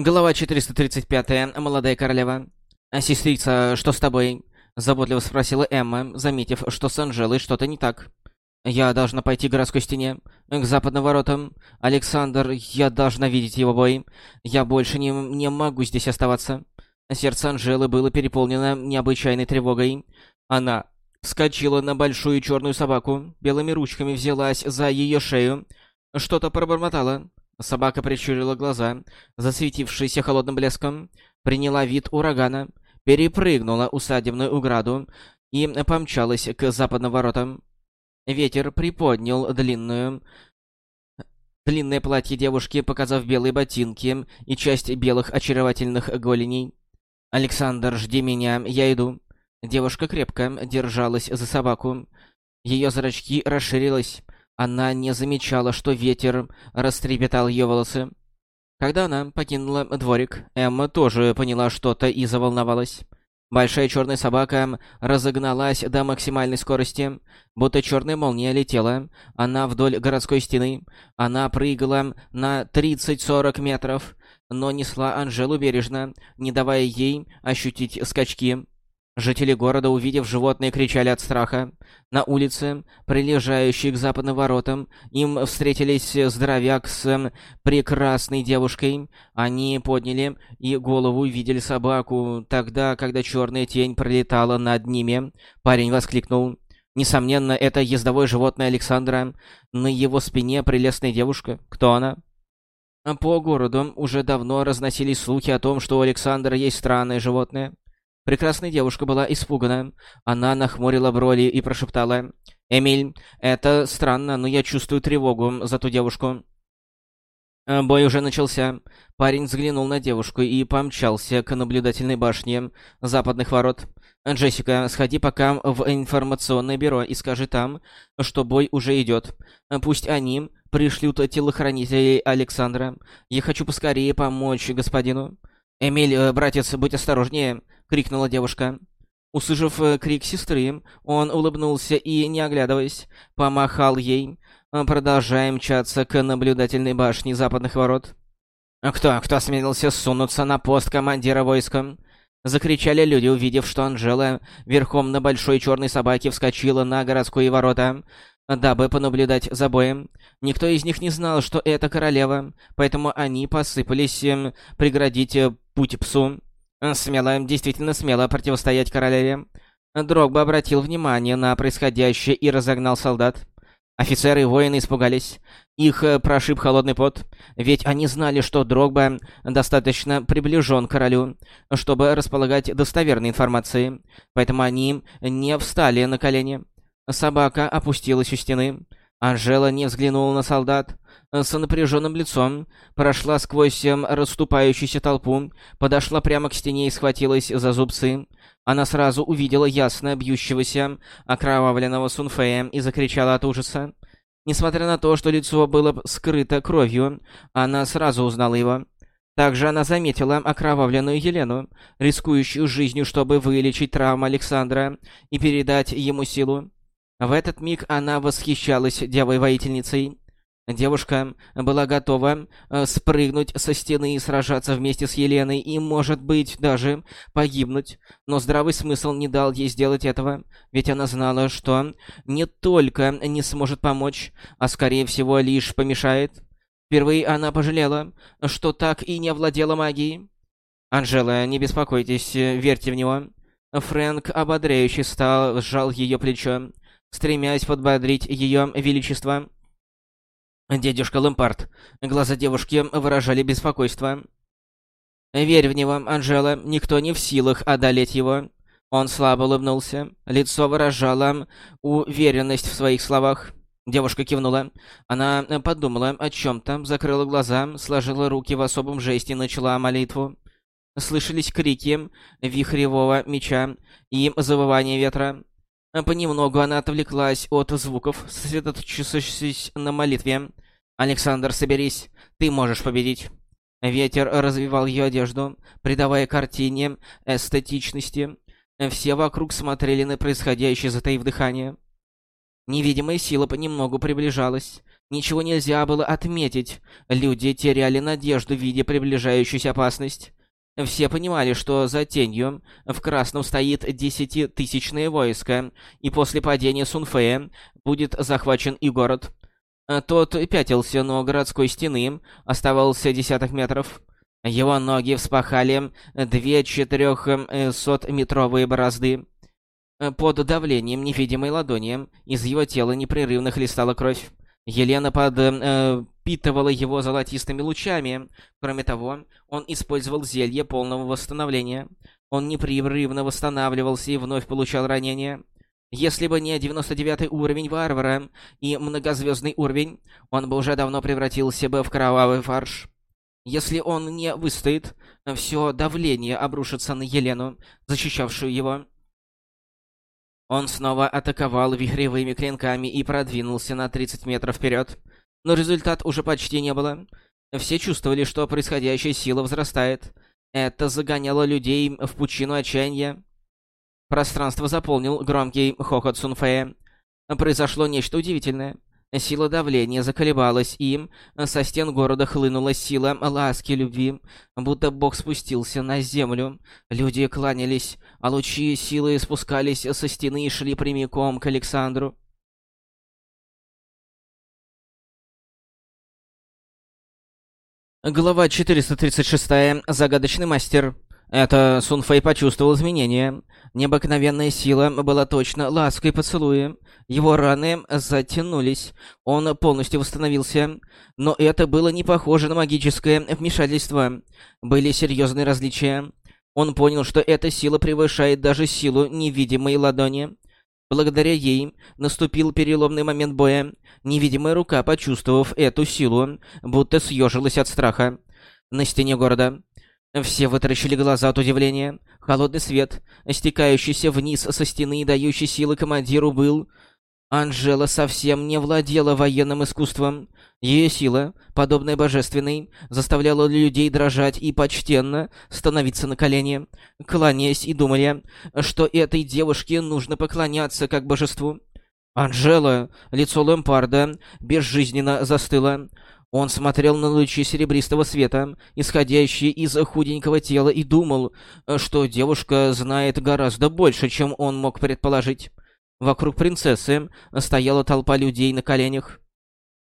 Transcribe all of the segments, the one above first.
Глава 435. Молодая королева. «Сестрица, что с тобой?» — заботливо спросила Эмма, заметив, что с Анжелой что-то не так. «Я должна пойти к городской стене, к западным воротам. Александр, я должна видеть его бой. Я больше не, не могу здесь оставаться». Сердце Анжелы было переполнено необычайной тревогой. Она вскочила на большую черную собаку, белыми ручками взялась за ее шею, что-то пробормотала. Собака прищурила глаза, засветившиеся холодным блеском, приняла вид урагана, перепрыгнула усадебную ограду и помчалась к западным воротам. Ветер приподнял длинную... Длинное платье девушки, показав белые ботинки и часть белых очаровательных голеней. «Александр, жди меня, я иду». Девушка крепко держалась за собаку. Ее зрачки расширились. Она не замечала, что ветер растрепетал ее волосы. Когда она покинула дворик, Эмма тоже поняла что-то и заволновалась. Большая черная собака разогналась до максимальной скорости, будто черная молния летела. Она вдоль городской стены. Она прыгала на 30-40 метров, но несла Анжелу бережно, не давая ей ощутить скачки. Жители города, увидев животное, кричали от страха. На улице, прилежащей к западным воротам, им встретились здоровяк с прекрасной девушкой. Они подняли и голову увидели собаку. Тогда, когда черная тень пролетала над ними, парень воскликнул. Несомненно, это ездовое животное Александра. На его спине прелестная девушка. Кто она? По городу уже давно разносились слухи о том, что у Александра есть странное животное. Прекрасная девушка была испугана. Она нахмурила брови и прошептала. «Эмиль, это странно, но я чувствую тревогу за ту девушку». Э, бой уже начался. Парень взглянул на девушку и помчался к наблюдательной башне западных ворот. «Джессика, сходи пока в информационное бюро и скажи там, что бой уже идет. Пусть они пришлют телохранителей Александра. Я хочу поскорее помочь господину». «Эмиль, э, братец, будь осторожнее», — крикнула девушка. Услышав э, крик сестры, он улыбнулся и, не оглядываясь, помахал ей, э, продолжая мчаться к наблюдательной башне западных ворот. «Кто, кто осмелился сунуться на пост командира войска?» Закричали люди, увидев, что Анжела верхом на большой черной собаке вскочила на городские ворота, дабы понаблюдать за боем. Никто из них не знал, что это королева, поэтому они посыпались эм, преградить путь псу. Смело, действительно смело противостоять королеве. Дрогба обратил внимание на происходящее и разогнал солдат. Офицеры и воины испугались. Их э, прошиб холодный пот, ведь они знали, что Дрогба достаточно приближен к королю, чтобы располагать достоверной информацией, поэтому они не встали на колени. Собака опустилась у стены. Анжела не взглянула на солдат. С напряженным лицом прошла сквозь эм, расступающуюся толпу, подошла прямо к стене и схватилась за зубцы. Она сразу увидела ясно бьющегося, окровавленного Сунфея и закричала от ужаса. Несмотря на то, что лицо было скрыто кровью, она сразу узнала его. Также она заметила окровавленную Елену, рискующую жизнью, чтобы вылечить травму Александра и передать ему силу. В этот миг она восхищалась девой-воительницей. Девушка была готова э, спрыгнуть со стены и сражаться вместе с Еленой и, может быть, даже погибнуть. Но здравый смысл не дал ей сделать этого, ведь она знала, что не только не сможет помочь, а, скорее всего, лишь помешает. Впервые она пожалела, что так и не овладела магией. «Анжела, не беспокойтесь, верьте в него». Фрэнк ободряюще стал, сжал ее плечо стремясь подбодрить ее величество. Дедушка Лэмпард. Глаза девушки выражали беспокойство. «Верь в него, Анжела, никто не в силах одолеть его». Он слабо улыбнулся. Лицо выражало уверенность в своих словах. Девушка кивнула. Она подумала о чем-то, закрыла глаза, сложила руки в особом жесте и начала молитву. Слышались крики вихревого меча и завывание ветра. Понемногу она отвлеклась от звуков, сосредоточившись на молитве. «Александр, соберись, ты можешь победить». Ветер развивал ее одежду, придавая картине эстетичности. Все вокруг смотрели на происходящее, затаив дыхание. Невидимая сила понемногу приближалась. Ничего нельзя было отметить. Люди теряли надежду в виде приближающейся опасности. Все понимали, что за тенью в Красном стоит десятитысячное войско, и после падения Сунфея будет захвачен и город. Тот пятился, но городской стены оставался десяток метров. Его ноги вспахали две четырехсотметровые борозды. Под давлением невидимой ладони из его тела непрерывно хлестала кровь. Елена подпитывала его золотистыми лучами. Кроме того, он использовал зелье полного восстановления. Он непрерывно восстанавливался и вновь получал ранения. Если бы не 99 уровень варвара и многозвездный уровень, он бы уже давно превратился бы в кровавый фарш. Если он не выстоит, все давление обрушится на Елену, защищавшую его. Он снова атаковал вихревыми клинками и продвинулся на 30 метров вперед. Но результат уже почти не было. Все чувствовали, что происходящая сила возрастает. Это загоняло людей в пучину отчаяния. Пространство заполнил громкий хохот Сунфея. Произошло нечто удивительное. Сила давления заколебалась, и со стен города хлынула сила ласки любви, будто Бог спустился на землю. Люди кланялись, а лучи силы спускались со стены и шли прямиком к Александру. Глава 436. Загадочный мастер. Это Сунфэй почувствовал изменения. Необыкновенная сила была точно лаской поцелуя. Его раны затянулись. Он полностью восстановился. Но это было не похоже на магическое вмешательство. Были серьезные различия. Он понял, что эта сила превышает даже силу невидимой ладони. Благодаря ей наступил переломный момент боя. Невидимая рука, почувствовав эту силу, будто съежилась от страха. На стене города все вытаращили глаза от удивления. Холодный свет, стекающийся вниз со стены и дающий силы командиру, был... Анжела совсем не владела военным искусством. Ее сила, подобная божественной, заставляла людей дрожать и почтенно становиться на колени, кланяясь и думая, что этой девушке нужно поклоняться как божеству. Анжела, лицо Лэмпарда, безжизненно застыло. Он смотрел на лучи серебристого света, исходящие из худенького тела, и думал, что девушка знает гораздо больше, чем он мог предположить. Вокруг принцессы стояла толпа людей на коленях.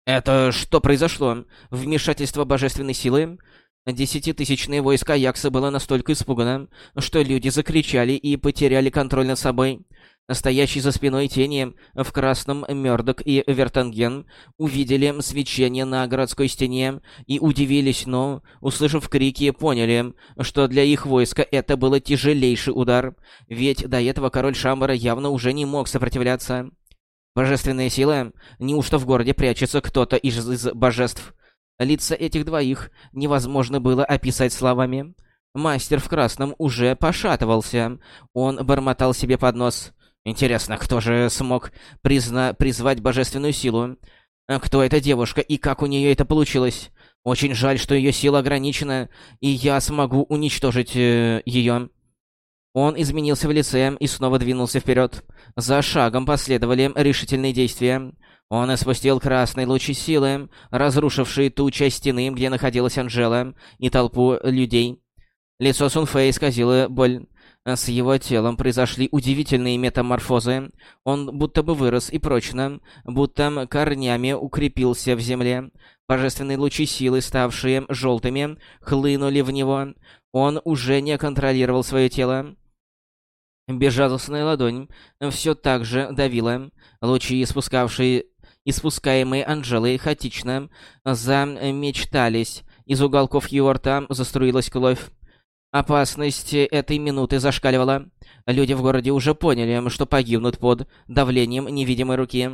«Это что произошло? Вмешательство божественной силы?» Десятитысячное войско Аякса было настолько испугано, что люди закричали и потеряли контроль над собой. Стоящий за спиной тени в красном Мёрдок и Вертанген увидели свечение на городской стене и удивились, но, услышав крики, поняли, что для их войска это был тяжелейший удар, ведь до этого король Шамбара явно уже не мог сопротивляться. Божественная сила? Неужто в городе прячется кто-то из, из божеств? Лица этих двоих невозможно было описать словами. Мастер в красном уже пошатывался. Он бормотал себе под нос. Интересно, кто же смог призна... призвать божественную силу? Кто эта девушка и как у нее это получилось? Очень жаль, что ее сила ограничена, и я смогу уничтожить э, ее. Он изменился в лице и снова двинулся вперед. За шагом последовали решительные действия. Он испустил красные лучи силы, разрушившие ту часть стены, где находилась Анжела, и толпу людей. Лицо Сунфэй исказило боль. С его телом произошли удивительные метаморфозы. Он будто бы вырос и прочно, будто корнями укрепился в земле. Божественные лучи силы, ставшие желтыми, хлынули в него. Он уже не контролировал свое тело. Безжалостная ладонь все так же давила. Лучи, испускавшие, испускаемые Анжелой, хаотично замечтались. Из уголков его рта заструилась кровь. Опасность этой минуты зашкаливала. Люди в городе уже поняли, что погибнут под давлением невидимой руки.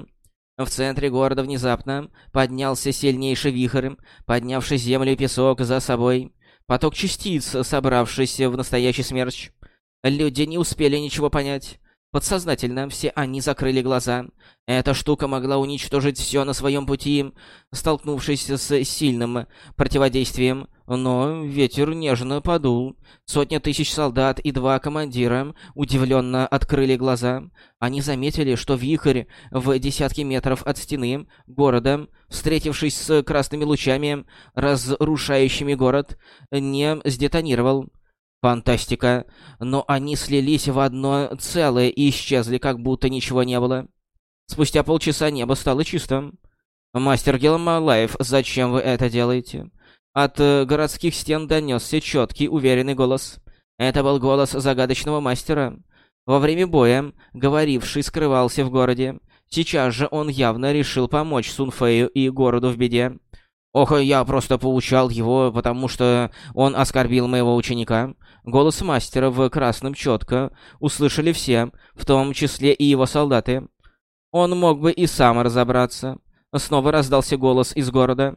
В центре города внезапно поднялся сильнейший вихрь, поднявший землю и песок за собой. Поток частиц, собравшийся в настоящий смерч. Люди не успели ничего понять. Подсознательно все они закрыли глаза. Эта штука могла уничтожить все на своем пути, столкнувшись с сильным противодействием. Но ветер нежно подул. Сотня тысяч солдат и два командира удивленно открыли глаза. Они заметили, что вихрь в десятки метров от стены города, встретившись с красными лучами, разрушающими город, не сдетонировал. Фантастика. Но они слились в одно целое и исчезли, как будто ничего не было. Спустя полчаса небо стало чистым. «Мастер Гелмалаев, зачем вы это делаете?» От э, городских стен донесся четкий, уверенный голос. Это был голос загадочного мастера. Во время боя говоривший скрывался в городе. Сейчас же он явно решил помочь Сунфею и городу в беде. «Ох, я просто поучал его, потому что он оскорбил моего ученика». Голос мастера в красном четко услышали все, в том числе и его солдаты. Он мог бы и сам разобраться. Снова раздался голос из города.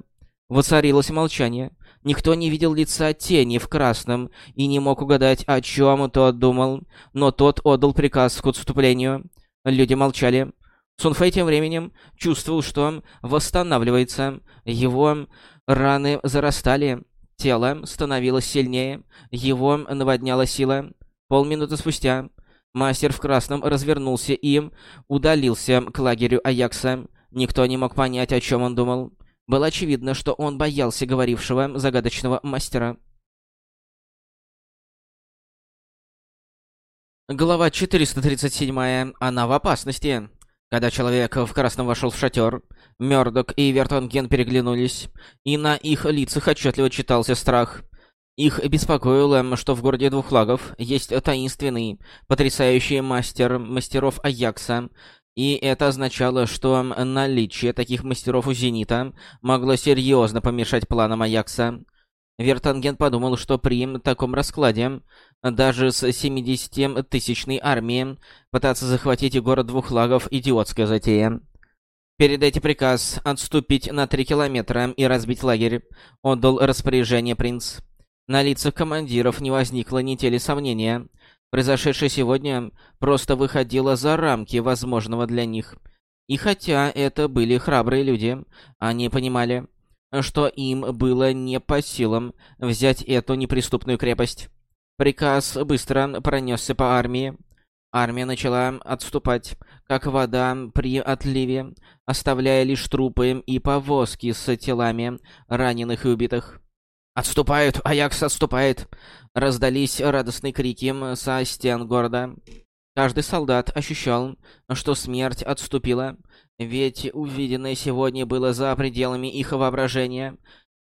Воцарилось молчание. Никто не видел лица тени в красном и не мог угадать, о чем тот думал, но тот отдал приказ к отступлению. Люди молчали. Сунфэй тем временем чувствовал, что восстанавливается. Его раны зарастали, тело становилось сильнее, его наводняла сила. Полминуты спустя мастер в красном развернулся и удалился к лагерю Аякса. Никто не мог понять, о чем он думал. Было очевидно, что он боялся говорившего загадочного мастера. Глава 437. Она в опасности. Когда человек в красном вошел в шатер, Мёрдок и Вертонген переглянулись, и на их лицах отчетливо читался страх. Их беспокоило, что в городе двух лагов есть таинственный, потрясающий мастер мастеров Аякса, и это означало, что наличие таких мастеров у Зенита могло серьезно помешать планам Аякса. Вертанген подумал, что при таком раскладе даже с 70-тысячной армией пытаться захватить город двух лагов — идиотская затея. Передайте приказ отступить на три километра и разбить лагерь. Отдал распоряжение принц. На лицах командиров не возникло ни тели сомнения. Произошедшее сегодня просто выходило за рамки возможного для них. И хотя это были храбрые люди, они понимали, что им было не по силам взять эту неприступную крепость. Приказ быстро пронесся по армии. Армия начала отступать, как вода при отливе, оставляя лишь трупы и повозки с телами раненых и убитых. «Отступают! Аякс отступает!» Раздались радостные крики со стен города. Каждый солдат ощущал, что смерть отступила, ведь увиденное сегодня было за пределами их воображения,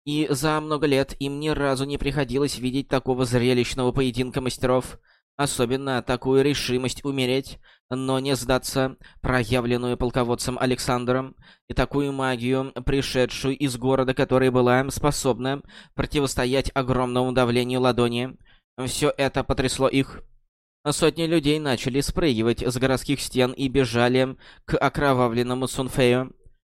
и за много лет им ни разу не приходилось видеть такого зрелищного поединка мастеров, особенно такую решимость умереть, но не сдаться, проявленную полководцем Александром, и такую магию, пришедшую из города, которая была способна противостоять огромному давлению ладони. Все это потрясло их. Сотни людей начали спрыгивать с городских стен и бежали к окровавленному Сунфею.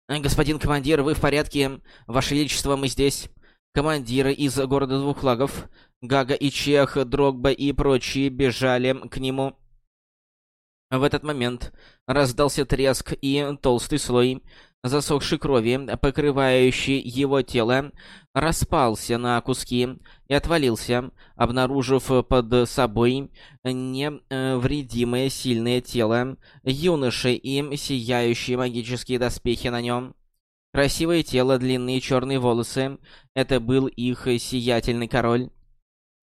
«Господин командир, вы в порядке? Ваше Величество, мы здесь». Командиры из города двух флагов, Гага и Чех, Дрогба и прочие бежали к нему. В этот момент раздался треск и толстый слой засохшей крови, покрывающий его тело, распался на куски и отвалился, обнаружив под собой невредимое сильное тело юноши и сияющие магические доспехи на нем. Красивое тело, длинные черные волосы — это был их сиятельный король.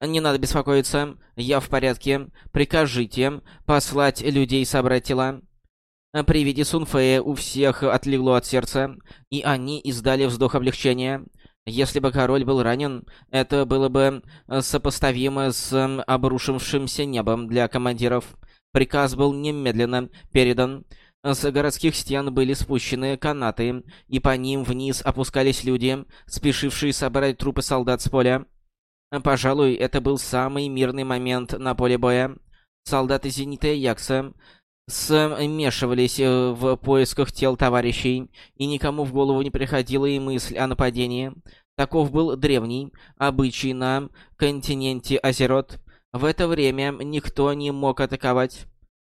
«Не надо беспокоиться, я в порядке. Прикажите послать людей собрать тела». При виде Сунфея у всех отлегло от сердца, и они издали вздох облегчения. Если бы король был ранен, это было бы сопоставимо с обрушившимся небом для командиров. Приказ был немедленно передан. С городских стен были спущены канаты, и по ним вниз опускались люди, спешившие собрать трупы солдат с поля. Пожалуй, это был самый мирный момент на поле боя. Солдаты Зенита и Якса смешивались э, в поисках тел товарищей, и никому в голову не приходила и мысль о нападении. Таков был древний обычай на континенте Азерот. В это время никто не мог атаковать.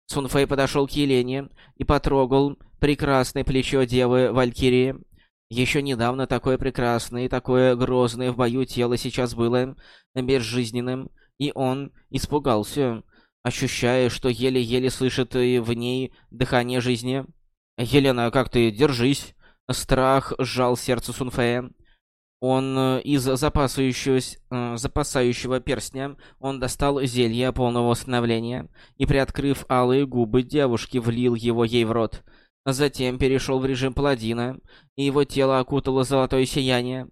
Сунфэй подошел к Елене и потрогал прекрасное плечо девы Валькирии. Еще недавно такое прекрасное и такое грозное в бою тело сейчас было безжизненным, и он испугался, ощущая, что еле-еле слышит в ней дыхание жизни. «Елена, как ты? Держись!» Страх сжал сердце Сунфея. Он э, из запасающего, э, запасающего перстня он достал зелье полного восстановления и, приоткрыв алые губы девушки, влил его ей в рот. Затем перешел в режим паладина, и его тело окутало золотое сияние.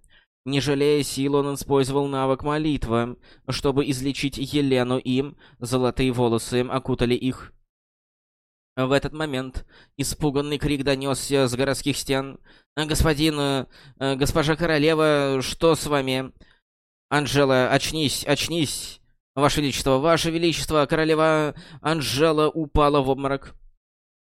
Не жалея сил, он использовал навык молитва, чтобы излечить Елену им, золотые волосы окутали их. В этот момент испуганный крик донесся с городских стен. «Господин... Э, госпожа королева, что с вами?» «Анжела, очнись, очнись!» «Ваше Величество, Ваше Величество, королева Анжела упала в обморок!»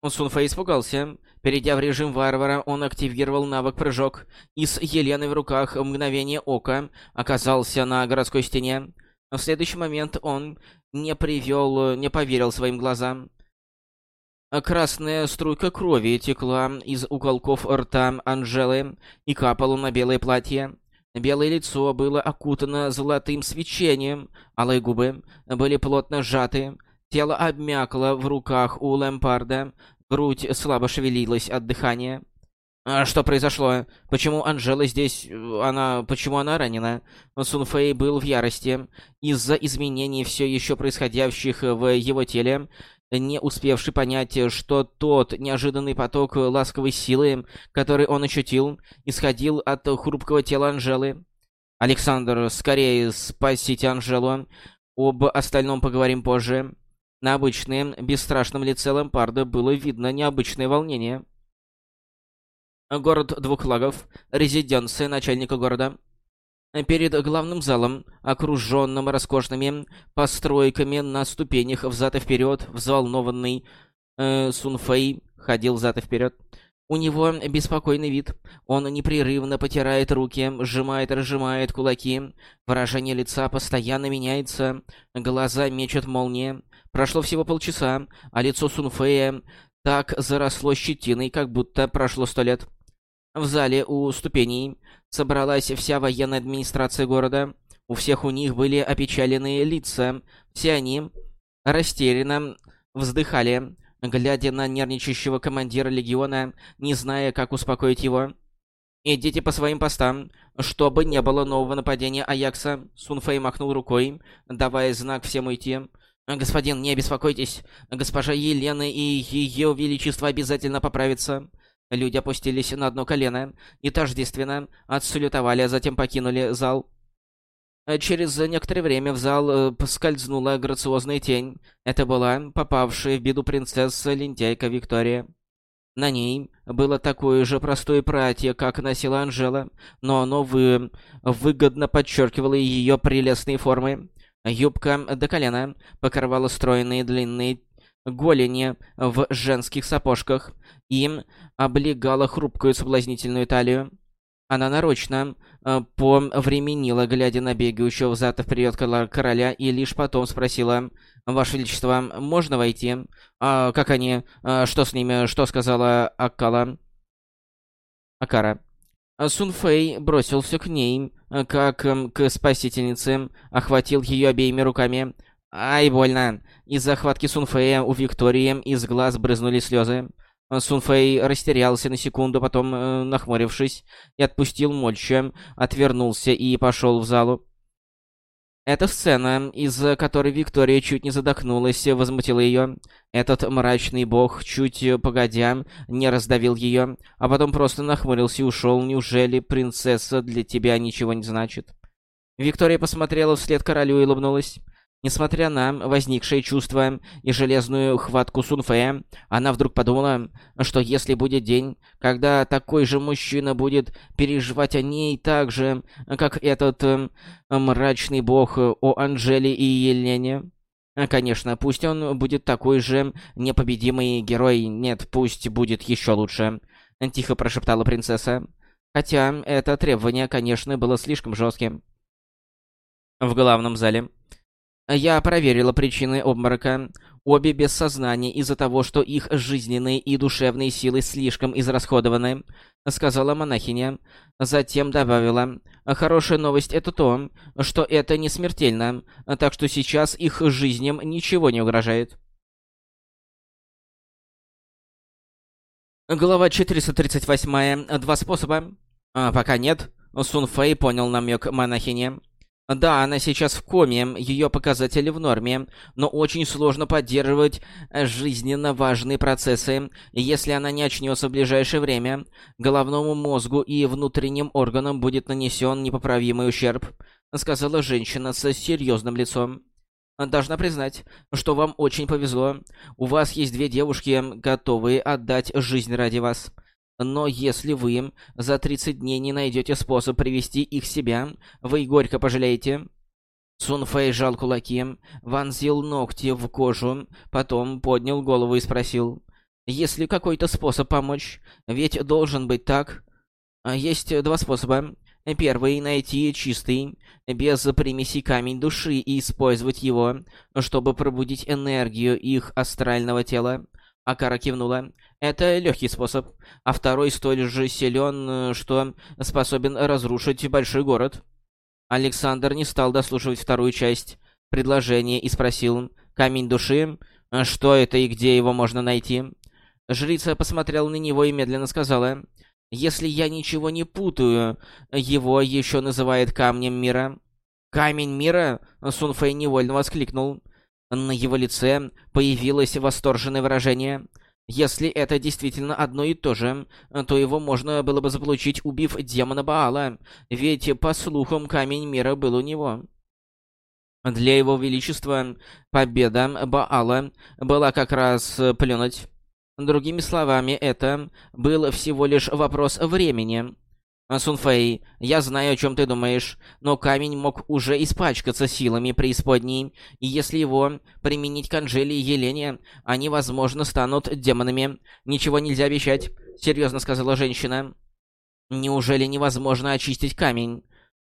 Сунфэй испугался. Перейдя в режим варвара, он активировал навык прыжок и с Еленой в руках в мгновение ока оказался на городской стене. В следующий момент он не привел, не поверил своим глазам. Красная струйка крови текла из уголков рта Анжелы и капала на белое платье. Белое лицо было окутано золотым свечением, алые губы были плотно сжаты, тело обмякло в руках у Лэмпарда, грудь слабо шевелилась от дыхания. А что произошло? Почему Анжела здесь... Она... Почему она ранена? Сунфэй был в ярости. Из-за изменений все еще происходящих в его теле, не успевший понять, что тот неожиданный поток ласковой силы, который он ощутил, исходил от хрупкого тела Анжелы. «Александр, скорее спасите Анжелу. Об остальном поговорим позже». На обычном, бесстрашном лице Лэмпарда было видно необычное волнение. Город двух лагов, резиденция начальника города. Перед главным залом, окруженным роскошными постройками на ступенях взад и вперед, взволнованный э, Сунфэй ходил взад и вперед. У него беспокойный вид. Он непрерывно потирает руки, сжимает и разжимает кулаки. Выражение лица постоянно меняется. Глаза мечут молнии. Прошло всего полчаса, а лицо Сунфэя так заросло щетиной, как будто прошло сто лет. В зале у ступеней собралась вся военная администрация города. У всех у них были опечаленные лица. Все они растерянно вздыхали, глядя на нервничающего командира легиона, не зная, как успокоить его. «Идите по своим постам, чтобы не было нового нападения Аякса», Сунфэй махнул рукой, давая знак всем уйти. «Господин, не беспокойтесь, госпожа Елена и ее величество обязательно поправятся». Люди опустились на одно колено и тождественно отсалютовали, а затем покинули зал. Через некоторое время в зал э, скользнула грациозная тень. Это была попавшая в беду принцесса-лентяйка Виктория. На ней было такое же простое платье, как носила Анжела, но оно вы... выгодно подчеркивало ее прелестные формы. Юбка до колена покрывала стройные длинные голени в женских сапожках и облегала хрупкую соблазнительную талию. Она нарочно э, повременила, глядя на бегающего взад и вперед короля, и лишь потом спросила, «Ваше Величество, можно войти? А как они? А что с ними? Что сказала Аккала?» Акара. Сунфэй бросился к ней, как эм, к спасительнице, охватил ее обеими руками. «Ай, больно!» Из захватки Сунфэя у Виктории из глаз брызнули слезы. Сунфэй растерялся на секунду, потом, э, нахмурившись, и отпустил молча, отвернулся и пошел в залу. Эта сцена, из-за которой Виктория чуть не задохнулась, возмутила ее. Этот мрачный бог, чуть погодя, не раздавил ее, а потом просто нахмурился и ушел. Неужели принцесса для тебя ничего не значит? Виктория посмотрела вслед королю и улыбнулась. Несмотря на возникшее чувство и железную хватку Сунфея, она вдруг подумала, что если будет день, когда такой же мужчина будет переживать о ней так же, как этот э, мрачный бог о Анжеле и Елене, Конечно, пусть он будет такой же непобедимый герой. Нет, пусть будет еще лучше. Тихо прошептала принцесса. Хотя это требование, конечно, было слишком жестким. В главном зале я проверила причины обморока. Обе без сознания из-за того, что их жизненные и душевные силы слишком израсходованы, сказала монахиня. Затем добавила, хорошая новость это то, что это не смертельно, так что сейчас их жизням ничего не угрожает. Глава 438. Два способа. А, пока нет. Сун Фэй понял намек монахини. Да, она сейчас в коме, ее показатели в норме, но очень сложно поддерживать жизненно важные процессы, если она не очнется в ближайшее время. Головному мозгу и внутренним органам будет нанесен непоправимый ущерб, сказала женщина с серьезным лицом. Должна признать, что вам очень повезло. У вас есть две девушки, готовые отдать жизнь ради вас. Но если вы за 30 дней не найдете способ привести их в себя, вы горько пожалеете. Сун Фэй сжал кулаки, вонзил ногти в кожу, потом поднял голову и спросил. «Есть ли какой-то способ помочь? Ведь должен быть так...» «А «Есть два способа. Первый — найти чистый, без примесей камень души и использовать его, чтобы пробудить энергию их астрального тела. Акара кивнула. Это легкий способ. А второй столь же силен, что способен разрушить большой город. Александр не стал дослушивать вторую часть предложения и спросил. «Камень души? Что это и где его можно найти?» Жрица посмотрела на него и медленно сказала. «Если я ничего не путаю, его еще называют Камнем Мира». «Камень Мира?» Сунфэй невольно воскликнул. На его лице появилось восторженное выражение. Если это действительно одно и то же, то его можно было бы заполучить, убив демона Баала, ведь, по слухам, Камень Мира был у него. Для его величества победа Баала была как раз плюнуть. Другими словами, это был всего лишь вопрос времени. Сунфэй, я знаю, о чем ты думаешь, но камень мог уже испачкаться силами преисподней, и если его применить к Анжеле и Елене, они, возможно, станут демонами. Ничего нельзя обещать, серьезно сказала женщина. Неужели невозможно очистить камень?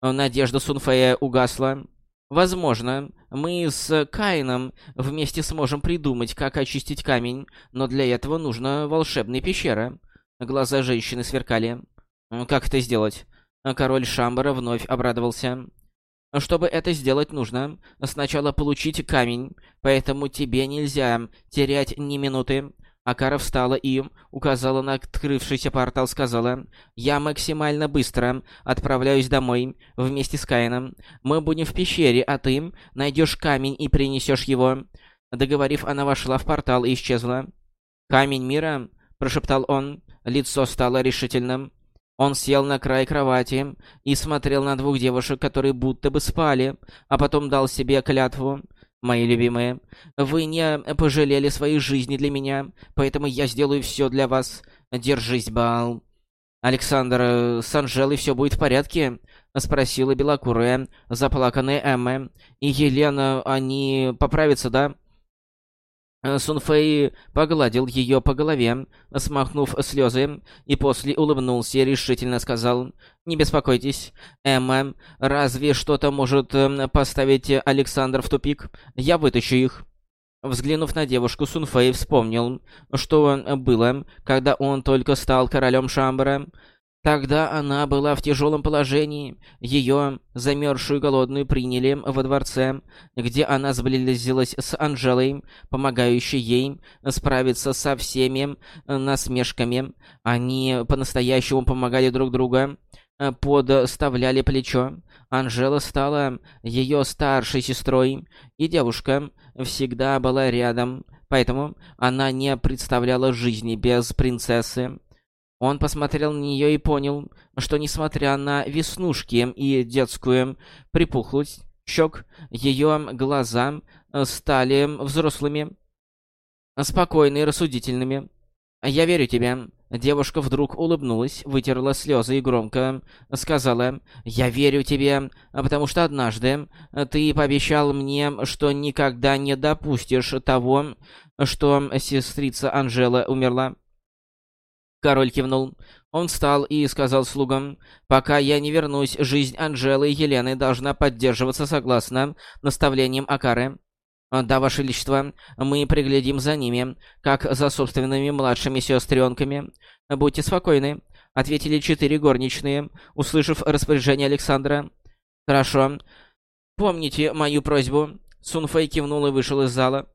Надежда Сунфэя угасла. Возможно, мы с Каином вместе сможем придумать, как очистить камень, но для этого нужна волшебная пещера. Глаза женщины сверкали. Как это сделать? Король Шамбара вновь обрадовался. Чтобы это сделать, нужно сначала получить камень, поэтому тебе нельзя терять ни минуты. Акара встала и указала на открывшийся портал, сказала, «Я максимально быстро отправляюсь домой вместе с Каином. Мы будем в пещере, а ты найдешь камень и принесешь его». Договорив, она вошла в портал и исчезла. «Камень мира?» – прошептал он. Лицо стало решительным. Он сел на край кровати и смотрел на двух девушек, которые будто бы спали, а потом дал себе клятву. «Мои любимые, вы не пожалели своей жизни для меня, поэтому я сделаю все для вас. Держись, Бал». «Александр, с Анжелой все будет в порядке?» — спросила белокурая, заплаканная Эмма. «И Елена, они поправятся, да?» Э, Сунфэй погладил ее по голове, смахнув слезы, и после улыбнулся и решительно сказал, «Не беспокойтесь, Эмма, разве что-то может эм, поставить Александр в тупик? Я вытащу их». Взглянув на девушку, Сунфэй вспомнил, что было, когда он только стал королем Шамбара. Тогда она была в тяжелом положении. Ее, замерзшую голодную, приняли во дворце, где она сблизилась с Анжелой, помогающей ей справиться со всеми насмешками. Они по-настоящему помогали друг другу, подставляли плечо. Анжела стала ее старшей сестрой, и девушка всегда была рядом, поэтому она не представляла жизни без принцессы. Он посмотрел на нее и понял, что несмотря на веснушки и детскую припухлость щек, ее глаза э, стали взрослыми, спокойными и рассудительными. «Я верю тебе». Девушка вдруг улыбнулась, вытерла слезы и громко сказала «Я верю тебе, потому что однажды ты пообещал мне, что никогда не допустишь того, что сестрица Анжела умерла». Король кивнул. Он встал и сказал слугам, «Пока я не вернусь, жизнь Анжелы и Елены должна поддерживаться согласно наставлениям Акары». «Да, Ваше Величество, мы приглядим за ними, как за собственными младшими сестренками. Будьте спокойны», — ответили четыре горничные, услышав распоряжение Александра. «Хорошо. Помните мою просьбу». Сунфэй кивнул и вышел из зала.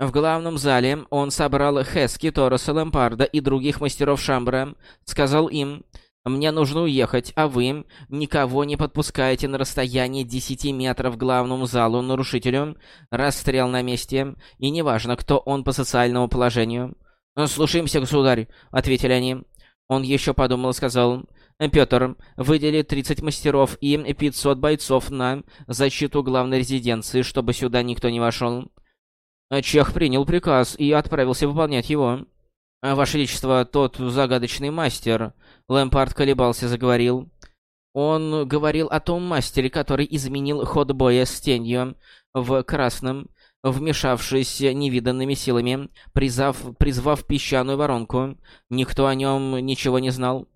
В главном зале он собрал Хески, Тороса, Лэмпарда и других мастеров Шамбра, сказал им мне нужно уехать, а вы никого не подпускаете на расстояние 10 метров к главному залу нарушителю. Расстрел на месте, и неважно, кто он по социальному положению. «Слушаемся, государь», — ответили они. Он еще подумал и сказал... Пётр, выдели 30 мастеров и 500 бойцов на защиту главной резиденции, чтобы сюда никто не вошел. Чех принял приказ и отправился выполнять его. «Ваше Величество, тот загадочный мастер...» Лэмпард колебался, заговорил. Он говорил о том мастере, который изменил ход боя с тенью в красном, вмешавшись невиданными силами, призвав, призвав песчаную воронку. Никто о нем ничего не знал.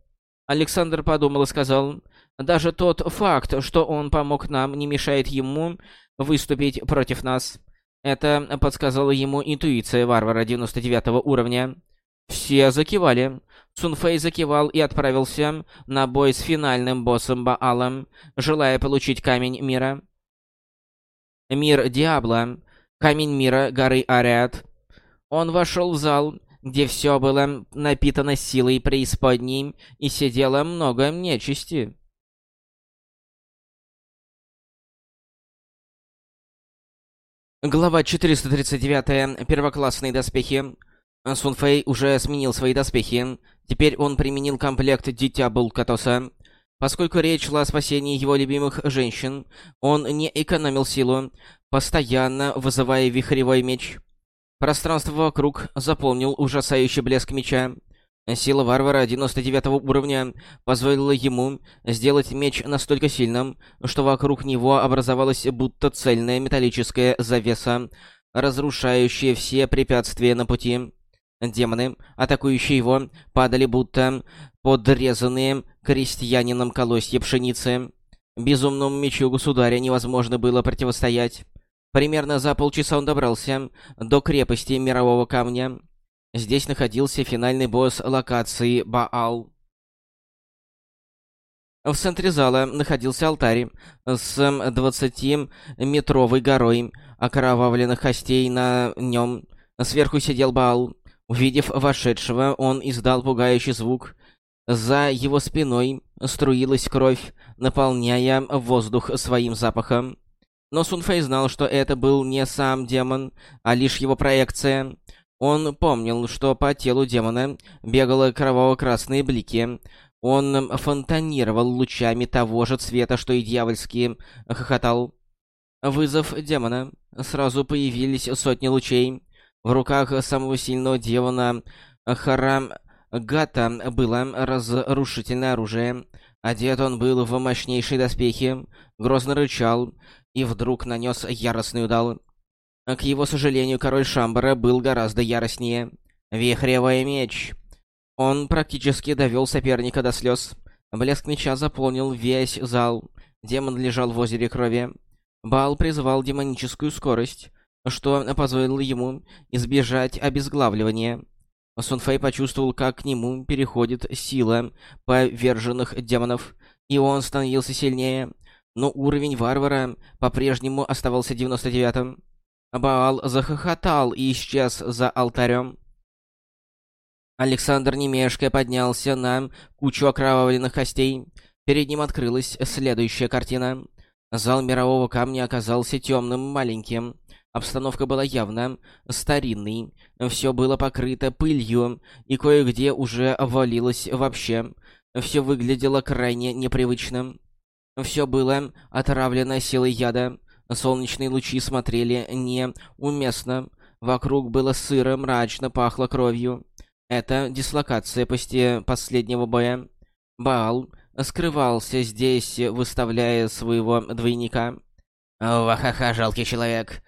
Александр подумал и сказал, «Даже тот факт, что он помог нам, не мешает ему выступить против нас». Это подсказала ему интуиция варвара 99 уровня. Все закивали. Сунфэй закивал и отправился на бой с финальным боссом Баалом, желая получить Камень Мира. Мир Диабло. Камень Мира горы Ариат. Он вошел в зал, где все было напитано силой преисподней, и сидело много нечисти. Глава 439. Первоклассные доспехи. Сунфэй уже сменил свои доспехи. Теперь он применил комплект Дитя Булкатоса. Поскольку речь шла о спасении его любимых женщин, он не экономил силу, постоянно вызывая вихревой меч. Пространство вокруг заполнил ужасающий блеск меча. Сила варвара 99 уровня позволила ему сделать меч настолько сильным, что вокруг него образовалась будто цельная металлическая завеса, разрушающая все препятствия на пути. Демоны, атакующие его, падали будто подрезанные крестьянином колосья пшеницы. Безумному мечу государя невозможно было противостоять. Примерно за полчаса он добрался до крепости Мирового Камня. Здесь находился финальный босс локации Баал. В центре зала находился алтарь с 20-метровой горой окровавленных костей на нем. Сверху сидел Баал. Увидев вошедшего, он издал пугающий звук. За его спиной струилась кровь, наполняя воздух своим запахом. Но Сунфэй знал, что это был не сам демон, а лишь его проекция. Он помнил, что по телу демона бегало кроваво-красные блики. Он фонтанировал лучами того же цвета, что и дьявольский хохотал. Вызов демона. Сразу появились сотни лучей. В руках самого сильного демона Харам Гата было разрушительное оружие. Одет он был в мощнейшие доспехи, грозно рычал и вдруг нанес яростный удар. К его сожалению, король Шамбара был гораздо яростнее. Вихревой меч. Он практически довел соперника до слез. Блеск меча заполнил весь зал. Демон лежал в озере крови. Бал призвал демоническую скорость что позволило ему избежать обезглавливания. Сунфэй почувствовал, как к нему переходит сила поверженных демонов, и он становился сильнее, но уровень варвара по-прежнему оставался 99-м. Баал захохотал и исчез за алтарем. Александр немешко поднялся на кучу окровавленных костей. Перед ним открылась следующая картина. Зал мирового камня оказался темным, маленьким. Обстановка была явно старинной, все было покрыто пылью, и кое-где уже обвалилось вообще. Все выглядело крайне непривычно. Все было отравлено силой яда. Солнечные лучи смотрели неуместно. Вокруг было сыро, мрачно, пахло кровью. Это дислокация после последнего боя. Баал скрывался здесь, выставляя своего двойника. «Вахаха, жалкий человек.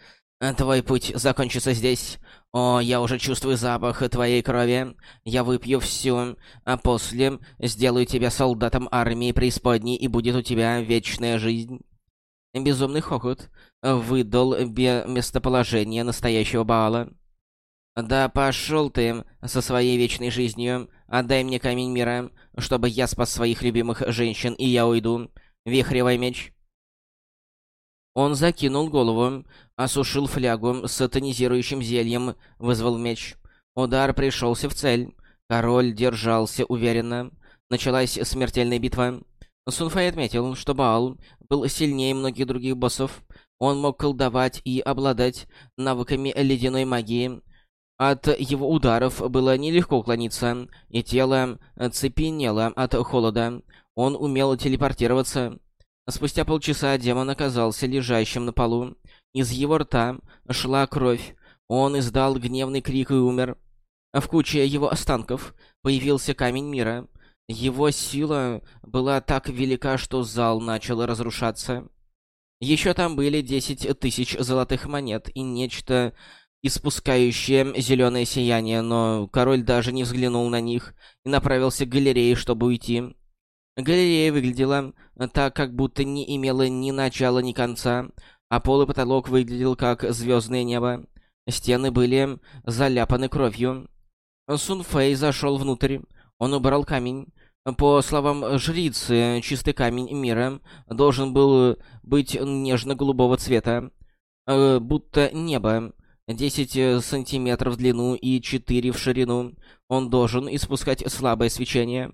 Твой путь закончится здесь. О, я уже чувствую запах твоей крови. Я выпью всю, а после сделаю тебя солдатом армии преисподней, и будет у тебя вечная жизнь. Безумный хохот выдал местоположение настоящего Баала. «Да пошел ты со своей вечной жизнью. Отдай мне камень мира, чтобы я спас своих любимых женщин, и я уйду. Вихревой меч». Он закинул голову, осушил флягу с тонизирующим зельем, вызвал меч. Удар пришелся в цель. Король держался уверенно. Началась смертельная битва. Сунфэй отметил, что Баал был сильнее многих других боссов. Он мог колдовать и обладать навыками ледяной магии. От его ударов было нелегко уклониться, и тело цепенело от холода. Он умел телепортироваться. Спустя полчаса демон оказался лежащим на полу. Из его рта шла кровь. Он издал гневный крик и умер. В куче его останков появился камень мира. Его сила была так велика, что зал начал разрушаться. Еще там были десять тысяч золотых монет и нечто, испускающее зеленое сияние, но король даже не взглянул на них и направился к галерее, чтобы уйти. Галерея выглядела так, как будто не имела ни начала, ни конца, а пол и потолок выглядел как звездное небо. Стены были заляпаны кровью. Сун Фэй зашел внутрь. Он убрал камень. По словам жрицы, чистый камень мира должен был быть нежно-голубого цвета, э, будто небо. 10 сантиметров в длину и 4 в ширину. Он должен испускать слабое свечение.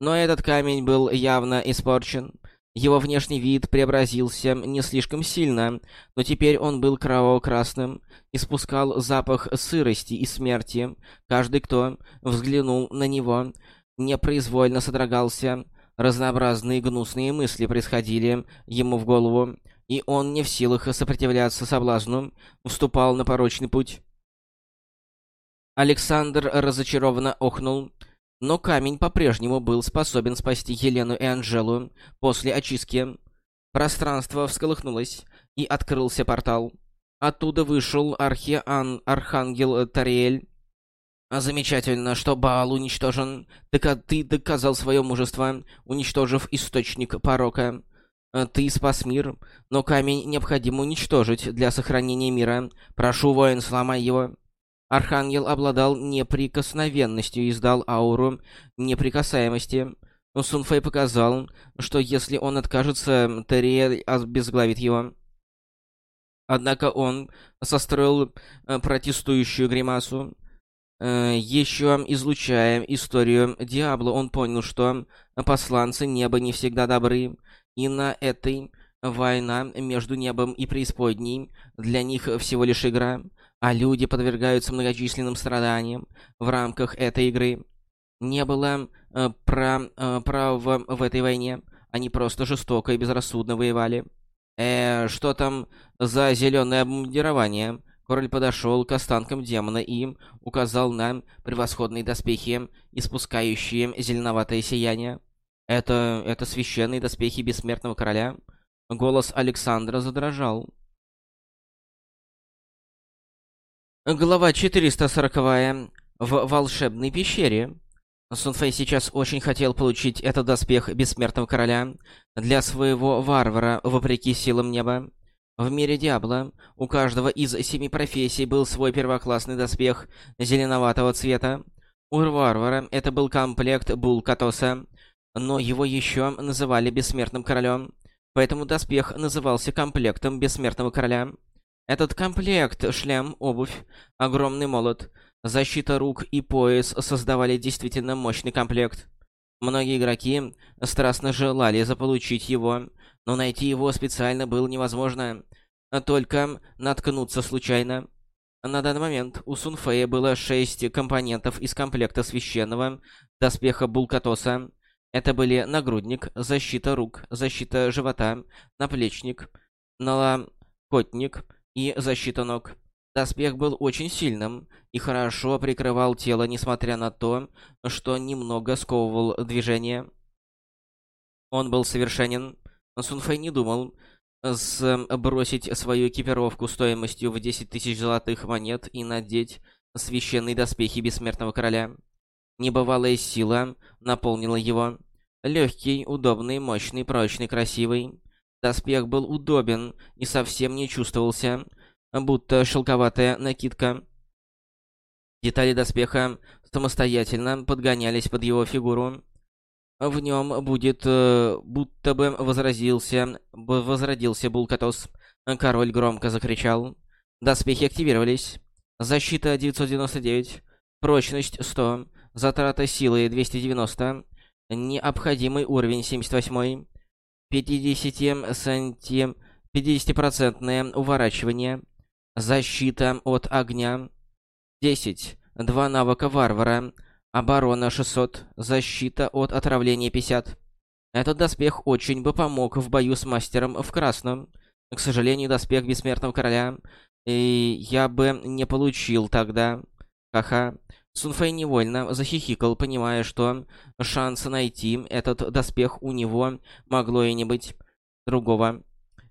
Но этот камень был явно испорчен. Его внешний вид преобразился не слишком сильно, но теперь он был кроваво-красным, испускал запах сырости и смерти. Каждый, кто взглянул на него, непроизвольно содрогался. Разнообразные гнусные мысли происходили ему в голову, и он не в силах сопротивляться соблазну, вступал на порочный путь. Александр разочарованно охнул, но камень по-прежнему был способен спасти Елену и Анжелу после очистки. Пространство всколыхнулось, и открылся портал. Оттуда вышел архиан Архангел Тариэль а замечательно, что Баал уничтожен. Так ты доказал свое мужество, уничтожив источник порока. А ты спас мир, но камень необходимо уничтожить для сохранения мира. Прошу, воин, сломай его. Архангел обладал неприкосновенностью и издал ауру неприкасаемости. Сунфэй показал, что если он откажется, Терриэль обезглавит его. Однако он состроил э, протестующую гримасу. Э, еще излучая историю Диабло, он понял, что посланцы неба не всегда добры, и на этой война между небом и преисподней для них всего лишь игра, а люди подвергаются многочисленным страданиям в рамках этой игры. Не было э, про, э, права в этой войне, они просто жестоко и безрассудно воевали. Э, что там за зеленое обмундирование? Король подошел к останкам демона и указал на превосходные доспехи, испускающие зеленоватое сияние. «Это... это священные доспехи Бессмертного Короля?» Голос Александра задрожал. Глава 440. В волшебной пещере. Сунфэй сейчас очень хотел получить этот доспех Бессмертного Короля для своего варвара, вопреки силам неба. В мире Диабло у каждого из семи профессий был свой первоклассный доспех зеленоватого цвета. У варвара это был комплект Булкатоса, но его еще называли Бессмертным Королем, поэтому доспех назывался комплектом Бессмертного Короля. Этот комплект, шлем, обувь, огромный молот, защита рук и пояс создавали действительно мощный комплект. Многие игроки страстно желали заполучить его, но найти его специально было невозможно, а только наткнуться случайно. На данный момент у Сунфея было шесть компонентов из комплекта священного доспеха Булкатоса. Это были нагрудник, защита рук, защита живота, наплечник, налокотник и защита ног. Доспех был очень сильным и хорошо прикрывал тело, несмотря на то, что немного сковывал движение. Он был совершенен, Сунфэй не думал сбросить свою экипировку стоимостью в 10 тысяч золотых монет и надеть священные доспехи Бессмертного Короля. Небывалая сила наполнила его. Легкий, удобный, мощный, прочный, красивый. Доспех был удобен и совсем не чувствовался, будто шелковатая накидка. Детали доспеха самостоятельно подгонялись под его фигуру. В нем будет, э, будто бы возразился, возродился Булкатос. Король громко закричал. Доспехи активировались. Защита 999, прочность 100, затрата силы 290, необходимый уровень 78, 50 санти... 50% уворачивание, защита от огня, 10, два навыка варвара, оборона 600, защита от отравления 50. Этот доспех очень бы помог в бою с мастером в красном. К сожалению, доспех бессмертного короля и я бы не получил тогда. Ха-ха. Сунфэй невольно захихикал, понимая, что шанса найти этот доспех у него могло и не быть другого.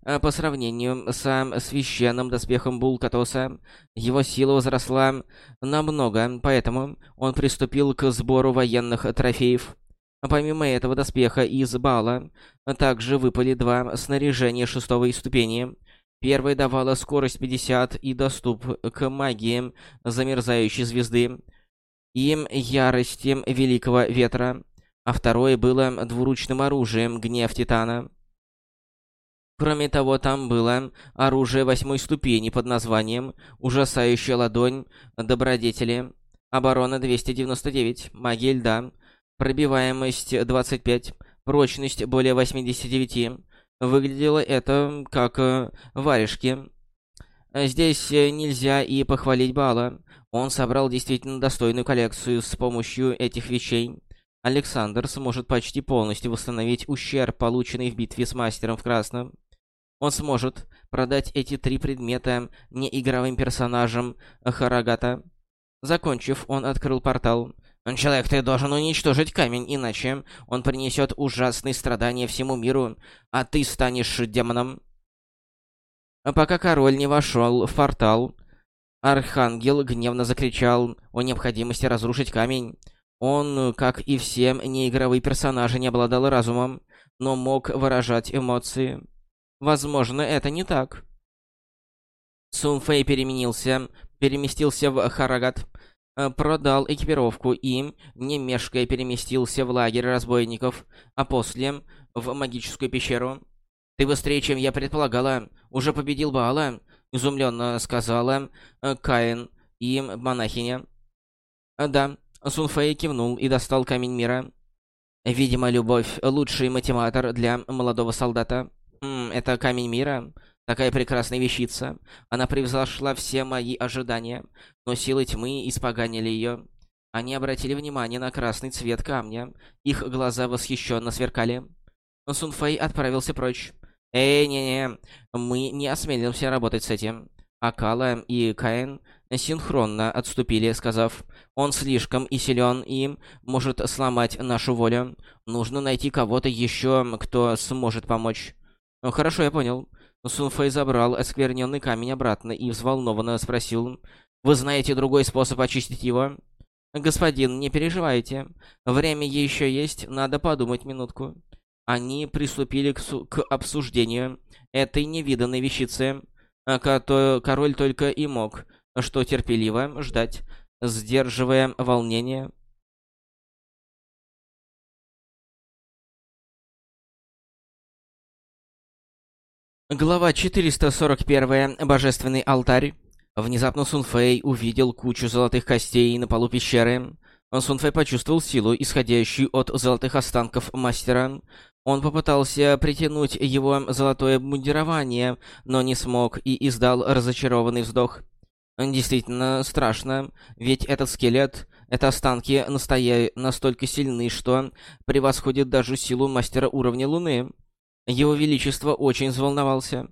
А по сравнению с священным доспехом Булкатоса, его сила возросла намного, поэтому он приступил к сбору военных трофеев. Помимо этого доспеха из Бала также выпали два снаряжения шестой ступени — Первая давала скорость 50 и доступ к магии замерзающей звезды и ярости Великого Ветра, а второе было двуручным оружием Гнев Титана. Кроме того, там было оружие восьмой ступени под названием «Ужасающая ладонь добродетели», оборона 299, магия льда, пробиваемость 25, прочность более 89, Выглядело это как э, варежки. Здесь э, нельзя и похвалить Бала. Он собрал действительно достойную коллекцию с помощью этих вещей. Александр сможет почти полностью восстановить ущерб, полученный в битве с мастером в красном. Он сможет продать эти три предмета неигровым персонажам Харагата. Закончив, он открыл портал. «Человек, ты должен уничтожить камень, иначе он принесет ужасные страдания всему миру, а ты станешь демоном». А пока король не вошел в портал, Архангел гневно закричал о необходимости разрушить камень. Он, как и все неигровые персонажи, не обладал разумом, но мог выражать эмоции. Возможно, это не так. Сунфэй переменился, переместился в Харагат, Э, продал экипировку и, не мешкая, переместился в лагерь разбойников, а после — в магическую пещеру. «Ты быстрее, чем я предполагала. Уже победил Баала?» — изумленно сказала э, Каин и монахиня. Э, «Да». Сунфэй кивнул и достал камень мира. «Видимо, любовь — лучший мотиватор для молодого солдата. М -м, это камень мира?» Такая прекрасная вещица. Она превзошла все мои ожидания, но силы тьмы испоганили ее. Они обратили внимание на красный цвет камня. Их глаза восхищенно сверкали. Сунфэй отправился прочь. «Эй, не-не, мы не осмелимся работать с этим». Акала и Каин синхронно отступили, сказав, «Он слишком и силен и может сломать нашу волю. Нужно найти кого-то еще, кто сможет помочь». «Хорошо, я понял». Сунфэй забрал оскверненный камень обратно и взволнованно спросил, «Вы знаете другой способ очистить его?» «Господин, не переживайте. Время еще есть, надо подумать минутку». Они приступили к, к обсуждению этой невиданной вещицы, которую король только и мог, что терпеливо ждать, сдерживая волнение. Глава 441. Божественный алтарь. Внезапно Сунфэй увидел кучу золотых костей на полу пещеры. Сунфэй почувствовал силу, исходящую от золотых останков мастера. Он попытался притянуть его золотое мундирование, но не смог и издал разочарованный вздох. Действительно страшно, ведь этот скелет, это останки настоя... настолько сильны, что превосходят даже силу мастера уровня Луны. Его Величество очень взволновался.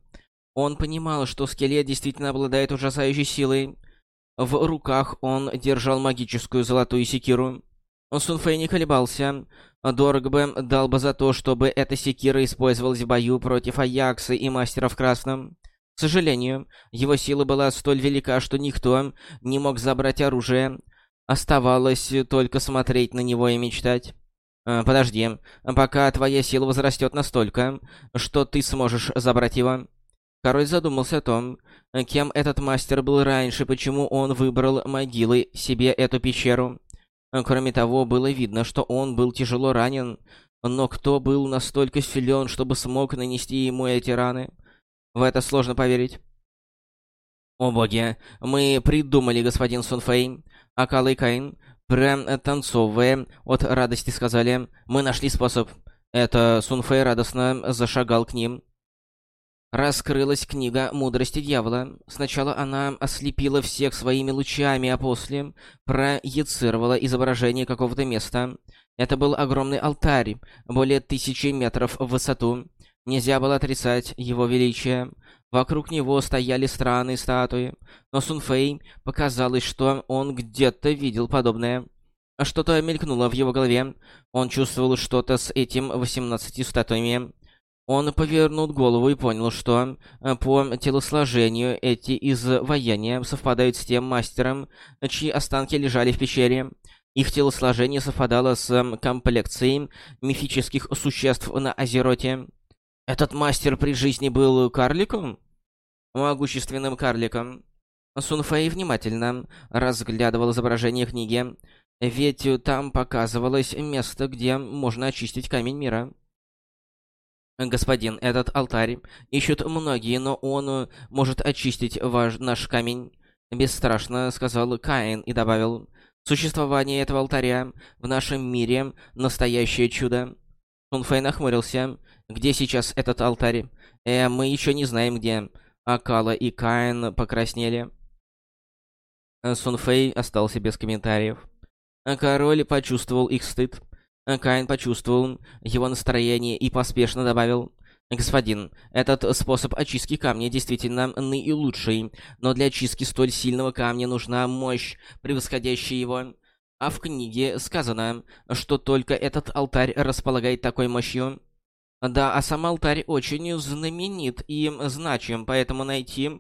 Он понимал, что скелет действительно обладает ужасающей силой. В руках он держал магическую золотую секиру. Сунфэй не колебался. Дорого бы дал бы за то, чтобы эта секира использовалась в бою против Аякса и Мастера в Красном. К сожалению, его сила была столь велика, что никто не мог забрать оружие. Оставалось только смотреть на него и мечтать. Э, подожди, пока твоя сила возрастет настолько, что ты сможешь забрать его. Король задумался о том, кем этот мастер был раньше, почему он выбрал могилой себе эту пещеру. Кроме того, было видно, что он был тяжело ранен, но кто был настолько силен, чтобы смог нанести ему эти раны? В это сложно поверить. О боги, мы придумали, господин Сунфэй. Акала и Каин, пританцовывая от радости, сказали, мы нашли способ. Это Сунфэй радостно зашагал к ним. Раскрылась книга мудрости дьявола. Сначала она ослепила всех своими лучами, а после проецировала изображение какого-то места. Это был огромный алтарь, более тысячи метров в высоту. Нельзя было отрицать его величие. Вокруг него стояли странные статуи, но Сунфэй показалось, что он где-то видел подобное. Что-то мелькнуло в его голове. Он чувствовал что-то с этим восемнадцатью статуями. Он повернул голову и понял, что э, по телосложению эти изваяния совпадают с тем мастером, чьи останки лежали в пещере. Их телосложение совпадало с комплекцией мифических существ на Азероте. Этот мастер при жизни был карликом? Могущественным карликом. Сунфэй внимательно разглядывал изображение книги, ведь там показывалось место, где можно очистить камень мира. «Господин, этот алтарь ищут многие, но он может очистить ваш, наш камень», — бесстрашно сказал Каин и добавил, «Существование этого алтаря в нашем мире — настоящее чудо». Сунфэй нахмурился. «Где сейчас этот алтарь?» «Э, мы еще не знаем, где». Акала и Каин покраснели. Сунфэй остался без комментариев. Король почувствовал их стыд. Каин почувствовал его настроение и поспешно добавил. «Господин, этот способ очистки камня действительно наилучший, но для очистки столь сильного камня нужна мощь, превосходящая его. А в книге сказано, что только этот алтарь располагает такой мощью. Да, а сам алтарь очень знаменит и значим, поэтому найти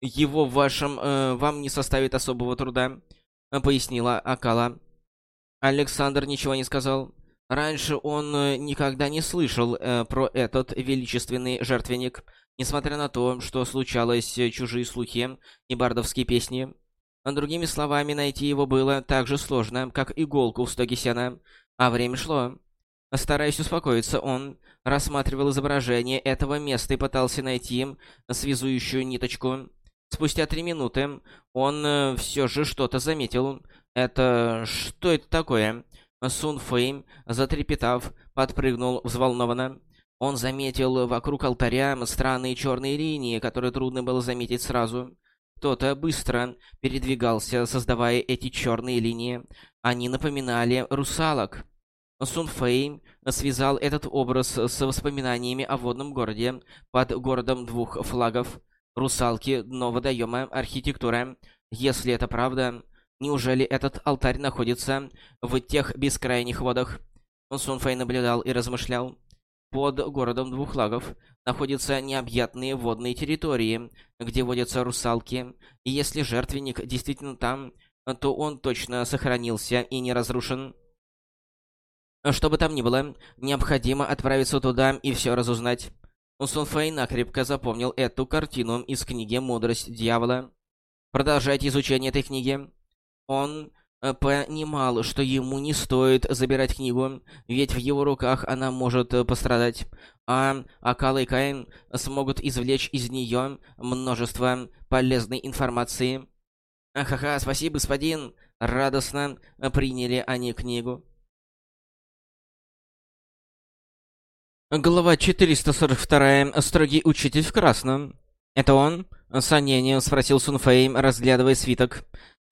его в вашем, э, вам не составит особого труда», — пояснила Акала. Александр ничего не сказал. Раньше он э, никогда не слышал э, про этот величественный жертвенник, несмотря на то, что случалось э, чужие слухи и бардовские песни. Другими словами, найти его было так же сложно, как иголку в стоге сена, а время шло. Стараясь успокоиться, он рассматривал изображение этого места и пытался найти связующую ниточку. Спустя три минуты он э, все же что-то заметил. Это... что это такое? Сун Фэй, затрепетав, подпрыгнул взволнованно. Он заметил вокруг алтаря странные черные линии, которые трудно было заметить сразу. Кто-то быстро передвигался, создавая эти черные линии. Они напоминали русалок. Сун Фэй связал этот образ с воспоминаниями о водном городе под городом двух флагов. Русалки, дно водоема, архитектура. Если это правда, Неужели этот алтарь находится в тех бескрайних водах? Сун Фэй наблюдал и размышлял. Под городом двух лагов находятся необъятные водные территории, где водятся русалки, и если жертвенник действительно там, то он точно сохранился и не разрушен. Что бы там ни было, необходимо отправиться туда и все разузнать. Сун Фэй накрепко запомнил эту картину из книги «Мудрость дьявола». Продолжайте изучение этой книги. Он э, понимал, что ему не стоит забирать книгу, ведь в его руках она может э, пострадать, а Акала и Каин смогут извлечь из нее множество полезной информации. «Ха-ха, спасибо, господин!» Радостно приняли они книгу. Глава 442. Строгий учитель в красном. «Это он?» — с сомнением спросил Сунфэй, разглядывая свиток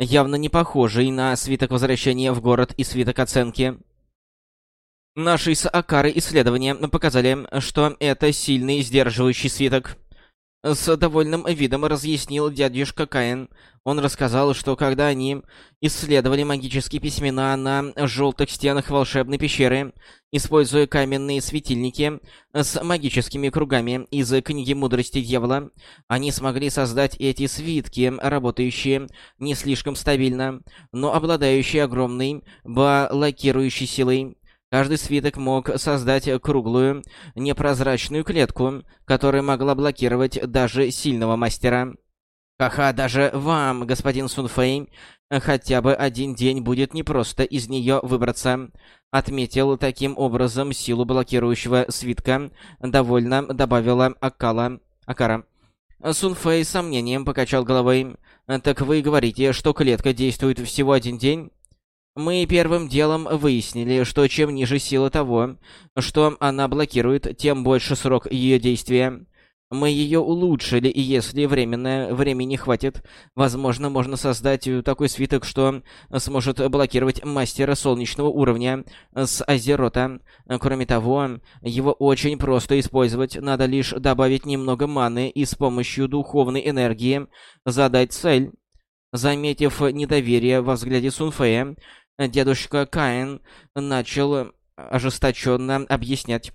явно не похожий на свиток возвращения в город и свиток оценки. Наши с Акары исследования показали, что это сильный сдерживающий свиток. С довольным видом разъяснил дядюшка Каин. Он рассказал, что когда они исследовали магические письмена на желтых стенах волшебной пещеры, используя каменные светильники с магическими кругами из книги мудрости дьявола, они смогли создать эти свитки, работающие не слишком стабильно, но обладающие огромной блокирующей силой. Каждый свиток мог создать круглую, непрозрачную клетку, которая могла блокировать даже сильного мастера. Ха-ха, даже вам, господин Сунфэй, хотя бы один день будет непросто из нее выбраться. Отметил таким образом силу блокирующего свитка. Довольно добавила Акала. Акара. Сунфэй с сомнением покачал головой. «Так вы говорите, что клетка действует всего один день?» Мы первым делом выяснили, что чем ниже сила того, что она блокирует, тем больше срок ее действия. Мы ее улучшили, и если временно времени хватит, возможно, можно создать такой свиток, что сможет блокировать мастера солнечного уровня с Азерота. Кроме того, его очень просто использовать, надо лишь добавить немного маны и с помощью духовной энергии задать цель. Заметив недоверие во взгляде Сунфея, дедушка Каин начал ожесточенно объяснять.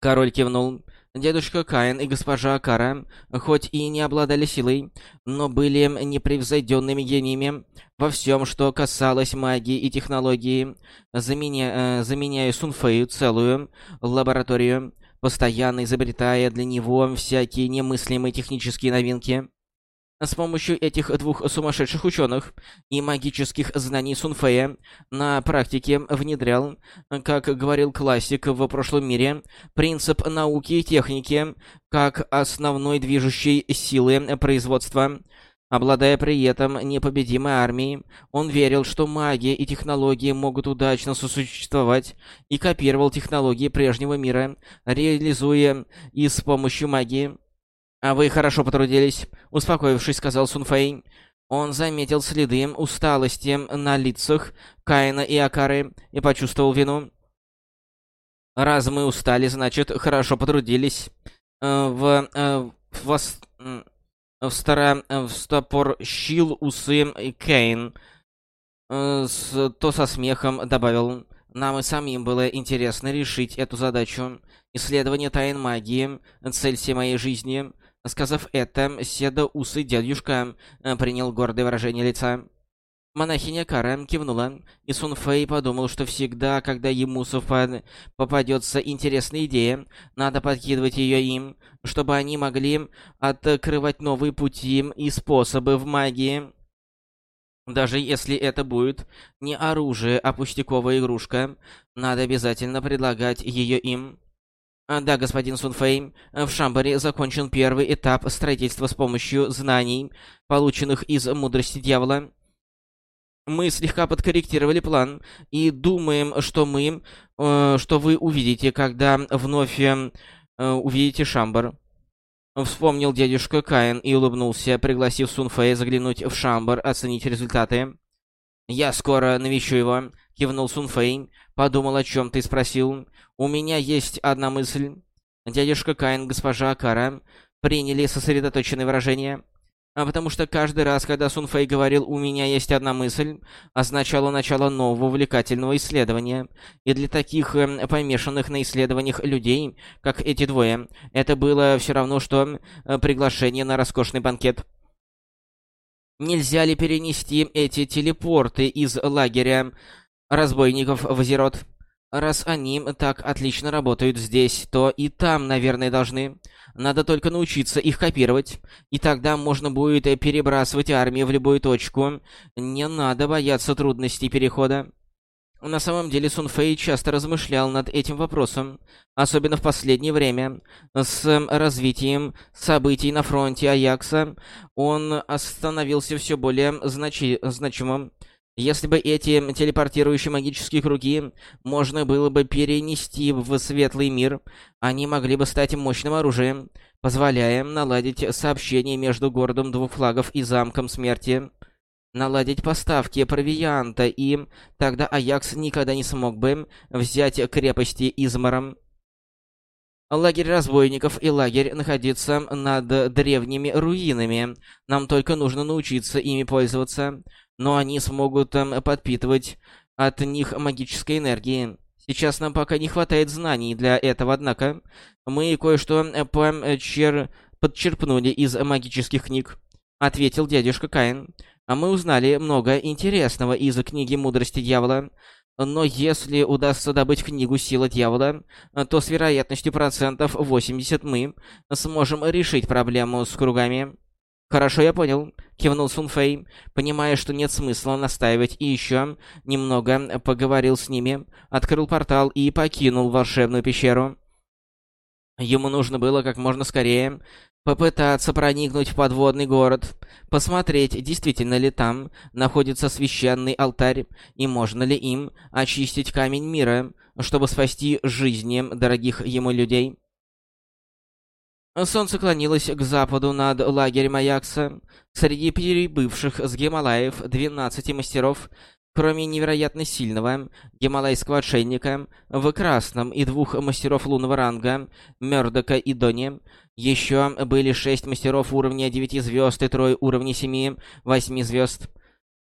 Король кивнул. Дедушка Каин и госпожа Акара, хоть и не обладали силой, но были непревзойденными гениями во всем, что касалось магии и технологии, заменя... э, заменяя Сунфею целую лабораторию, постоянно изобретая для него всякие немыслимые технические новинки. С помощью этих двух сумасшедших ученых и магических знаний Сунфея на практике внедрял, как говорил классик в прошлом мире, принцип науки и техники как основной движущей силы производства. Обладая при этом непобедимой армией, он верил, что магия и технологии могут удачно сосуществовать и копировал технологии прежнего мира, реализуя и с помощью магии «А вы хорошо потрудились», — успокоившись, сказал Сунфэй. Он заметил следы усталости на лицах Каина и Акары и почувствовал вину. «Раз мы устали, значит, хорошо потрудились. Э, в... Э, в... Вос... В стара... Встопорщил усы Кейн. Э, с... То со смехом добавил... Нам и самим было интересно решить эту задачу. Исследование тайн магии — цель всей моей жизни. Сказав это, седоусый дядюшка э, принял гордое выражение лица. Монахиня Кара кивнула, и Сун Фэй подумал, что всегда, когда ему совпад... попадется интересная идея, надо подкидывать ее им, чтобы они могли открывать новые пути и способы в магии. Даже если это будет не оружие, а пустяковая игрушка, надо обязательно предлагать ее им. А, да, господин Сунфэй, в Шамбаре закончен первый этап строительства с помощью знаний, полученных из мудрости дьявола. Мы слегка подкорректировали план и думаем, что мы, э, что вы увидите, когда вновь э, увидите Шамбар. Вспомнил дядюшка Каин и улыбнулся, пригласив Сунфэя заглянуть в Шамбар, оценить результаты. «Я скоро навещу его», — кивнул Сунфэй, подумал о чем ты спросил. «У меня есть одна мысль». Дядюшка Каин, госпожа Акара приняли сосредоточенное выражение. А потому что каждый раз, когда Сун Фэй говорил «у меня есть одна мысль», означало начало нового увлекательного исследования. И для таких э, помешанных на исследованиях людей, как эти двое, это было все равно, что э, приглашение на роскошный банкет. Нельзя ли перенести эти телепорты из лагеря разбойников в Азерот? Раз они так отлично работают здесь, то и там, наверное, должны. Надо только научиться их копировать. И тогда можно будет перебрасывать армию в любую точку. Не надо бояться трудностей перехода. На самом деле Сун Фэй часто размышлял над этим вопросом, особенно в последнее время. С развитием событий на фронте Аякса он становился все более значи значимым. Если бы эти телепортирующие магические круги можно было бы перенести в светлый мир, они могли бы стать мощным оружием, позволяя наладить сообщение между городом двух флагов и замком смерти, наладить поставки провианта, и тогда Аякс никогда не смог бы взять крепости Измаром. Лагерь разбойников и лагерь находится над древними руинами. Нам только нужно научиться ими пользоваться но они смогут эм, подпитывать от них магической энергии. Сейчас нам пока не хватает знаний для этого, однако мы кое-что э, почер... подчерпнули из магических книг, ответил дядюшка Каин. А мы узнали много интересного из книги «Мудрости дьявола». Но если удастся добыть книгу «Сила дьявола», то с вероятностью процентов 80 мы сможем решить проблему с кругами. «Хорошо, я понял», — кивнул Сунфэй, понимая, что нет смысла настаивать, и еще немного поговорил с ними, открыл портал и покинул волшебную пещеру. Ему нужно было как можно скорее попытаться проникнуть в подводный город, посмотреть, действительно ли там находится священный алтарь, и можно ли им очистить камень мира, чтобы спасти жизни дорогих ему людей. Солнце клонилось к западу над лагерем Аякса. Среди перебывших с Гималаев 12 мастеров, кроме невероятно сильного гималайского отшельника в красном и двух мастеров лунного ранга Мёрдока и Дони, еще были шесть мастеров уровня 9 звезд и трое уровня 7-8 звезд.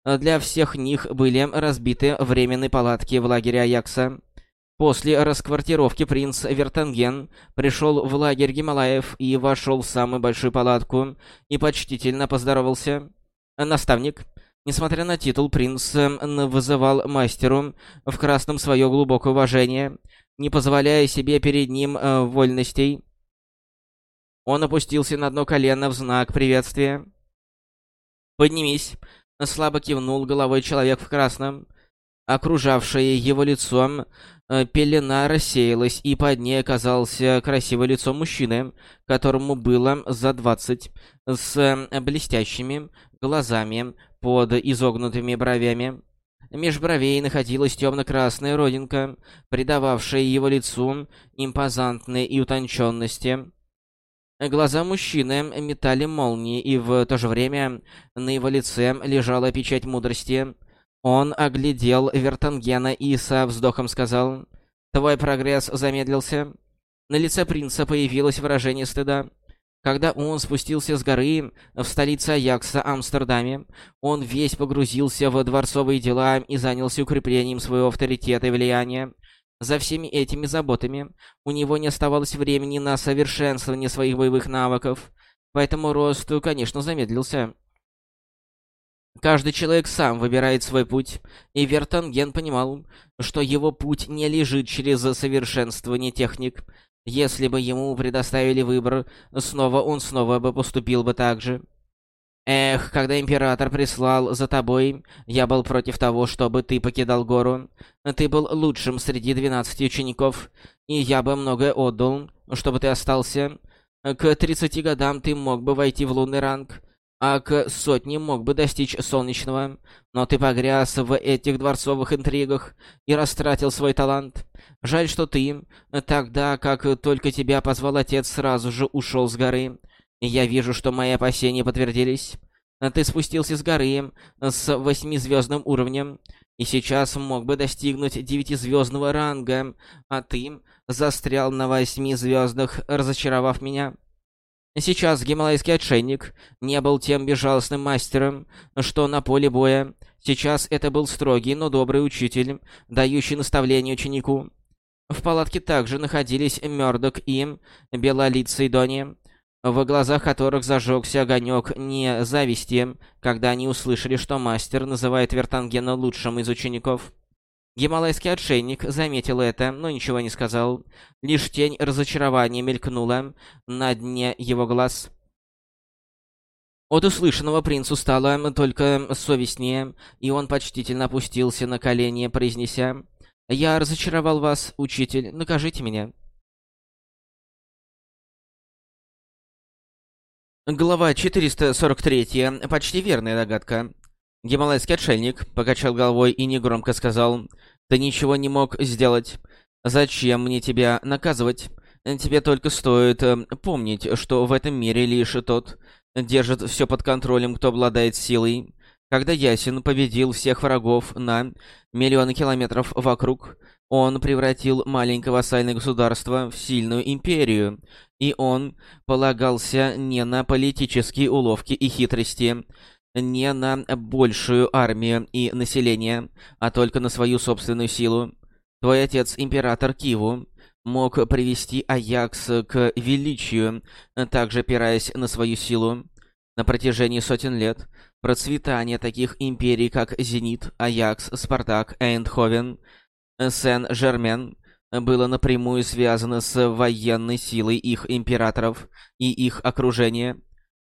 Для всех них были разбиты временные палатки в лагере Аякса. После расквартировки принц Вертанген пришел в лагерь Гималаев и вошел в самую большую палатку и почтительно поздоровался. Наставник, несмотря на титул, принц вызывал мастеру в красном свое глубокое уважение, не позволяя себе перед ним э, вольностей. Он опустился на одно колено в знак приветствия. «Поднимись!» — слабо кивнул головой человек в красном. Окружавшее его лицом Э, пелена рассеялась, и под ней оказался красивое лицо мужчины, которому было за двадцать, с э, блестящими глазами под изогнутыми бровями. Меж бровей находилась темно-красная родинка, придававшая его лицу импозантной и утонченности. Глаза мужчины метали молнии, и в то же время на его лице лежала печать мудрости — он оглядел Вертангена и со вздохом сказал, «Твой прогресс замедлился». На лице принца появилось выражение стыда. Когда он спустился с горы в столице Аякса, Амстердаме, он весь погрузился в дворцовые дела и занялся укреплением своего авторитета и влияния. За всеми этими заботами у него не оставалось времени на совершенствование своих боевых навыков, поэтому рост, конечно, замедлился. Каждый человек сам выбирает свой путь, и Вертанген понимал, что его путь не лежит через совершенствование техник. Если бы ему предоставили выбор, снова он снова бы поступил бы так же. Эх, когда Император прислал за тобой, я был против того, чтобы ты покидал гору. Ты был лучшим среди двенадцати учеников, и я бы многое отдал, чтобы ты остался. К тридцати годам ты мог бы войти в лунный ранг, а к сотне мог бы достичь солнечного, но ты погряз в этих дворцовых интригах и растратил свой талант. Жаль, что ты, тогда как только тебя позвал отец, сразу же ушел с горы. Я вижу, что мои опасения подтвердились. Ты спустился с горы с восьмизвездным уровнем, и сейчас мог бы достигнуть девятизвездного ранга, а ты застрял на восьми звездах, разочаровав меня. Сейчас гималайский отшельник не был тем безжалостным мастером, что на поле боя. Сейчас это был строгий, но добрый учитель, дающий наставление ученику. В палатке также находились Мёрдок и Белолицый Дони, в глазах которых зажегся огонек не зависти, когда они услышали, что мастер называет Вертангена лучшим из учеников. Гималайский отшельник заметил это, но ничего не сказал. Лишь тень разочарования мелькнула на дне его глаз. От услышанного принцу стало только совестнее, и он почтительно опустился на колени, произнеся «Я разочаровал вас, учитель, накажите меня». Глава 443. Почти верная догадка. Гималайский отшельник покачал головой и негромко сказал, «Ты ничего не мог сделать. Зачем мне тебя наказывать? Тебе только стоит э, помнить, что в этом мире лишь тот держит все под контролем, кто обладает силой. Когда Ясин победил всех врагов на миллионы километров вокруг, он превратил маленькое вассальное государство в сильную империю, и он полагался не на политические уловки и хитрости, не на большую армию и население, а только на свою собственную силу. Твой отец, император Киву, мог привести Аякс к величию, также опираясь на свою силу. На протяжении сотен лет процветание таких империй, как Зенит, Аякс, Спартак, Эйндховен Сен-Жермен было напрямую связано с военной силой их императоров и их окружения.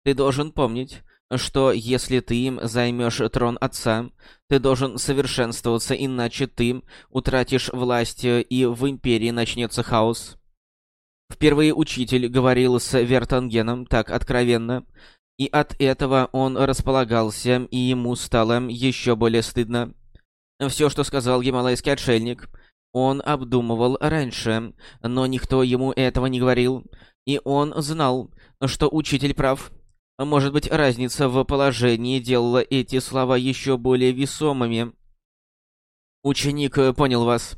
Ты должен помнить, что если ты им займешь трон отца, ты должен совершенствоваться, иначе ты утратишь власть, и в империи начнется хаос. Впервые учитель говорил с Вертангеном так откровенно, и от этого он располагался, и ему стало еще более стыдно. Все, что сказал гималайский отшельник, он обдумывал раньше, но никто ему этого не говорил, и он знал, что учитель прав. Может быть, разница в положении делала эти слова еще более весомыми. «Ученик понял вас».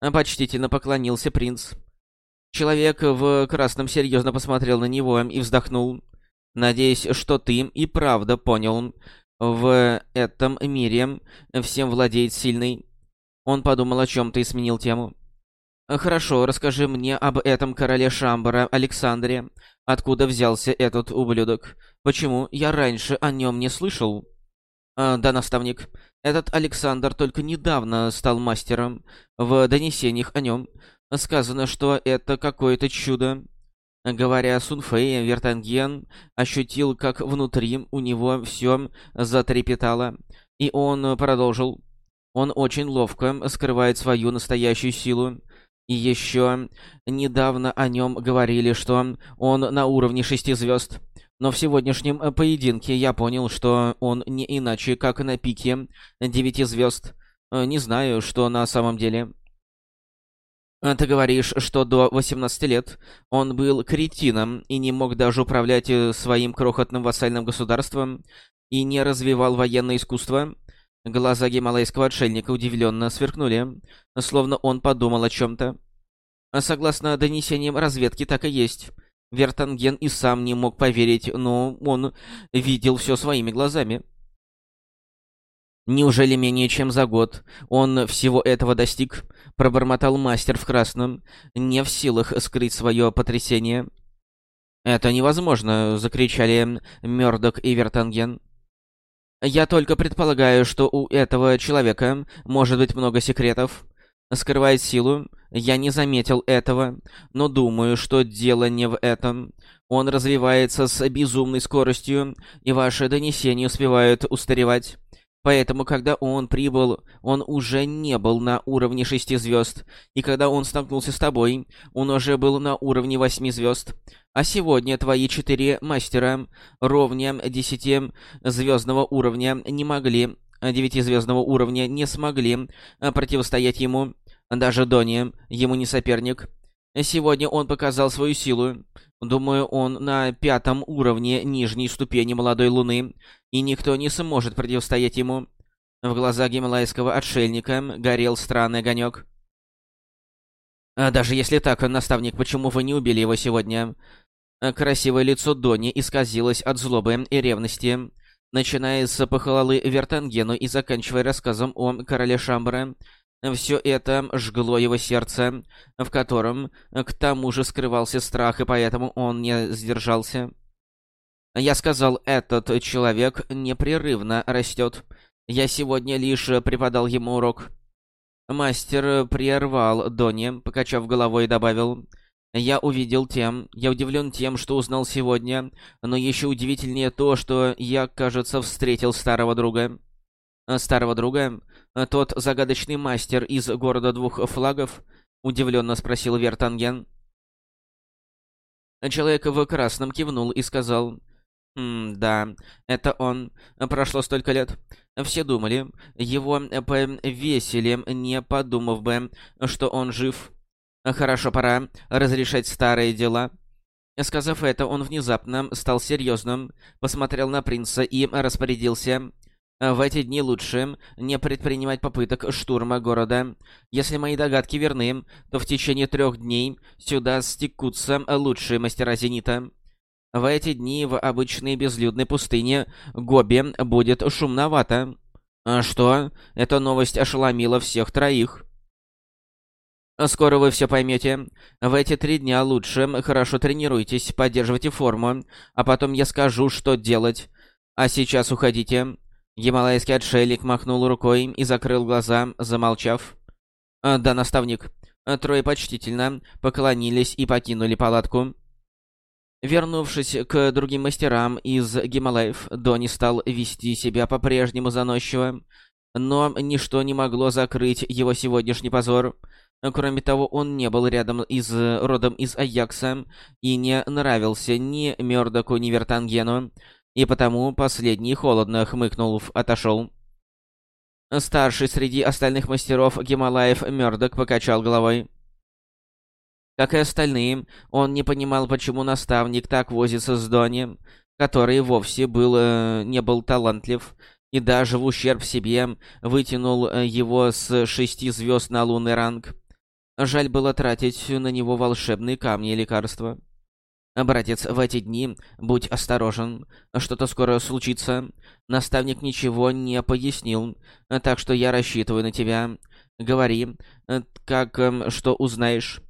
Почтительно поклонился принц. Человек в красном серьезно посмотрел на него и вздохнул. «Надеюсь, что ты и правда понял. В этом мире всем владеет сильный». Он подумал о чем-то и сменил тему. «Хорошо, расскажи мне об этом короле Шамбара, Александре. Откуда взялся этот ублюдок? Почему я раньше о нем не слышал?» а, «Да, наставник. Этот Александр только недавно стал мастером. В донесениях о нем сказано, что это какое-то чудо». Говоря о Сунфее, Вертанген ощутил, как внутри у него все затрепетало. И он продолжил. Он очень ловко скрывает свою настоящую силу. И еще недавно о нем говорили, что он на уровне шести звезд. Но в сегодняшнем поединке я понял, что он не иначе, как на пике девяти звезд. Не знаю, что на самом деле. Ты говоришь, что до 18 лет он был кретином и не мог даже управлять своим крохотным вассальным государством и не развивал военное искусство? Глаза гималайского отшельника удивленно сверкнули, словно он подумал о чем-то. Согласно донесениям разведки, так и есть. Вертанген и сам не мог поверить, но он видел все своими глазами. Неужели менее чем за год он всего этого достиг? Пробормотал мастер в красном, не в силах скрыть свое потрясение. «Это невозможно!» — закричали Мёрдок и Вертанген. Я только предполагаю, что у этого человека может быть много секретов. Скрывает силу. Я не заметил этого, но думаю, что дело не в этом. Он развивается с безумной скоростью, и ваши донесения успевают устаревать. Поэтому, когда он прибыл, он уже не был на уровне шести звезд, и когда он столкнулся с тобой, он уже был на уровне восьми звезд. А сегодня твои четыре мастера ровня десяти звездного уровня не могли, девятизвездного уровня не смогли а, противостоять ему. Даже Дони, ему не соперник. Сегодня он показал свою силу. Думаю, он на пятом уровне нижней ступени молодой луны, и никто не сможет противостоять ему. В глазах гималайского отшельника горел странный огонек. А «Даже если так, наставник, почему вы не убили его сегодня?» Красивое лицо Дони исказилось от злобы и ревности, начиная с похвалы Вертангену и заканчивая рассказом о короле Шамбара. Все это жгло его сердце, в котором к тому же скрывался страх, и поэтому он не сдержался. Я сказал, этот человек непрерывно растет. Я сегодня лишь преподал ему урок. Мастер прервал Дони, покачав головой, и добавил... Я увидел тем, я удивлен тем, что узнал сегодня, но еще удивительнее то, что я, кажется, встретил старого друга. Старого друга? Тот загадочный мастер из города двух флагов? Удивленно спросил Вертанген. Человек в красном кивнул и сказал... «М да, это он. Прошло столько лет. Все думали, его повесили, не подумав бы, что он жив. Хорошо, пора разрешать старые дела». Сказав это, он внезапно стал серьезным, посмотрел на принца и распорядился... В эти дни лучше не предпринимать попыток штурма города. Если мои догадки верны, то в течение трех дней сюда стекутся лучшие мастера Зенита. В эти дни в обычной безлюдной пустыне Гоби будет шумновато. А что? Эта новость ошеломила всех троих. Скоро вы все поймете. В эти три дня лучше хорошо тренируйтесь, поддерживайте форму, а потом я скажу, что делать. А сейчас уходите. Гималайский отшельник махнул рукой и закрыл глаза, замолчав. «Да, наставник». Трое почтительно поклонились и покинули палатку. Вернувшись к другим мастерам из Гималаев, Дони стал вести себя по-прежнему заносчиво, но ничто не могло закрыть его сегодняшний позор. Кроме того, он не был рядом из родом из Аякса и не нравился ни Мёрдоку, ни Вертангену, и потому последний холодно хмыкнув, отошел. Старший среди остальных мастеров Гималаев Мёрдок покачал головой. Как и остальные, он не понимал, почему наставник так возится с Дони, который вовсе был, э, не был талантлив, и даже в ущерб себе вытянул э, его с шести звезд на лунный ранг. Жаль было тратить на него волшебные камни и лекарства. «Братец, в эти дни будь осторожен. Что-то скоро случится. Наставник ничего не пояснил, так что я рассчитываю на тебя. Говори, как эм, что узнаешь».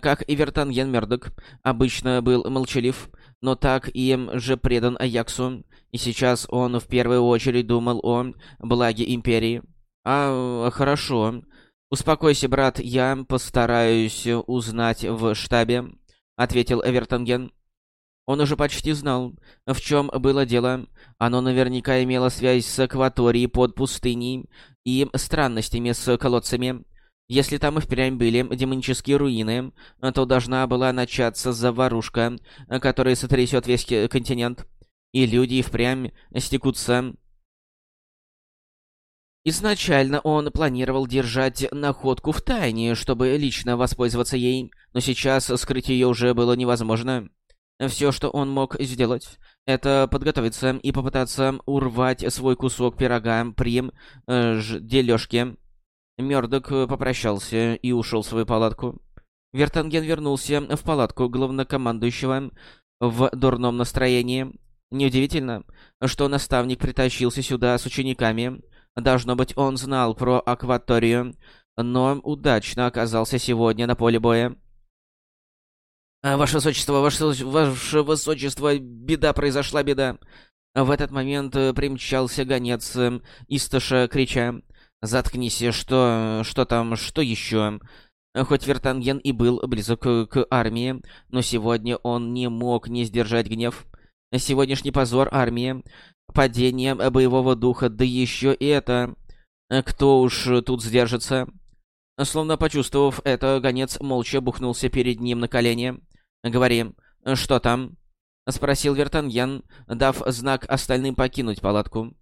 Как и Вертанген Мёрдок, обычно был молчалив, но так им же предан Аяксу, и сейчас он в первую очередь думал о благе Империи. «А, хорошо. Успокойся, брат, я постараюсь узнать в штабе», — ответил Эвертонген. Он уже почти знал, в чем было дело. Оно наверняка имело связь с акваторией под пустыней и странностями с колодцами. Если там и впрямь были демонические руины, то должна была начаться заварушка, которая сотрясет весь континент, и люди впрямь стекутся. Изначально он планировал держать находку в тайне, чтобы лично воспользоваться ей, но сейчас скрыть ее уже было невозможно. Все, что он мог сделать, это подготовиться и попытаться урвать свой кусок пирога при э, дележке. Мёрдок попрощался и ушел в свою палатку. Вертанген вернулся в палатку главнокомандующего в дурном настроении. Неудивительно, что наставник притащился сюда с учениками. Должно быть, он знал про акваторию, но удачно оказался сегодня на поле боя. А, «Ваше Высочество, ваше, ваше Высочество, беда произошла, беда!» В этот момент э, примчался гонец э, Истоша, крича «Заткнись, что... что там, что еще?» Хоть Вертанген и был близок к армии, но сегодня он не мог не сдержать гнев. Сегодняшний позор армии, падение боевого духа, да еще и это... Кто уж тут сдержится? Словно почувствовав это, гонец молча бухнулся перед ним на колени. «Говори, что там?» — спросил Вертанген, дав знак остальным покинуть палатку.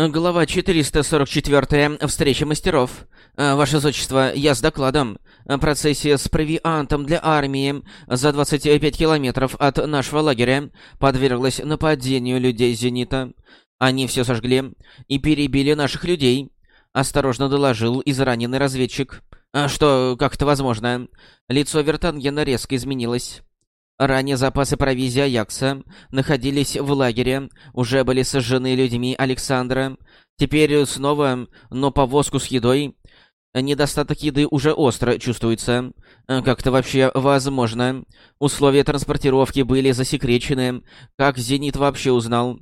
Глава 444. Встреча мастеров. Ваше Зодчество, я с докладом. Процессия с провиантом для армии за 25 километров от нашего лагеря подверглась нападению людей Зенита. Они все сожгли и перебили наших людей. Осторожно доложил израненный разведчик. Что, как это возможно? Лицо Вертангена резко изменилось. Ранее запасы провизии Аякса находились в лагере, уже были сожжены людьми Александра. Теперь снова, но повозку с едой. Недостаток еды уже остро чувствуется. Как это вообще возможно? Условия транспортировки были засекречены. Как Зенит вообще узнал?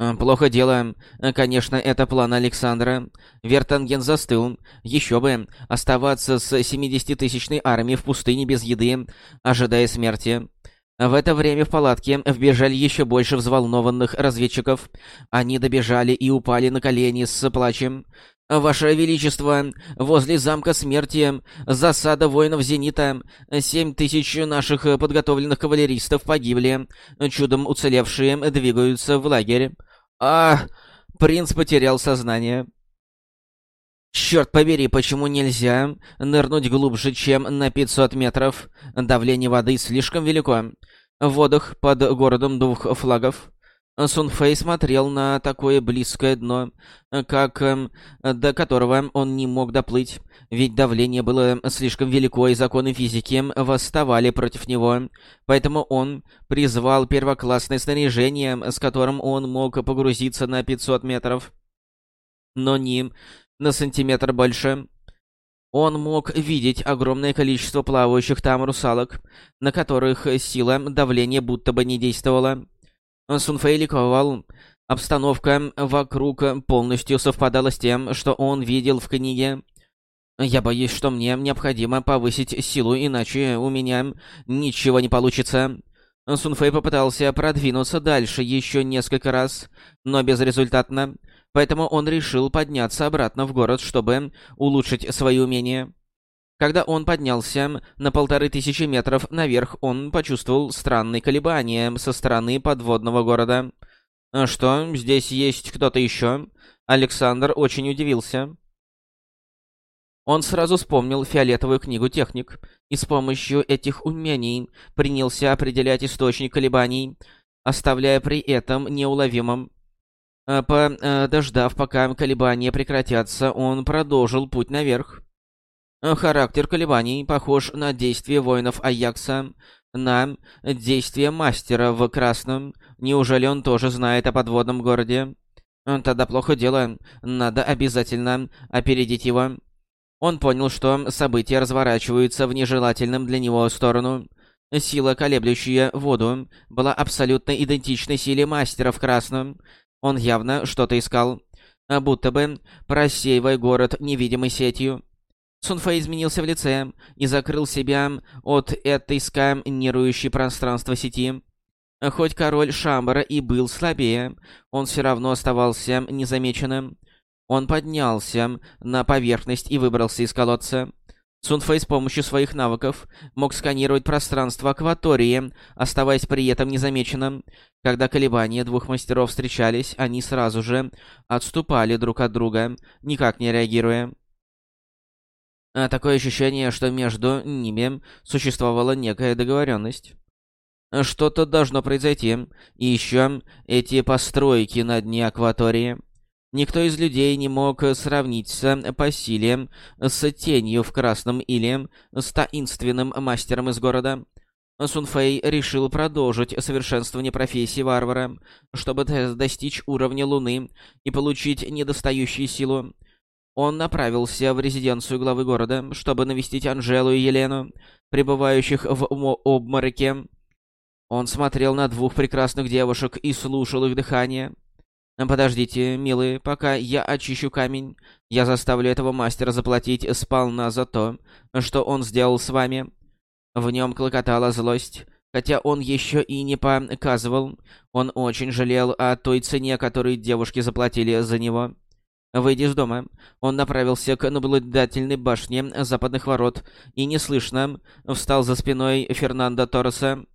Э, «Плохо дело. Э, конечно, это план Александра. Вертанген застыл. Еще бы. Оставаться с 70-тысячной армией в пустыне без еды, ожидая смерти». В это время в палатке вбежали еще больше взволнованных разведчиков. Они добежали и упали на колени с плачем. «Ваше Величество, возле замка смерти, засада воинов Зенита, семь тысяч наших подготовленных кавалеристов погибли, чудом уцелевшие двигаются в лагерь». А, принц потерял сознание. Черт побери, почему нельзя нырнуть глубже, чем на 500 метров? Давление воды слишком велико. В водах под городом двух флагов. Сунфэй смотрел на такое близкое дно, как эм, до которого он не мог доплыть, ведь давление было слишком велико, и законы физики восставали против него. Поэтому он призвал первоклассное снаряжение, с которым он мог погрузиться на 500 метров. Но не на сантиметр больше. Он мог видеть огромное количество плавающих там русалок, на которых сила давления будто бы не действовала. Сунфэй ликовал. Обстановка вокруг полностью совпадала с тем, что он видел в книге. Я боюсь, что мне необходимо повысить силу, иначе у меня ничего не получится. Сунфэй попытался продвинуться дальше еще несколько раз, но безрезультатно, поэтому он решил подняться обратно в город, чтобы улучшить свои умения. Когда он поднялся на полторы тысячи метров наверх, он почувствовал странные колебания со стороны подводного города. «Что, здесь есть кто-то еще?» Александр очень удивился. Он сразу вспомнил фиолетовую книгу «Техник» и с помощью этих умений принялся определять источник колебаний, оставляя при этом неуловимым. Э, Подождав, пока колебания прекратятся, он продолжил путь наверх. Характер колебаний похож на действие воинов Аякса, на действие мастера в Красном. Неужели он тоже знает о подводном городе? Тогда плохо дело. Надо обязательно опередить его. Он понял, что события разворачиваются в нежелательном для него сторону. Сила, колеблющая воду, была абсолютно идентичной силе мастера в красном. Он явно что-то искал, будто бы просеивая город невидимой сетью. Сунфэй изменился в лице и закрыл себя от этой сканирующей пространства сети. Хоть король Шамбара и был слабее, он все равно оставался незамеченным. Он поднялся на поверхность и выбрался из колодца. Сунфэй с помощью своих навыков мог сканировать пространство акватории, оставаясь при этом незамеченным. Когда колебания двух мастеров встречались, они сразу же отступали друг от друга, никак не реагируя. А такое ощущение, что между ними существовала некая договоренность. Что-то должно произойти. И еще эти постройки на дне акватории. Никто из людей не мог сравниться по силе с тенью в красном или с таинственным мастером из города. Сунфэй решил продолжить совершенствование профессии варвара, чтобы достичь уровня Луны и получить недостающую силу. Он направился в резиденцию главы города, чтобы навестить Анжелу и Елену, пребывающих в обмороке. Он смотрел на двух прекрасных девушек и слушал их дыхание. «Подождите, милые, пока я очищу камень, я заставлю этого мастера заплатить сполна за то, что он сделал с вами». В нем клокотала злость. Хотя он еще и не показывал, он очень жалел о той цене, которую девушки заплатили за него. Выйдя из дома, он направился к наблюдательной башне западных ворот и неслышно встал за спиной Фернандо Торреса.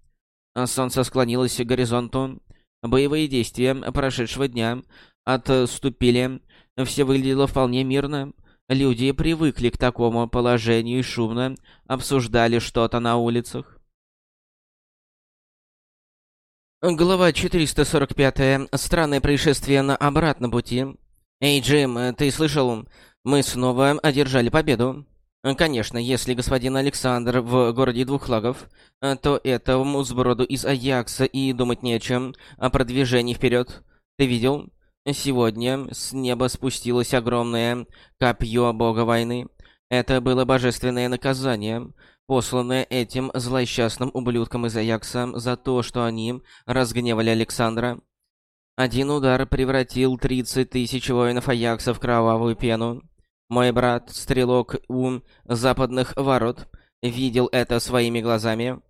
Солнце склонилось к горизонту. Боевые действия прошедшего дня отступили. Все выглядело вполне мирно. Люди привыкли к такому положению и шумно обсуждали что-то на улицах. Глава 445. Странное происшествие на обратном пути. «Эй, Джим, э, ты слышал? Мы снова одержали победу». Конечно, если господин Александр в городе двух флагов, э, то этому сброду из Аякса и думать не о чем, о продвижении вперед. Ты видел? Сегодня с неба спустилось огромное копье бога войны. Это было божественное наказание, посланное этим злосчастным ублюдкам из Аякса за то, что они разгневали Александра. Один удар превратил 30 тысяч воинов Аякса в кровавую пену. Мой брат, стрелок у западных ворот, видел это своими глазами.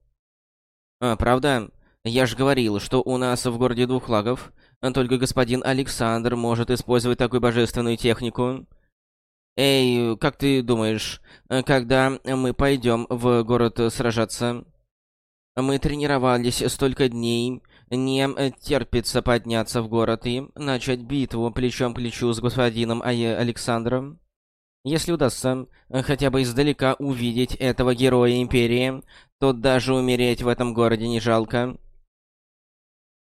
А, правда? Я ж говорил, что у нас в городе двух флагов. Только господин Александр может использовать такую божественную технику. Эй, как ты думаешь, когда мы пойдем в город сражаться? Мы тренировались столько дней, не э, терпится подняться в город и начать битву плечом к плечу с господином Александром. Если удастся э, хотя бы издалека увидеть этого героя Империи, то даже умереть в этом городе не жалко.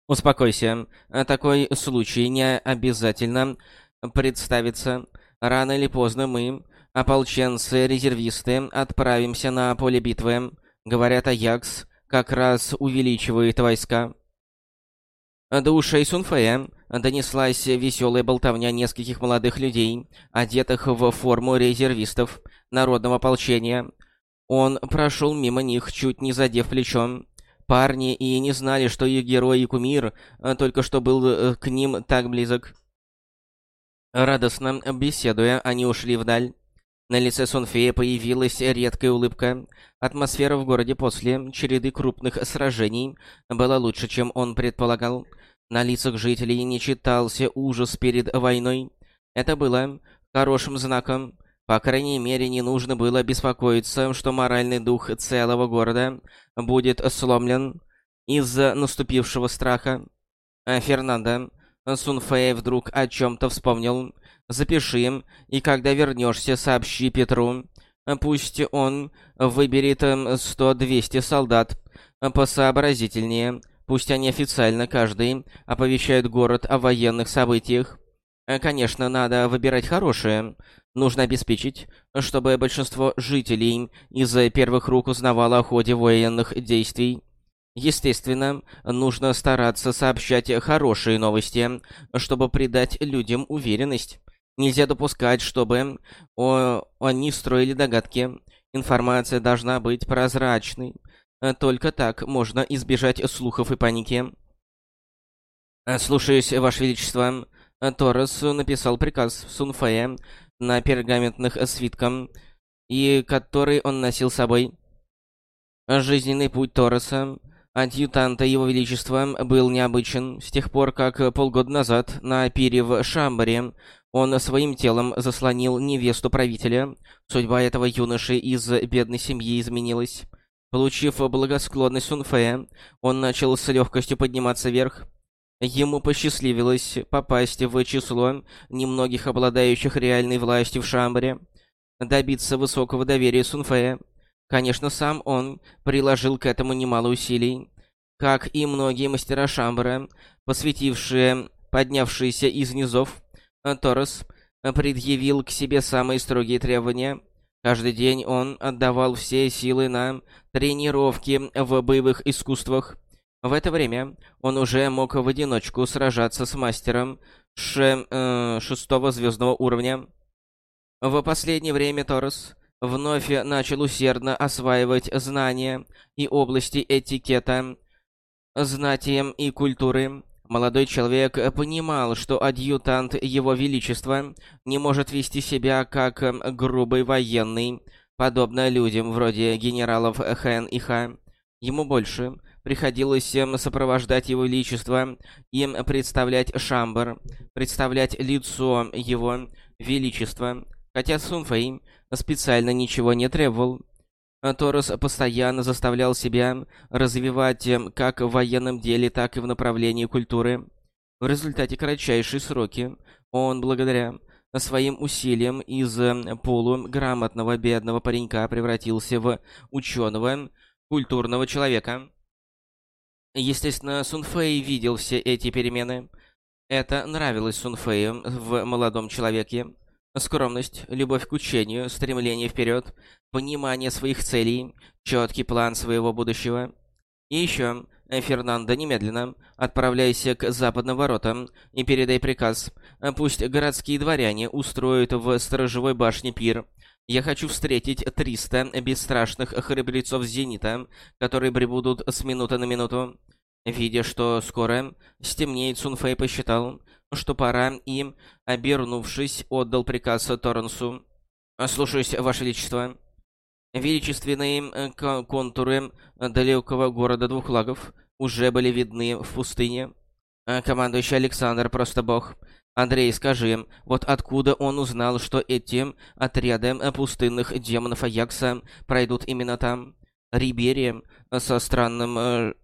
Успокойся. Э, такой случай не обязательно представится. Рано или поздно мы, ополченцы-резервисты, отправимся на поле битвы. Говорят, Аякс как раз увеличивает войска. До ушей Сунфея донеслась веселая болтовня нескольких молодых людей, одетых в форму резервистов народного ополчения. Он прошел мимо них, чуть не задев плечом. Парни и не знали, что их герой и кумир э, только что был э, к ним так близок. Радостно беседуя, они ушли вдаль. На лице Сунфея появилась редкая улыбка. Атмосфера в городе после череды крупных сражений была лучше, чем он предполагал. На лицах жителей не читался ужас перед войной. Это было хорошим знаком. По крайней мере, не нужно было беспокоиться, что моральный дух целого города будет сломлен из-за наступившего страха. Фернандо Сунфэй вдруг о чем-то вспомнил. «Запиши, и когда вернешься, сообщи Петру. Пусть он выберет 100-200 солдат посообразительнее. Пусть они официально каждый оповещают город о военных событиях. Конечно, надо выбирать хорошие. Нужно обеспечить, чтобы большинство жителей из первых рук узнавало о ходе военных действий. Естественно, нужно стараться сообщать хорошие новости, чтобы придать людям уверенность. Нельзя допускать, чтобы о... они строили догадки. Информация должна быть прозрачной. Только так можно избежать слухов и паники. «Слушаюсь, Ваше Величество». Торрес написал приказ Сунфея на пергаментных свитках, и который он носил с собой. Жизненный путь Торреса, адъютанта Его Величества, был необычен. С тех пор, как полгода назад на пире в Шамбаре он своим телом заслонил невесту правителя, судьба этого юноши из бедной семьи изменилась. Получив благосклонность Сунфея, он начал с легкостью подниматься вверх. Ему посчастливилось попасть в число немногих обладающих реальной властью в Шамбаре, добиться высокого доверия Сунфея. Конечно, сам он приложил к этому немало усилий, как и многие мастера Шамбара, посвятившие поднявшиеся из низов. Торос предъявил к себе самые строгие требования. Каждый день он отдавал все силы на тренировки в боевых искусствах, в это время он уже мог в одиночку сражаться с мастером ше, э, шестого звездного уровня. В последнее время Торос вновь начал усердно осваивать знания и области этикета, знатием и культуры. Молодой человек понимал, что адъютант Его Величества не может вести себя как грубый военный, подобно людям вроде генералов Хэн и Ха. Ему больше приходилось эм, сопровождать его величество и представлять Шамбар, представлять лицо его величества, хотя Сунфэй специально ничего не требовал. Торос постоянно заставлял себя развивать эм, как в военном деле, так и в направлении культуры. В результате кратчайшие сроки он, благодаря своим усилиям из эм, полуграмотного бедного паренька превратился в ученого, культурного человека. Естественно, Сунфэй видел все эти перемены. Это нравилось Сунфэю в молодом человеке. Скромность, любовь к учению, стремление вперед, понимание своих целей, четкий план своего будущего. И еще, Фернандо, немедленно отправляйся к западным воротам и передай приказ. Пусть городские дворяне устроят в сторожевой башне пир я хочу встретить 300 бесстрашных храбрецов Зенита, которые прибудут с минуты на минуту. Видя, что скоро стемнеет, Сунфэй посчитал, что пора, и, обернувшись, отдал приказ Торренсу. «Слушаюсь, Ваше Величество». Величественные э, контуры далекого города Двух Лагов уже были видны в пустыне. Командующий Александр просто бог. Андрей, скажи, вот откуда он узнал, что эти отряды пустынных демонов Аякса пройдут именно там? Рибери со странным э,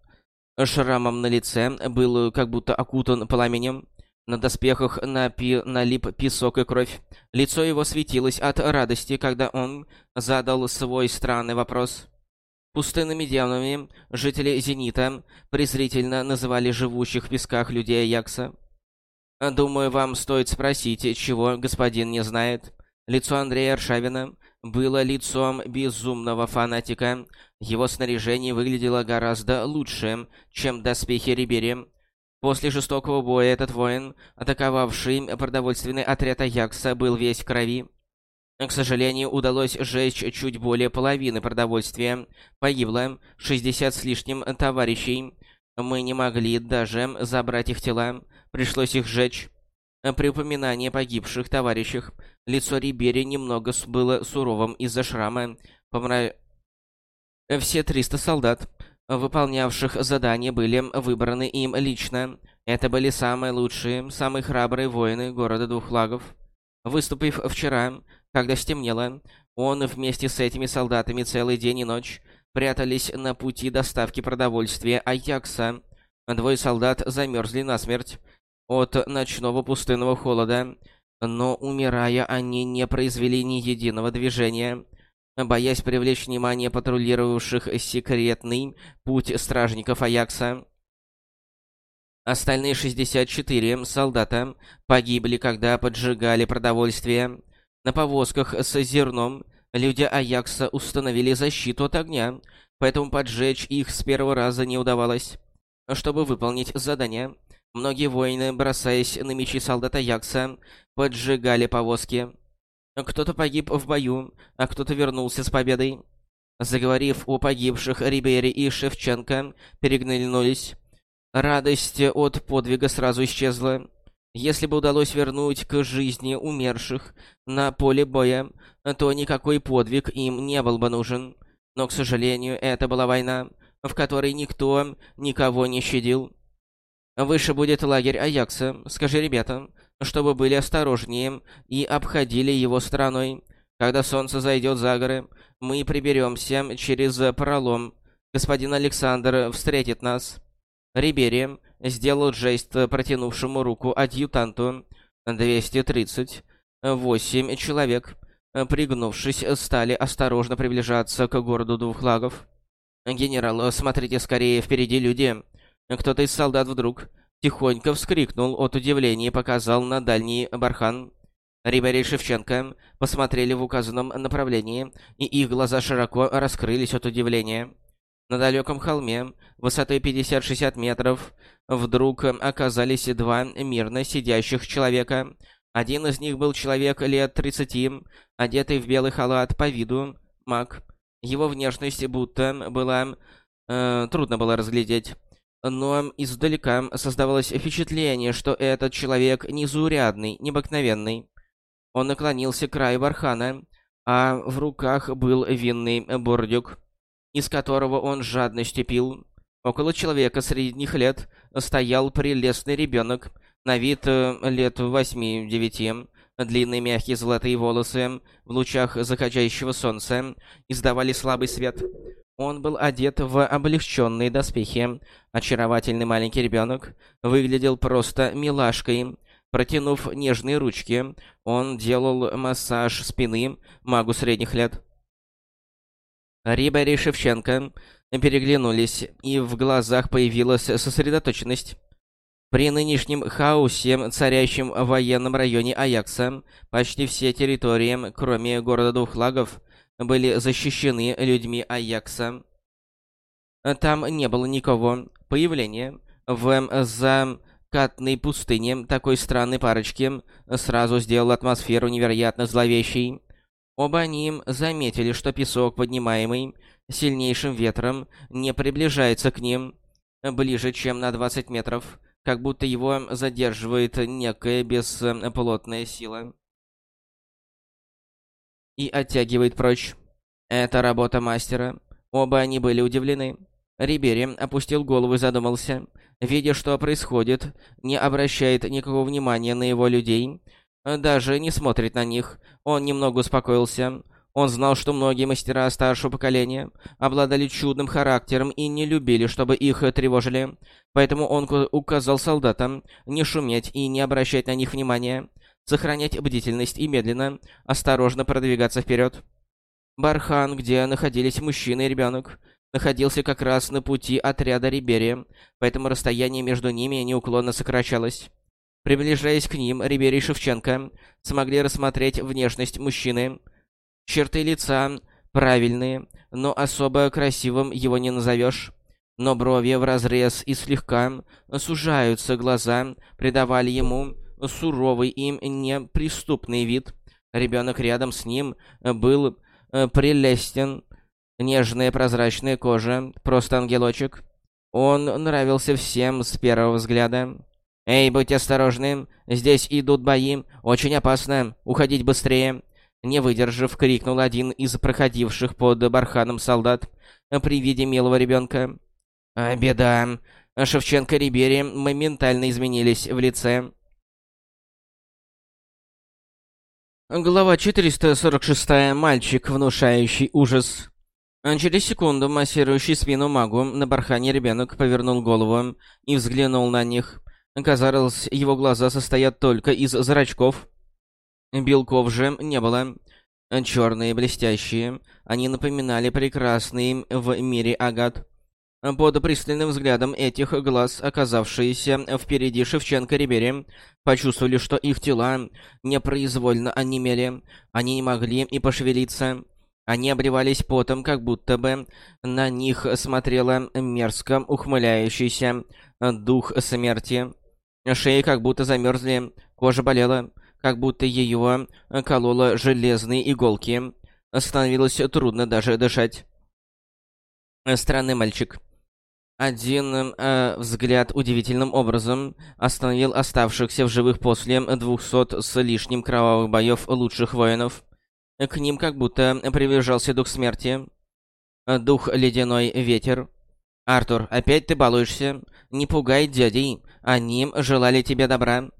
шрамом на лице был как будто окутан пламенем. На доспехах напи налип песок и кровь. Лицо его светилось от радости, когда он задал свой странный вопрос. Пустынными демонами жители Зенита презрительно называли живущих в песках людей Аякса. Думаю, вам стоит спросить, чего господин не знает. Лицо Андрея Аршавина было лицом безумного фанатика. Его снаряжение выглядело гораздо лучше, чем доспехи Рибери. После жестокого боя этот воин, атаковавший продовольственный отряд Аякса, был весь в крови. К сожалению, удалось сжечь чуть более половины продовольствия. Погибло 60 с лишним товарищей. Мы не могли даже забрать их тела. Пришлось их сжечь. При упоминании погибших товарищах лицо Рибери немного было суровым из-за шрама. Помра... Все 300 солдат, выполнявших задание, были выбраны им лично. Это были самые лучшие, самые храбрые воины города Двух Лагов. Выступив вчера, когда стемнело, он вместе с этими солдатами целый день и ночь прятались на пути доставки продовольствия Аякса. Двое солдат замерзли насмерть от ночного пустынного холода, но, умирая, они не произвели ни единого движения. Боясь привлечь внимание патрулировавших секретный путь стражников Аякса, остальные 64 солдата погибли, когда поджигали продовольствие. На повозках с зерном люди Аякса установили защиту от огня, поэтому поджечь их с первого раза не удавалось. Чтобы выполнить задание, многие воины, бросаясь на мечи солдат Аякса, поджигали повозки. Кто-то погиб в бою, а кто-то вернулся с победой. Заговорив о погибших, Рибери и Шевченко переглянулись. Радость от подвига сразу исчезла. Если бы удалось вернуть к жизни умерших на поле боя, то никакой подвиг им не был бы нужен. Но, к сожалению, это была война, в которой никто никого не щадил. Выше будет лагерь Аякса. Скажи ребятам, чтобы были осторожнее и обходили его стороной. Когда солнце зайдет за горы, мы приберемся через пролом. Господин Александр встретит нас. Рибери сделал жест протянувшему руку адъютанту. 238 человек, пригнувшись, стали осторожно приближаться к городу двух лагов. «Генерал, смотрите скорее, впереди люди!» Кто-то из солдат вдруг тихонько вскрикнул от удивления и показал на дальний бархан. Рибери и Шевченко посмотрели в указанном направлении, и их глаза широко раскрылись от удивления. На далеком холме, высотой 50-60 метров, вдруг оказались два мирно сидящих человека. Один из них был человек лет 30, одетый в белый халат по виду, маг. Его внешность будто была... Э, трудно было разглядеть. Но издалека создавалось впечатление, что этот человек незаурядный, необыкновенный. Он наклонился к краю бархана, а в руках был винный бурдюк из которого он жадностью пил. Около человека средних лет стоял прелестный ребенок, на вид э, лет восьми-девяти. Длинные мягкие золотые волосы в лучах закачающего солнца издавали слабый свет. Он был одет в облегченные доспехи. Очаровательный маленький ребенок выглядел просто милашкой. Протянув нежные ручки, он делал массаж спины магу средних лет. Рибари и Шевченко переглянулись, и в глазах появилась сосредоточенность. При нынешнем хаосе, царящем в военном районе Аякса, почти все территории, кроме города Двух Лагов, были защищены людьми Аякса. Там не было никого. Появление в закатной пустыне такой странной парочки сразу сделало атмосферу невероятно зловещей. Оба они заметили, что песок, поднимаемый сильнейшим ветром, не приближается к ним ближе, чем на 20 метров, как будто его задерживает некая бесплотная сила и оттягивает прочь. Это работа мастера. Оба они были удивлены. Рибери опустил голову и задумался. Видя, что происходит, не обращает никакого внимания на его людей, даже не смотрит на них. Он немного успокоился. Он знал, что многие мастера старшего поколения обладали чудным характером и не любили, чтобы их тревожили. Поэтому он указал солдатам не шуметь и не обращать на них внимания, сохранять бдительность и медленно, осторожно продвигаться вперед. Бархан, где находились мужчина и ребенок, находился как раз на пути отряда Рибери, поэтому расстояние между ними неуклонно сокращалось. Приближаясь к ним, Рибери и Шевченко смогли рассмотреть внешность мужчины. Черты лица правильные, но особо красивым его не назовешь. Но брови разрез и слегка сужаются глаза, придавали ему суровый им неприступный вид. Ребенок рядом с ним был э, прелестен. Нежная прозрачная кожа, просто ангелочек. Он нравился всем с первого взгляда. «Эй, будьте осторожны, здесь идут бои, очень опасно, уходить быстрее!» Не выдержав, крикнул один из проходивших под барханом солдат при виде милого ребенка. А, «Беда!» Шевченко и Рибери моментально изменились в лице. Глава 446. Мальчик, внушающий ужас. Через секунду массирующий спину магу на бархане ребенок повернул голову и взглянул на них. Казалось, его глаза состоят только из зрачков. Белков же не было. Черные, блестящие, они напоминали прекрасные в мире агат. Под пристальным взглядом этих глаз, оказавшиеся впереди Шевченко Рибери, почувствовали, что их тела непроизвольно онемели. Они не могли и пошевелиться. Они обливались потом, как будто бы на них смотрела мерзко ухмыляющийся дух смерти. Шеи как будто замерзли, кожа болела, как будто ее кололо железные иголки. Становилось трудно даже дышать. Странный мальчик. Один э, взгляд удивительным образом остановил оставшихся в живых после двухсот с лишним кровавых боев лучших воинов. К ним как будто приближался дух смерти. Дух ледяной ветер. «Артур, опять ты балуешься? Не пугай дядей. Они желали тебе добра».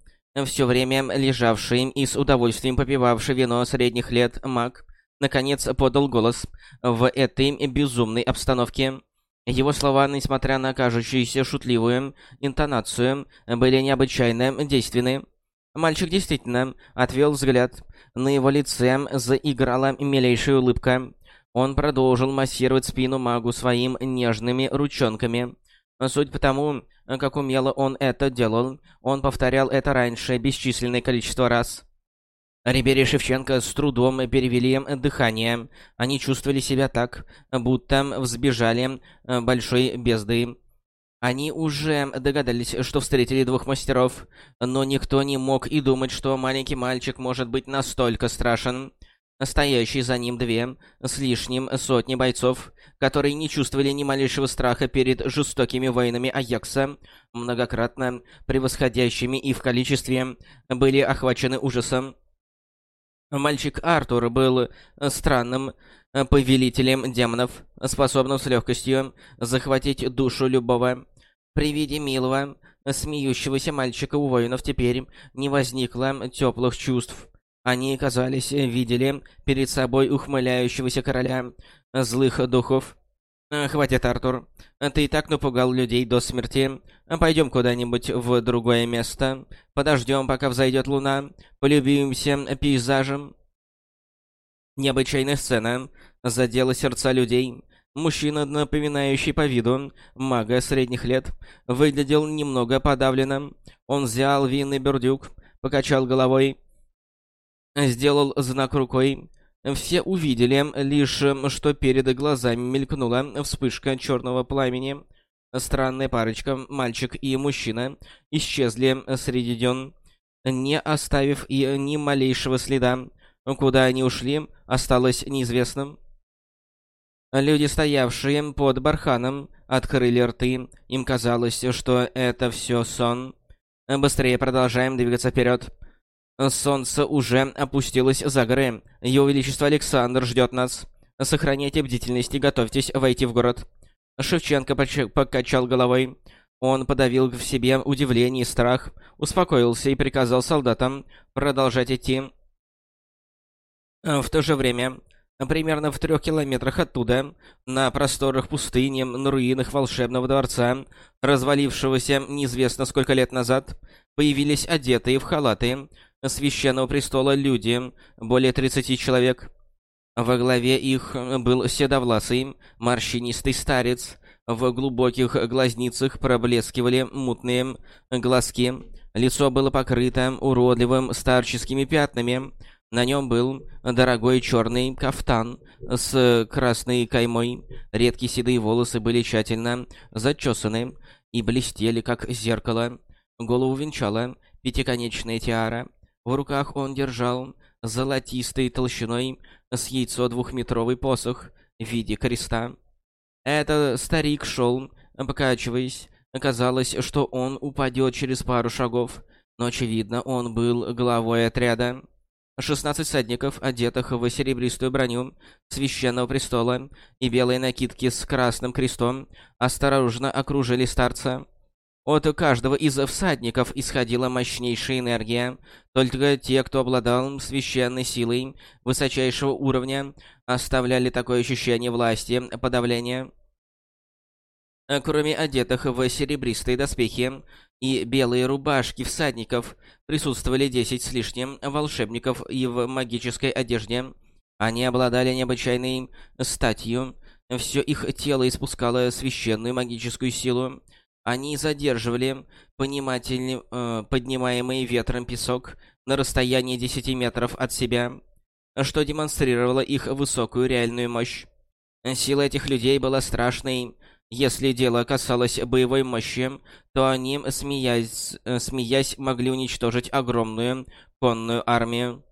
Все время лежавший и с удовольствием попивавший вино средних лет маг, наконец подал голос в этой безумной обстановке. Его слова, несмотря на кажущуюся шутливую интонацию, были необычайно действенны. Мальчик действительно отвел взгляд. На его лице заиграла милейшая улыбка. Он продолжил массировать спину магу своим нежными ручонками. Суть по тому, как умело он это делал, он повторял это раньше бесчисленное количество раз. Рибери и Шевченко с трудом перевели дыхание. Они чувствовали себя так, будто взбежали большой бездны. Они уже догадались, что встретили двух мастеров, но никто не мог и думать, что маленький мальчик может быть настолько страшен. Стоящие за ним две с лишним сотни бойцов, которые не чувствовали ни малейшего страха перед жестокими воинами Аякса, многократно превосходящими их в количестве, были охвачены ужасом. Мальчик Артур был странным Э, повелителем демонов, способным с легкостью захватить душу любого. При виде милого, смеющегося мальчика у воинов теперь не возникло теплых чувств. Они, казались, видели перед собой ухмыляющегося короля злых духов. Э, «Хватит, Артур. Ты и так напугал людей до смерти. Пойдем куда-нибудь в другое место. Подождем, пока взойдет луна. Полюбимся пейзажем. Необычайная сцена задела сердца людей. Мужчина, напоминающий по виду мага средних лет, выглядел немного подавленным. Он взял винный бердюк, покачал головой, сделал знак рукой. Все увидели лишь, что перед глазами мелькнула вспышка черного пламени. Странная парочка, мальчик и мужчина, исчезли среди дён, не оставив и ни малейшего следа. Куда они ушли, осталось неизвестным. Люди, стоявшие под барханом, открыли рты. Им казалось, что это все сон. Быстрее продолжаем двигаться вперед. Солнце уже опустилось за горы. Его Величество Александр ждет нас. Сохраняйте бдительность и готовьтесь войти в город. Шевченко покачал головой. Он подавил в себе удивление и страх, успокоился и приказал солдатам продолжать идти. В то же время, примерно в трех километрах оттуда, на просторах пустыни, на руинах волшебного дворца, развалившегося неизвестно сколько лет назад, появились одетые в халаты священного престола люди, более 30 человек. Во главе их был седовласый, морщинистый старец, в глубоких глазницах проблескивали мутные глазки, лицо было покрыто уродливым старческими пятнами, на нем был дорогой черный кафтан с красной каймой. Редкие седые волосы были тщательно зачесаны и блестели, как зеркало. Голову венчала пятиконечная тиара. В руках он держал золотистой толщиной с яйцо двухметровый посох в виде креста. Этот старик шел, покачиваясь. Казалось, что он упадет через пару шагов, но, очевидно, он был главой отряда. 16 всадников, одетых в серебристую броню священного престола и белые накидки с красным крестом, осторожно окружили старца. От каждого из всадников исходила мощнейшая энергия. Только те, кто обладал священной силой высочайшего уровня, оставляли такое ощущение власти, подавления. Кроме одетых в серебристые доспехи, и белые рубашки всадников присутствовали десять с лишним волшебников и в магической одежде. Они обладали необычайной статью. Все их тело испускало священную магическую силу. Они задерживали э, поднимаемый ветром песок на расстоянии 10 метров от себя, что демонстрировало их высокую реальную мощь. Сила этих людей была страшной, если дело касалось боевой мощи, то они, смеясь, э, смеясь могли уничтожить огромную конную армию.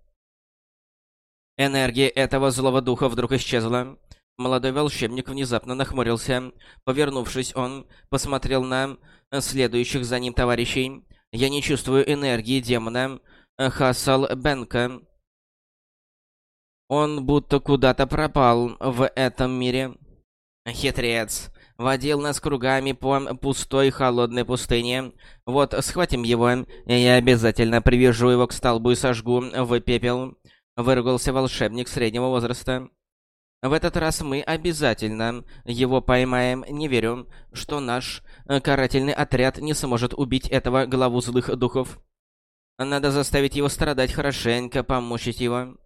Энергия этого злого духа вдруг исчезла. Молодой волшебник внезапно нахмурился. Повернувшись, он посмотрел на следующих за ним товарищей. «Я не чувствую энергии демона Хасал Бенка. Он будто куда-то пропал в этом мире». «Хитрец!» водил нас кругами по пустой холодной пустыне. Вот, схватим его, и я обязательно привяжу его к столбу и сожгу в пепел», — выругался волшебник среднего возраста. «В этот раз мы обязательно его поймаем. Не верю, что наш карательный отряд не сможет убить этого главу злых духов. Надо заставить его страдать хорошенько, помучить его».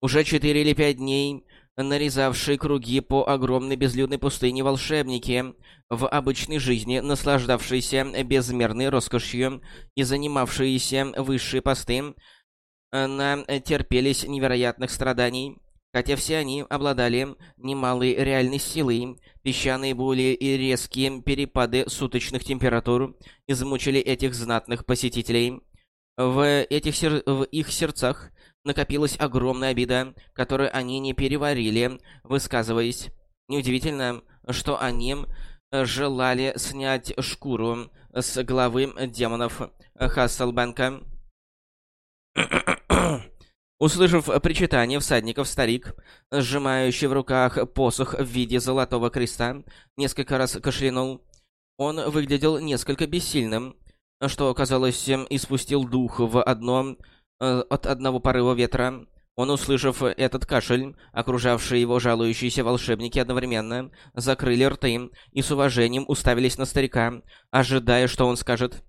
Уже четыре или пять дней нарезавшие круги по огромной безлюдной пустыне волшебники, в обычной жизни наслаждавшиеся безмерной роскошью и занимавшиеся высшие посты, натерпелись невероятных страданий. Хотя все они обладали немалой реальной силой, песчаные були и резкие перепады суточных температур измучили этих знатных посетителей. В, этих сер... в их сердцах накопилась огромная обида, которую они не переварили, высказываясь. Неудивительно, что они э, желали снять шкуру с главы демонов Хасселбенка. Услышав причитание всадников, старик, сжимающий в руках посох в виде золотого креста, несколько раз кашлянул. Он выглядел несколько бессильным, что, казалось, испустил дух в одно Э, от одного порыва ветра. Он, услышав этот кашель, окружавшие его жалующиеся волшебники одновременно закрыли рты и с уважением уставились на старика, ожидая, что он скажет.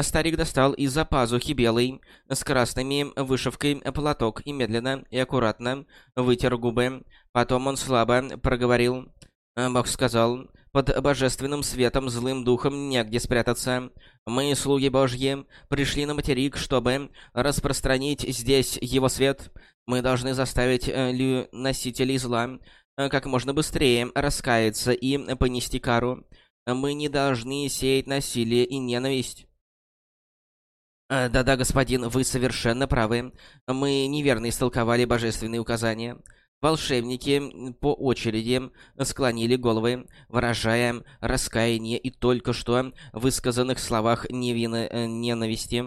Старик достал из-за пазухи белый, с красными вышивкой платок и медленно и аккуратно вытер губы. Потом он слабо проговорил. Бог сказал, под божественным светом злым духом негде спрятаться. Мы, слуги Божьи, пришли на материк, чтобы распространить здесь его свет. Мы должны заставить э, носителей зла э, как можно быстрее раскаяться и понести кару. Мы не должны сеять насилие и ненависть. Э, «Да-да, господин, вы совершенно правы. Мы неверно истолковали божественные указания». Волшебники по очереди склонили головы, выражая раскаяние и только что высказанных словах невинной э, ненависти.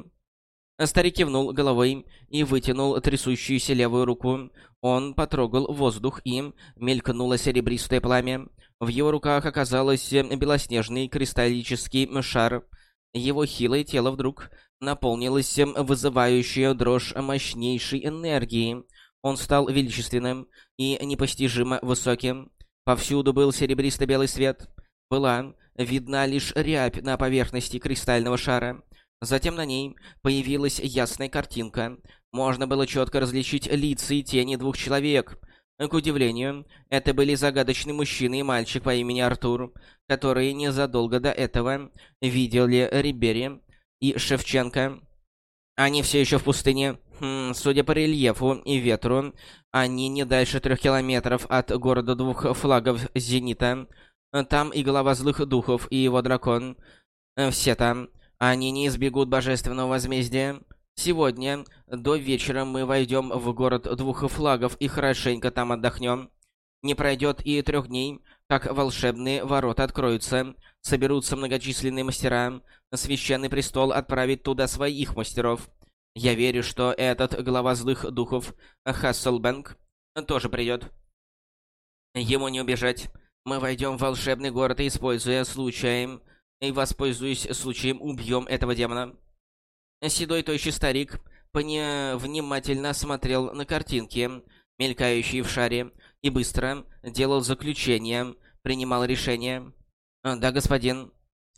Старик кивнул головой и вытянул трясущуюся левую руку. Он потрогал воздух и мелькнуло серебристое пламя. В его руках оказался белоснежный кристаллический шар. Его хилое тело вдруг наполнилось вызывающей дрожь мощнейшей энергией. Он стал величественным и непостижимо высоким. Повсюду был серебристо-белый свет. Была видна лишь рябь на поверхности кристального шара. Затем на ней появилась ясная картинка. Можно было четко различить лица и тени двух человек. К удивлению, это были загадочный мужчина и мальчик по имени Артур, которые незадолго до этого видели Рибери и Шевченко. Они все еще в пустыне. Хм, судя по рельефу и ветру, они не дальше трех километров от города двух флагов Зенита. Там и глава злых духов, и его дракон. Все там. Они не избегут божественного возмездия. Сегодня до вечера мы войдем в город двух флагов и хорошенько там отдохнем. Не пройдет и трех дней, как волшебные ворота откроются, соберутся многочисленные мастера, священный престол отправит туда своих мастеров. Я верю, что этот глава злых духов, Хасселбэнк, тоже придет. Ему не убежать. Мы войдем в волшебный город используя случаем, и воспользуясь случаем, убьем этого демона. Седой тощий старик внимательно смотрел на картинки, мелькающие в шаре, и быстро делал заключение, принимал решение. «Да, господин».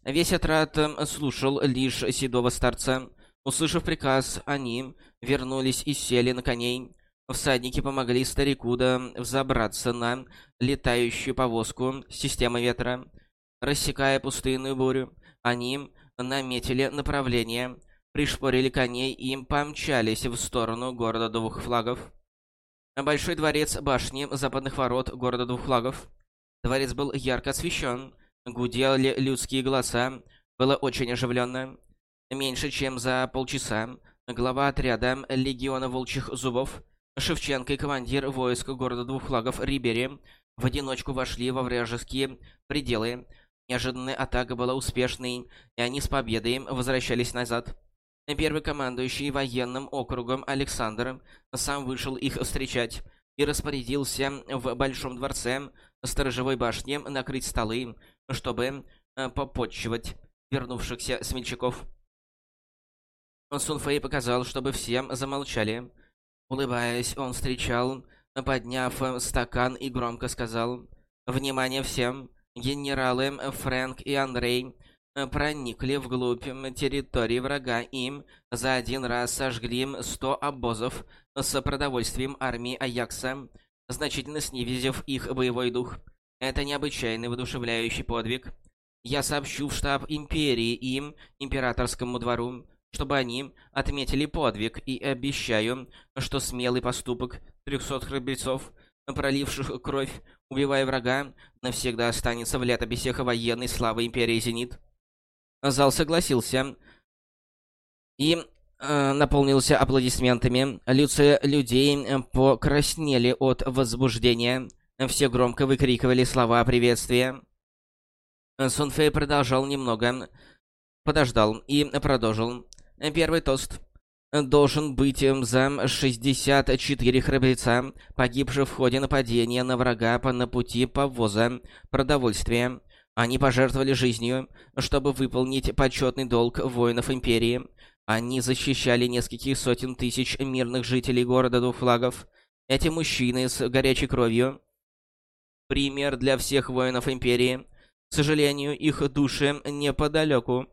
Весь отряд слушал лишь седого старца. Услышав приказ, они вернулись и сели на коней. Всадники помогли старику да взобраться на летающую повозку системы ветра. Рассекая пустынную бурю, они наметили направление, пришпорили коней и помчались в сторону города двух флагов. Большой дворец башни западных ворот города двух флагов. Дворец был ярко освещен, гудели людские голоса, было очень оживленно. Меньше чем за полчаса глава отряда Легиона Волчьих Зубов, Шевченко и командир войск города двух флагов Рибери в одиночку вошли во вражеские пределы. Неожиданная атака была успешной, и они с победой возвращались назад. Первый командующий военным округом Александр сам вышел их встречать и распорядился в Большом дворце сторожевой башни накрыть столы, чтобы э, попотчевать вернувшихся смельчаков. Сунфэй показал, чтобы всем замолчали. Улыбаясь, он встречал, подняв стакан и громко сказал «Внимание всем! Генералы Фрэнк и Андрей проникли вглубь территории врага. Им за один раз сожгли 100 обозов с продовольствием армии Аякса, значительно снизив их боевой дух. Это необычайный воодушевляющий подвиг. Я сообщу в штаб Империи им, Императорскому двору, чтобы они отметили подвиг, и обещаю, что смелый поступок трехсот храбрецов, проливших кровь, убивая врага, навсегда останется в летописях военной славы Империи Зенит. Зал согласился и э, наполнился аплодисментами. Лица людей э, покраснели от возбуждения. Все громко выкрикивали слова приветствия. Сунфэй продолжал немного, подождал и продолжил. Первый тост. Должен быть за 64 храбреца, погибших в ходе нападения на врага на пути повоза продовольствия. Они пожертвовали жизнью, чтобы выполнить почетный долг воинов Империи. Они защищали нескольких сотен тысяч мирных жителей города двух флагов. Эти мужчины с горячей кровью. Пример для всех воинов Империи. К сожалению, их души неподалеку.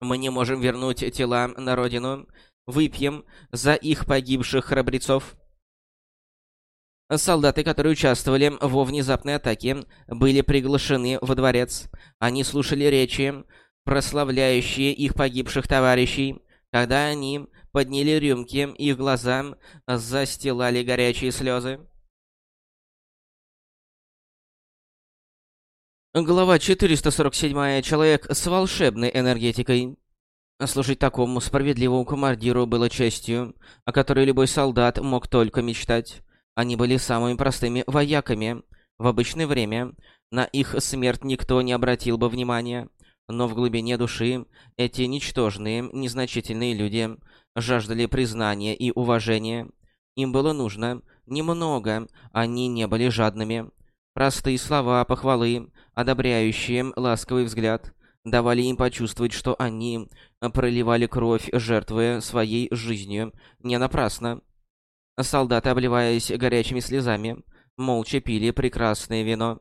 Мы не можем вернуть тела на родину. Выпьем за их погибших храбрецов. Солдаты, которые участвовали во внезапной атаке, были приглашены во дворец. Они слушали речи, прославляющие их погибших товарищей. Когда они подняли рюмки, их глаза застилали горячие слезы. Глава 447. Человек с волшебной энергетикой. Служить такому справедливому командиру было честью, о которой любой солдат мог только мечтать. Они были самыми простыми вояками. В обычное время на их смерть никто не обратил бы внимания. Но в глубине души эти ничтожные, незначительные люди жаждали признания и уважения. Им было нужно немного, они не были жадными. Простые слова, похвалы, одобряющие ласковый взгляд, давали им почувствовать, что они проливали кровь, жертвуя своей жизнью не напрасно. Солдаты, обливаясь горячими слезами, молча пили прекрасное вино.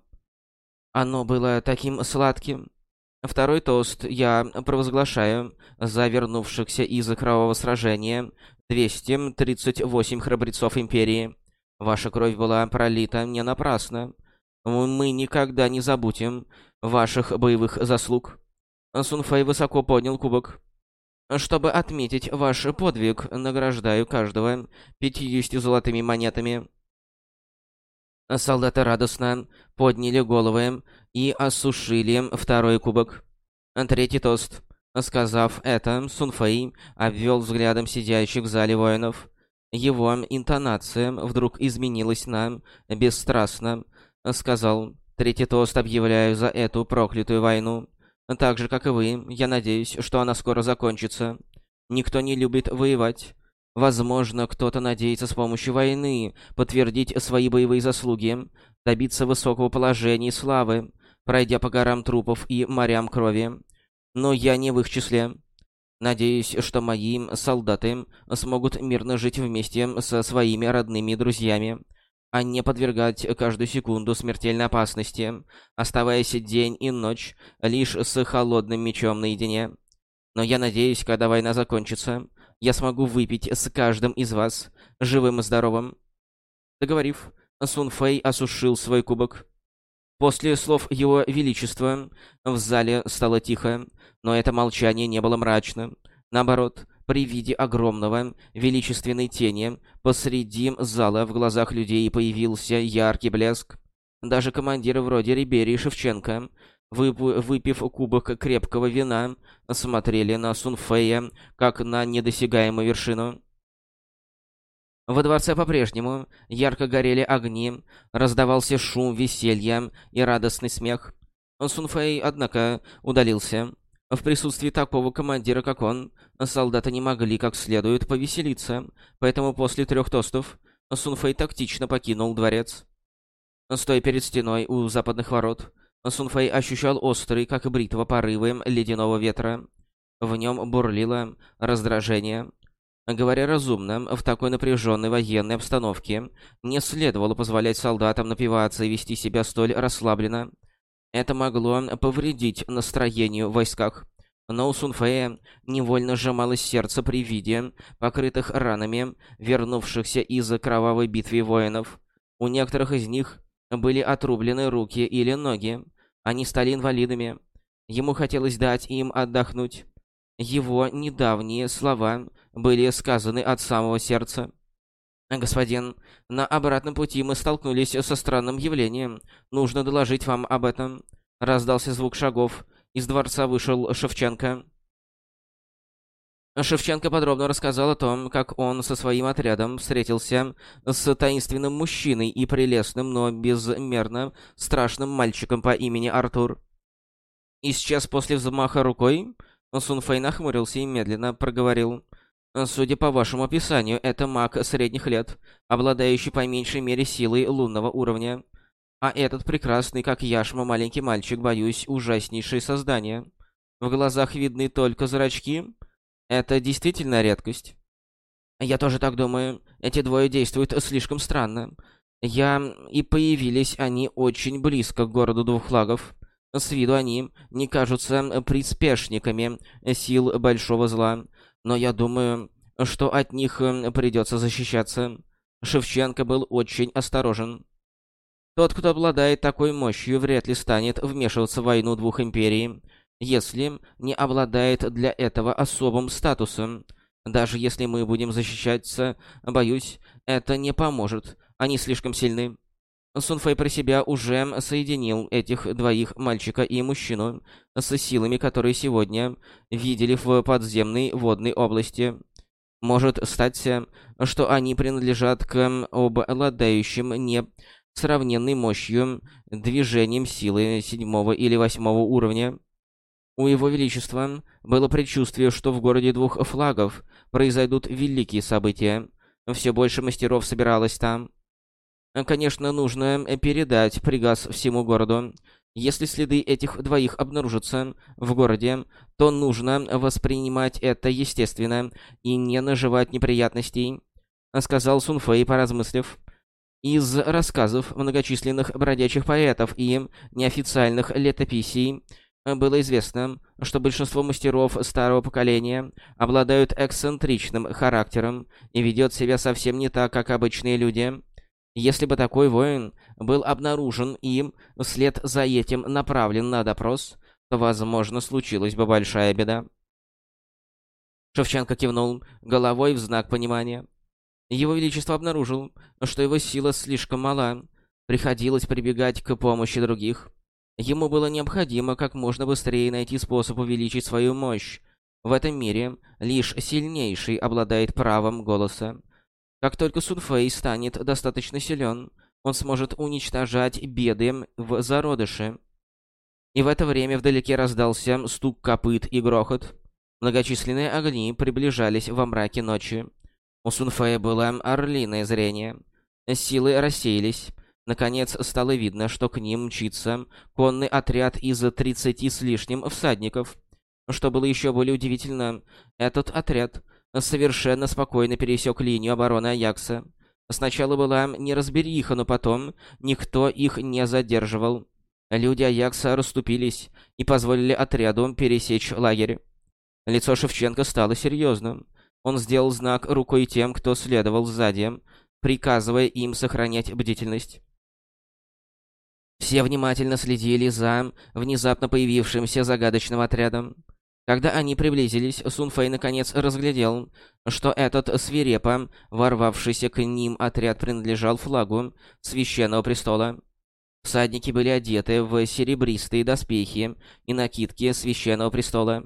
Оно было таким сладким. Второй тост я провозглашаю за вернувшихся из кровавого сражения 238 храбрецов Империи. Ваша кровь была пролита не напрасно. Мы никогда не забудем ваших боевых заслуг. Сунфэй высоко поднял кубок. Чтобы отметить ваш подвиг, награждаю каждого пятьюдесятью золотыми монетами. Солдаты радостно подняли головы и осушили второй кубок. Третий тост. Сказав это, Сунфэй обвел взглядом сидящих в зале воинов. Его интонация вдруг изменилась на «бесстрастно», сказал «Третий тост объявляю за эту проклятую войну. Так же, как и вы, я надеюсь, что она скоро закончится. Никто не любит воевать. Возможно, кто-то надеется с помощью войны подтвердить свои боевые заслуги, добиться высокого положения и славы, пройдя по горам трупов и морям крови но я не в их числе. Надеюсь, что мои солдаты смогут мирно жить вместе со своими родными друзьями, а не подвергать каждую секунду смертельной опасности, оставаясь день и ночь лишь с холодным мечом наедине. Но я надеюсь, когда война закончится, я смогу выпить с каждым из вас, живым и здоровым. Договорив, Сун Фэй осушил свой кубок. После слов Его Величества в зале стало тихо, но это молчание не было мрачным. Наоборот, при виде огромного, величественной тени посреди зала в глазах людей появился яркий блеск. Даже командиры вроде Рибери Шевченко, вып выпив кубок крепкого вина, смотрели на Сунфея как на недосягаемую вершину. Во дворце по-прежнему ярко горели огни, раздавался шум веселья и радостный смех. Сунфэй, однако, удалился. В присутствии такого командира, как он, солдаты не могли как следует повеселиться, поэтому после трех тостов Сунфэй тактично покинул дворец. Стоя перед стеной у западных ворот, Сунфэй ощущал острый, как бритва, порывы ледяного ветра. В нем бурлило раздражение, Говоря разумно, в такой напряженной военной обстановке не следовало позволять солдатам напиваться и вести себя столь расслабленно. Это могло повредить настроению в войсках. Но у Сунфея невольно сжималось сердце при виде покрытых ранами, вернувшихся из кровавой битвы воинов. У некоторых из них были отрублены руки или ноги. Они стали инвалидами. Ему хотелось дать им отдохнуть. Его недавние слова были сказаны от самого сердца. «Господин, на обратном пути мы столкнулись со странным явлением. Нужно доложить вам об этом». Раздался звук шагов. Из дворца вышел Шевченко. Шевченко подробно рассказал о том, как он со своим отрядом встретился с таинственным мужчиной и прелестным, но безмерно страшным мальчиком по имени Артур. Исчез после взмаха рукой, Сунфэй нахмурился и медленно проговорил. Судя по вашему описанию, это маг средних лет, обладающий по меньшей мере силой лунного уровня. А этот прекрасный, как яшма, маленький мальчик, боюсь, ужаснейшее создание. В глазах видны только зрачки. Это действительно редкость. Я тоже так думаю. Эти двое действуют слишком странно. Я... И появились они очень близко к городу двух флагов. С виду они не кажутся приспешниками сил большого зла но я думаю, что от них э, придется защищаться. Шевченко был очень осторожен. Тот, кто обладает такой мощью, вряд ли станет вмешиваться в войну двух империй, если не обладает для этого особым статусом. Даже если мы будем защищаться, боюсь, это не поможет. Они слишком сильны. Сунфэй про себя уже соединил этих двоих, мальчика и мужчину, с силами, которые сегодня видели в подземной водной области. Может стать, что они принадлежат к обладающим не сравненной мощью движением силы седьмого или восьмого уровня. У Его Величества было предчувствие, что в городе двух флагов произойдут великие события. Все больше мастеров собиралось там. Конечно, нужно э, передать приказ всему городу. Если следы этих двоих обнаружатся в городе, то нужно воспринимать это естественно и не наживать неприятностей, сказал Сунфэй, поразмыслив. Из рассказов многочисленных бродячих поэтов и неофициальных летописей было известно, что большинство мастеров старого поколения обладают эксцентричным характером и ведет себя совсем не так, как обычные люди. Если бы такой воин был обнаружен им, вслед за этим направлен на допрос, то, возможно, случилась бы большая беда. Шевченко кивнул головой в знак понимания. Его Величество обнаружил, что его сила слишком мала, приходилось прибегать к помощи других. Ему было необходимо как можно быстрее найти способ увеличить свою мощь, В этом мире лишь сильнейший обладает правом голоса. Как только Сунфэй станет достаточно силен, он сможет уничтожать беды в зародыше. И в это время вдалеке раздался стук копыт и грохот. Многочисленные огни приближались во мраке ночи. У Сунфэя было орлиное зрение. Силы рассеялись. Наконец стало видно, что к ним мчится конный отряд из тридцати с лишним всадников. Что было еще более удивительно, этот отряд совершенно спокойно пересек линию обороны Аякса. Сначала была неразбериха, но потом никто их не задерживал. Люди Аякса расступились и позволили отряду пересечь лагерь. Лицо Шевченко стало серьезным. Он сделал знак рукой тем, кто следовал сзади, приказывая им сохранять бдительность. Все внимательно следили за внезапно появившимся загадочным отрядом. Когда они приблизились, Сунфэй наконец разглядел, что этот свирепо ворвавшийся к ним отряд принадлежал флагу Священного Престола. Всадники были одеты в серебристые доспехи и накидки Священного Престола.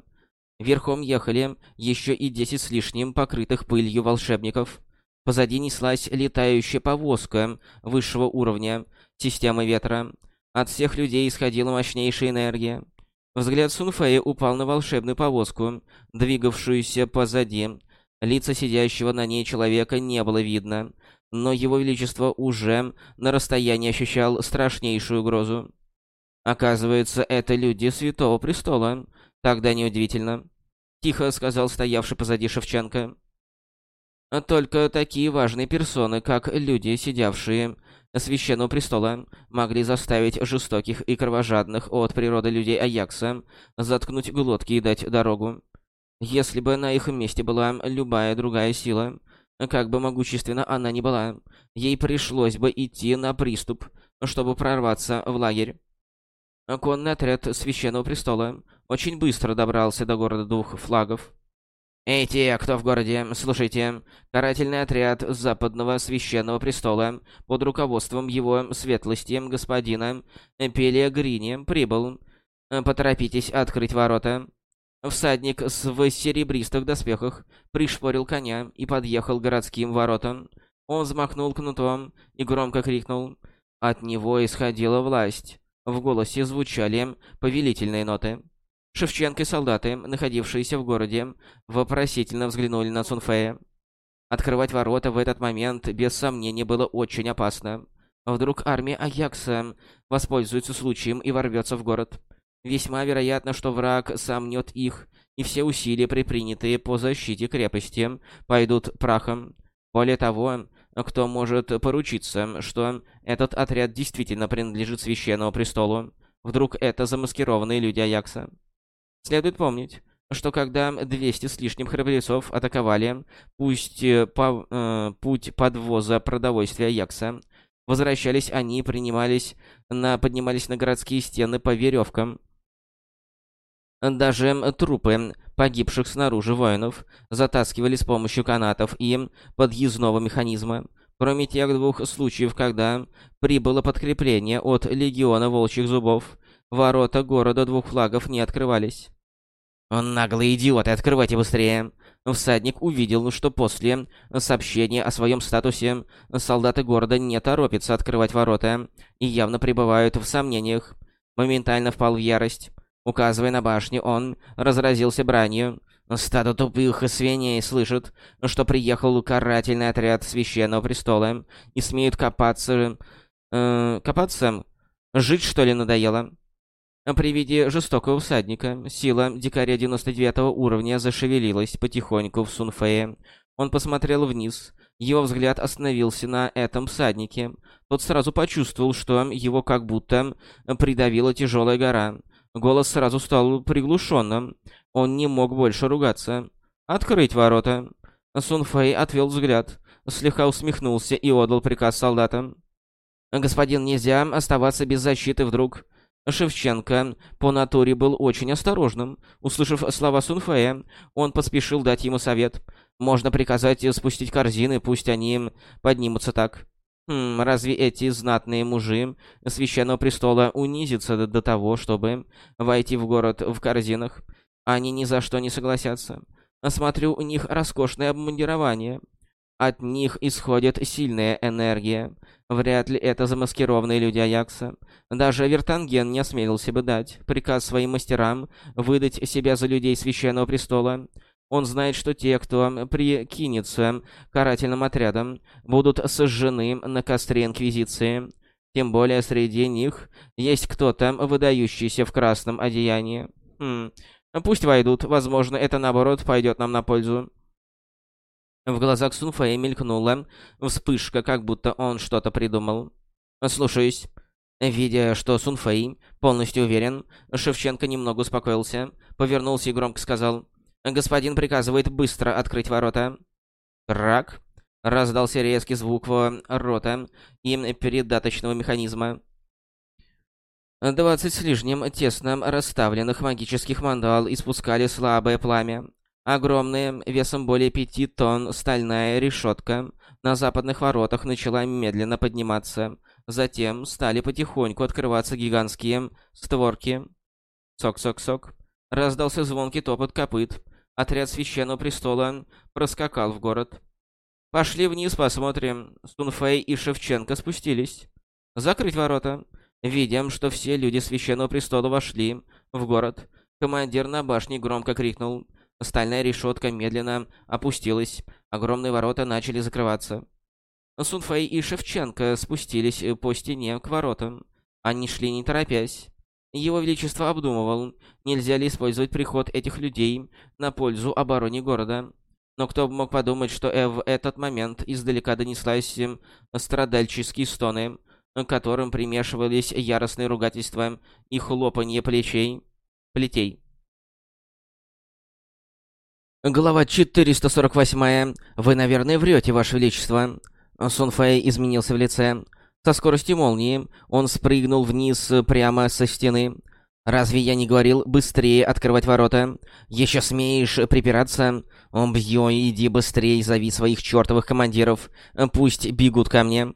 Верхом ехали еще и десять с лишним покрытых пылью волшебников. Позади неслась летающая повозка высшего уровня системы ветра. От всех людей исходила мощнейшая энергия. Взгляд Сунфея упал на волшебную повозку, двигавшуюся позади. Лица сидящего на ней человека не было видно, но его величество уже на расстоянии ощущал страшнейшую угрозу. Оказывается, это люди Святого Престола. Тогда неудивительно. Тихо сказал стоявший позади Шевченко. Только такие важные персоны, как люди, сидявшие Священного Престола, могли заставить жестоких и кровожадных от природы людей Аякса заткнуть глотки и дать дорогу. Если бы на их месте была любая другая сила, как бы могущественна она ни была, ей пришлось бы идти на приступ, чтобы прорваться в лагерь. Конный отряд Священного Престола очень быстро добрался до города двух флагов. «Эй, те, кто в городе, слушайте. Карательный отряд Западного Священного Престола под руководством его светлости господина Пелиагрини прибыл. Поторопитесь открыть ворота». Всадник в серебристых доспехах пришпорил коня и подъехал к городским воротам. Он взмахнул кнутом и громко крикнул. От него исходила власть. В голосе звучали повелительные ноты. Шевченко и солдаты, находившиеся в городе, вопросительно взглянули на Цунфея. Открывать ворота в этот момент, без сомнения, было очень опасно. Вдруг армия Аякса воспользуется случаем и ворвется в город. Весьма вероятно, что враг сомнет их, и все усилия, предпринятые по защите крепости, пойдут прахом. Более того, кто может поручиться, что этот отряд действительно принадлежит Священному Престолу? Вдруг это замаскированные люди Аякса? Следует помнить, что когда 200 с лишним храбрецов атаковали пусть э, по, э, путь подвоза продовольствия Якса, возвращались они принимались на, поднимались на городские стены по веревкам. Даже трупы погибших снаружи воинов затаскивали с помощью канатов и подъездного механизма. Кроме тех двух случаев, когда прибыло подкрепление от Легиона Волчьих Зубов, Ворота города двух флагов не открывались. «Он наглый идиот, и открывайте быстрее!» Всадник увидел, что после сообщения о своем статусе солдаты города не торопятся открывать ворота и явно пребывают в сомнениях. Моментально впал в ярость. Указывая на башню, он разразился бранью. Стадо тупых свиней слышит, что приехал карательный отряд Священного Престола и смеют копаться... Э, копаться? Жить, что ли, надоело? При виде жестокого всадника сила дикаря 99 уровня зашевелилась потихоньку в Сунфее. Он посмотрел вниз. Его взгляд остановился на этом всаднике. Тот сразу почувствовал, что его как будто придавила тяжелая гора. Голос сразу стал приглушенным. Он не мог больше ругаться. «Открыть ворота!» Сунфэй отвел взгляд, слегка усмехнулся и отдал приказ солдатам. «Господин, нельзя оставаться без защиты вдруг...» Шевченко по натуре был очень осторожным. Услышав слова Сунфея, он поспешил дать ему совет. Можно приказать спустить корзины, пусть они поднимутся так. Хм, разве эти знатные мужи Священного Престола унизятся до того, чтобы войти в город в корзинах? Они ни за что не согласятся. Смотрю, у них роскошное обмундирование. От них исходит сильная энергия. Вряд ли это замаскированные люди Аякса. Даже Вертанген не осмелился бы дать приказ своим мастерам выдать себя за людей Священного Престола. Он знает, что те, кто прикинется карательным отрядом, будут сожжены на костре Инквизиции. Тем более среди них есть кто-то, выдающийся в красном одеянии. Хм, пусть войдут, возможно, это наоборот пойдет нам на пользу. В глазах Сунфэя мелькнула вспышка, как будто он что-то придумал. «Слушаюсь». Видя, что Сунфэй полностью уверен, Шевченко немного успокоился, повернулся и громко сказал «Господин приказывает быстро открыть ворота». «Крак!» Раздался резкий звук рота и передаточного механизма. Двадцать с лишним тесно расставленных магических мандал испускали слабое пламя. Огромная, весом более пяти тонн, стальная решетка на западных воротах начала медленно подниматься. Затем стали потихоньку открываться гигантские створки. Сок-сок-сок. Раздался звонкий топот копыт. Отряд Священного Престола проскакал в город. Пошли вниз, посмотрим. Сунфэй и Шевченко спустились. Закрыть ворота. Видим, что все люди Священного Престола вошли в город. Командир на башне громко крикнул. Стальная решетка медленно опустилась. Огромные ворота начали закрываться. Сунфэй и Шевченко спустились по стене к воротам. Они шли не торопясь. Его Величество обдумывал, нельзя ли использовать приход этих людей на пользу обороне города. Но кто бы мог подумать, что э, в этот момент издалека донеслась э, страдальческие стоны, к которым примешивались яростные ругательства и хлопанье плечей... плетей. Глава 448. Вы, наверное, врете, Ваше Величество. Сунфэй изменился в лице. Со скоростью молнии он спрыгнул вниз прямо со стены. «Разве я не говорил быстрее открывать ворота? Еще смеешь припираться? Бьё, иди быстрее, зови своих чертовых командиров. Пусть бегут ко мне».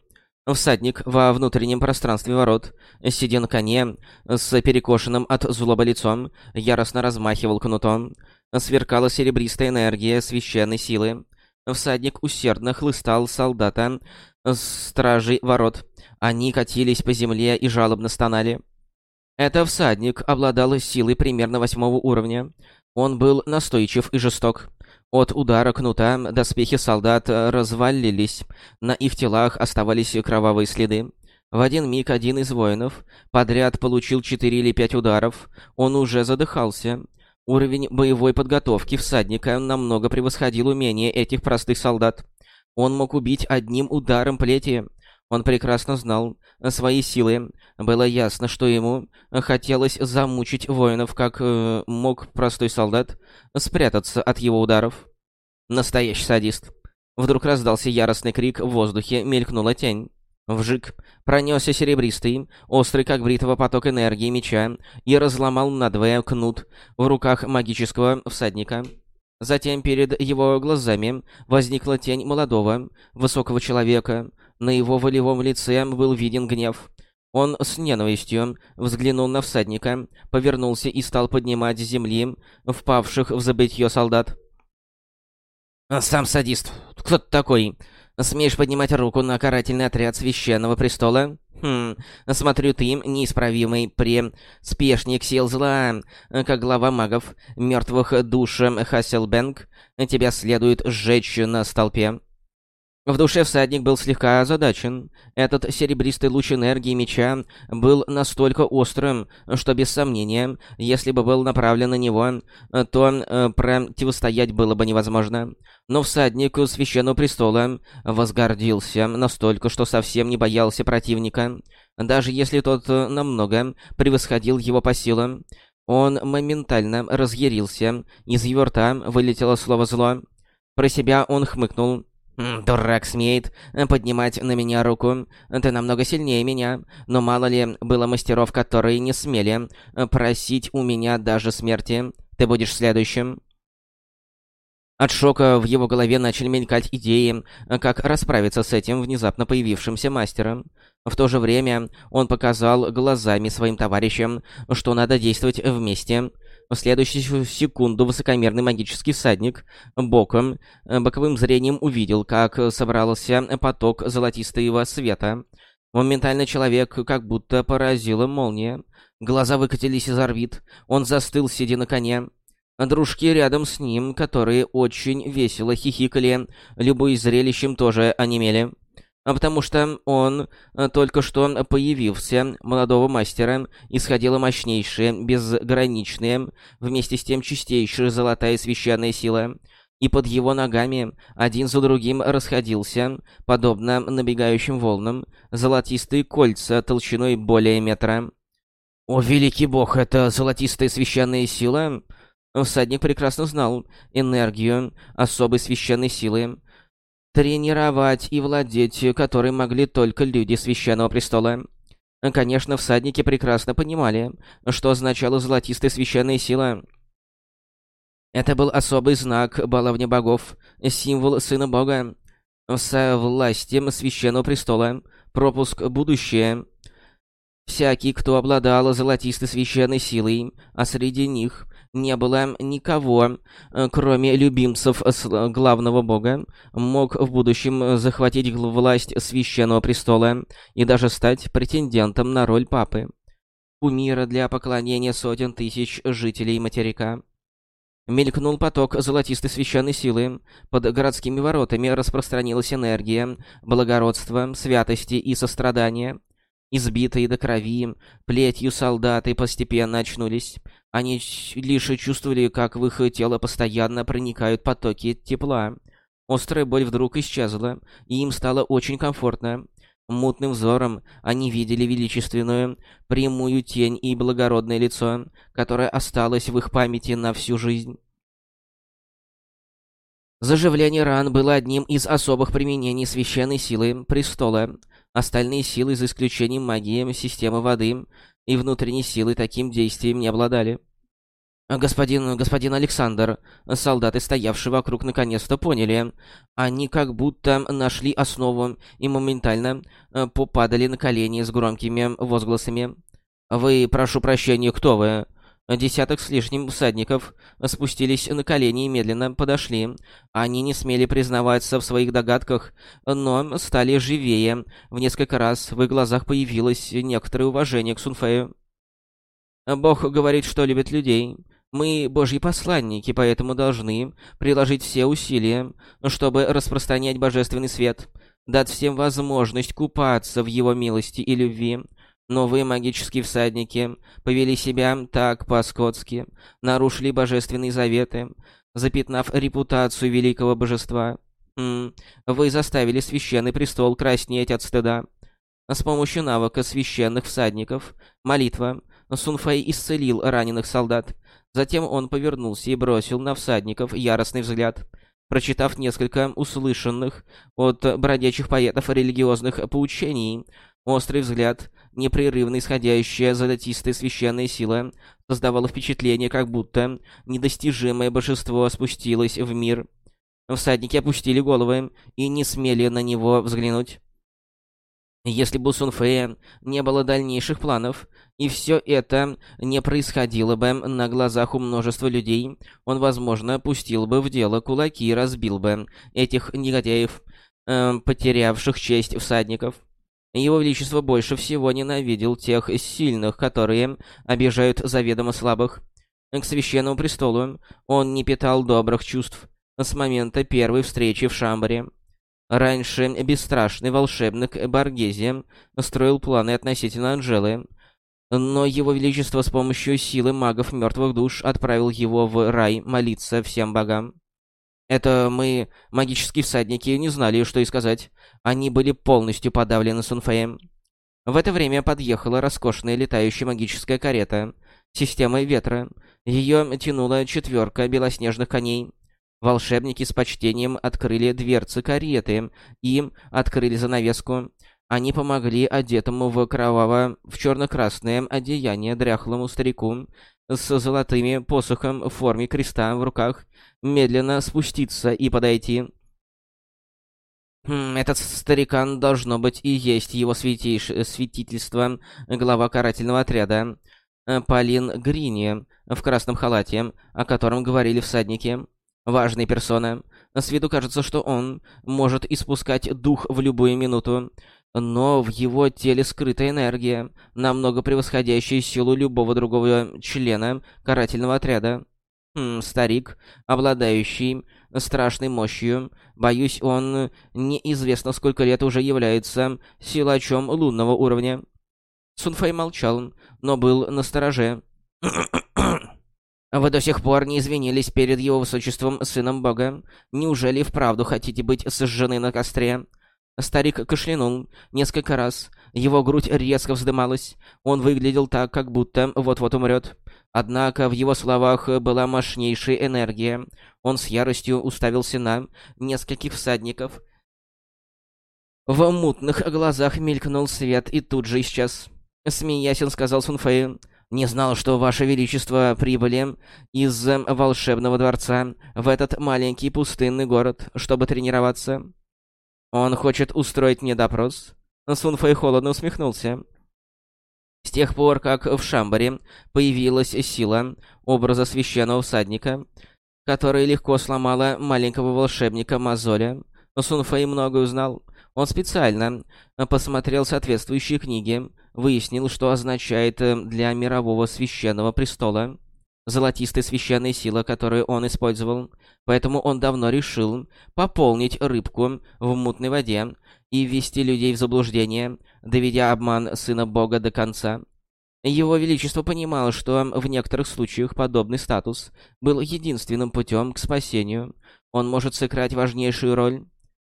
Всадник во внутреннем пространстве ворот, сидя на коне, с перекошенным от злоба лицом, яростно размахивал кнутом. Сверкала серебристая энергия священной силы. Всадник усердно хлыстал солдата, стражей ворот. Они катились по земле и жалобно стонали. Это всадник обладал силой примерно восьмого уровня. Он был настойчив и жесток. От удара кнута доспехи солдат развалились, на их телах оставались кровавые следы. В один миг один из воинов подряд получил четыре или пять ударов. Он уже задыхался. Уровень боевой подготовки всадника намного превосходил умение этих простых солдат. Он мог убить одним ударом плети. Он прекрасно знал свои силы. Было ясно, что ему хотелось замучить воинов, как э, мог простой солдат спрятаться от его ударов. Настоящий садист. Вдруг раздался яростный крик, в воздухе мелькнула тень. Вжик. Пронесся серебристый, острый как бритва поток энергии меча и разломал надвое кнут в руках магического всадника. Затем перед его глазами возникла тень молодого, высокого человека. На его волевом лице был виден гнев. Он с ненавистью взглянул на всадника, повернулся и стал поднимать с земли впавших в забытье солдат. «Сам садист. Кто такой? Смеешь поднимать руку на карательный отряд Священного Престола? Хм, смотрю, ты неисправимый преспешник сил зла, как глава магов, мертвых душ Хасселбенг, тебя следует сжечь на столпе. В душе всадник был слегка озадачен. Этот серебристый луч энергии меча был настолько острым, что без сомнения, если бы был направлен на него, то э, противостоять было бы невозможно. Но всадник Священного Престола возгордился настолько, что совсем не боялся противника. Даже если тот намного превосходил его по силам, он моментально разъярился, из его рта вылетело слово «зло». Про себя он хмыкнул. «Дурак смеет поднимать на меня руку. Ты намного сильнее меня, но мало ли было мастеров, которые не смели просить у меня даже смерти. Ты будешь следующим». От шока в его голове начали мелькать идеи, как расправиться с этим внезапно появившимся мастером. В то же время он показал глазами своим товарищам, что надо действовать вместе. В следующую секунду высокомерный магический всадник боком, боковым зрением увидел, как собрался поток золотистого света. Моментально человек как будто поразила молния. Глаза выкатились из орбит. Он застыл, сидя на коне. Дружки рядом с ним, которые очень весело хихикали, любой зрелищем тоже онемели. А потому что он э, только что появился, молодого мастера, исходила мощнейшая, безграничная, вместе с тем чистейшая золотая священная сила, и под его ногами один за другим расходился, подобно набегающим волнам, золотистые кольца толщиной более метра. «О, великий бог, это золотистая священная сила!» Всадник прекрасно знал энергию особой священной силы, тренировать и владеть которой могли только люди Священного Престола. Конечно, всадники прекрасно понимали, что означала золотистая священная сила. Это был особый знак баловни богов, символ Сына Бога, со властью Священного Престола, пропуск будущее. Всякий, кто обладал золотистой священной силой, а среди них не было никого, э, кроме любимцев главного бога, мог в будущем захватить власть священного престола и даже стать претендентом на роль папы. Кумира для поклонения сотен тысяч жителей материка. Мелькнул поток золотистой священной силы. Под городскими воротами распространилась энергия, благородства, святости и сострадания. Избитые до крови, плетью солдаты постепенно очнулись. Они лишь чувствовали, как в их тело постоянно проникают потоки тепла. Острая боль вдруг исчезла, и им стало очень комфортно. Мутным взором они видели величественную, прямую тень и благородное лицо, которое осталось в их памяти на всю жизнь. Заживление ран было одним из особых применений священной силы престола. Остальные силы, за исключением магии, системы воды и внутренней силы таким действием не обладали. Господин, господин Александр, солдаты, стоявшие вокруг, наконец-то поняли. Они как будто нашли основу и моментально э, попадали на колени с громкими возгласами. «Вы, прошу прощения, кто вы?» Десяток с лишним всадников спустились на колени и медленно подошли. Они не смели признаваться в своих догадках, но стали живее. В несколько раз в их глазах появилось некоторое уважение к Сунфею. «Бог говорит, что любит людей. Мы божьи посланники, поэтому должны приложить все усилия, чтобы распространять божественный свет, дать всем возможность купаться в его милости и любви, Новые магические всадники повели себя так по-скотски, нарушили божественные заветы, запятнав репутацию великого божества. Вы заставили священный престол краснеть от стыда. С помощью навыка священных всадников, молитва, Сунфэй исцелил раненых солдат. Затем он повернулся и бросил на всадников яростный взгляд. Прочитав несколько услышанных от бродячих поэтов религиозных поучений, острый взгляд непрерывно исходящая золотистая священная сила создавала впечатление, как будто недостижимое божество спустилось в мир. Всадники опустили головы и не смели на него взглянуть. Если бы у Сунфея не было дальнейших планов, и все это не происходило бы на глазах у множества людей, он, возможно, пустил бы в дело кулаки и разбил бы этих негодяев, э, потерявших честь всадников. Его Величество больше всего ненавидел тех сильных, которые обижают заведомо слабых. К Священному Престолу он не питал добрых чувств с момента первой встречи в Шамбаре. Раньше бесстрашный волшебник Баргези строил планы относительно Анжелы, но его величество с помощью силы магов мертвых душ отправил его в рай молиться всем богам. Это мы, магические всадники, не знали, что и сказать. Они были полностью подавлены Сунфеем. В это время подъехала роскошная летающая магическая карета системой ветра. Ее тянула четверка белоснежных коней. Волшебники с почтением открыли дверцы кареты и открыли занавеску. Они помогли одетому в кроваво в черно-красное одеяние дряхлому старику с золотыми посохом в форме креста в руках медленно спуститься и подойти. Хм, этот старикан должно быть и есть его святейш... святительство, глава карательного отряда. э, Полин Грини в красном халате, о котором говорили всадники. Важная персона. С виду кажется, что он может испускать дух в любую минуту, но в его теле скрыта энергия, намного превосходящая силу любого другого члена карательного отряда. Хм, старик, обладающий страшной мощью. Боюсь, он неизвестно сколько лет уже является силачом лунного уровня. Сунфэй молчал, но был настороже. «Вы до сих пор не извинились перед его высочеством, сыном бога. Неужели вправду хотите быть сожжены на костре?» Старик кашлянул несколько раз. Его грудь резко вздымалась. Он выглядел так, как будто вот-вот умрет. Однако в его словах была мощнейшая энергия. Он с яростью уставился на нескольких всадников. В мутных глазах мелькнул свет и тут же исчез. Смеясь, он сказал Сунфэй, «Не знал, что Ваше Величество прибыли из волшебного дворца в этот маленький пустынный город, чтобы тренироваться. Он хочет устроить мне допрос?» Сунфэй холодно усмехнулся. С тех пор, как в Шамбаре появилась сила образа священного всадника, которая легко сломала маленького волшебника Мазоля, Сунфэй много узнал. Он специально посмотрел соответствующие книги, выяснил, что означает для мирового священного престола золотистая священная сила, которую он использовал. Поэтому он давно решил пополнить рыбку в мутной воде и ввести людей в заблуждение, доведя обман Сына Бога до конца. Его Величество понимало, что в некоторых случаях подобный статус был единственным путем к спасению. Он может сыграть важнейшую роль.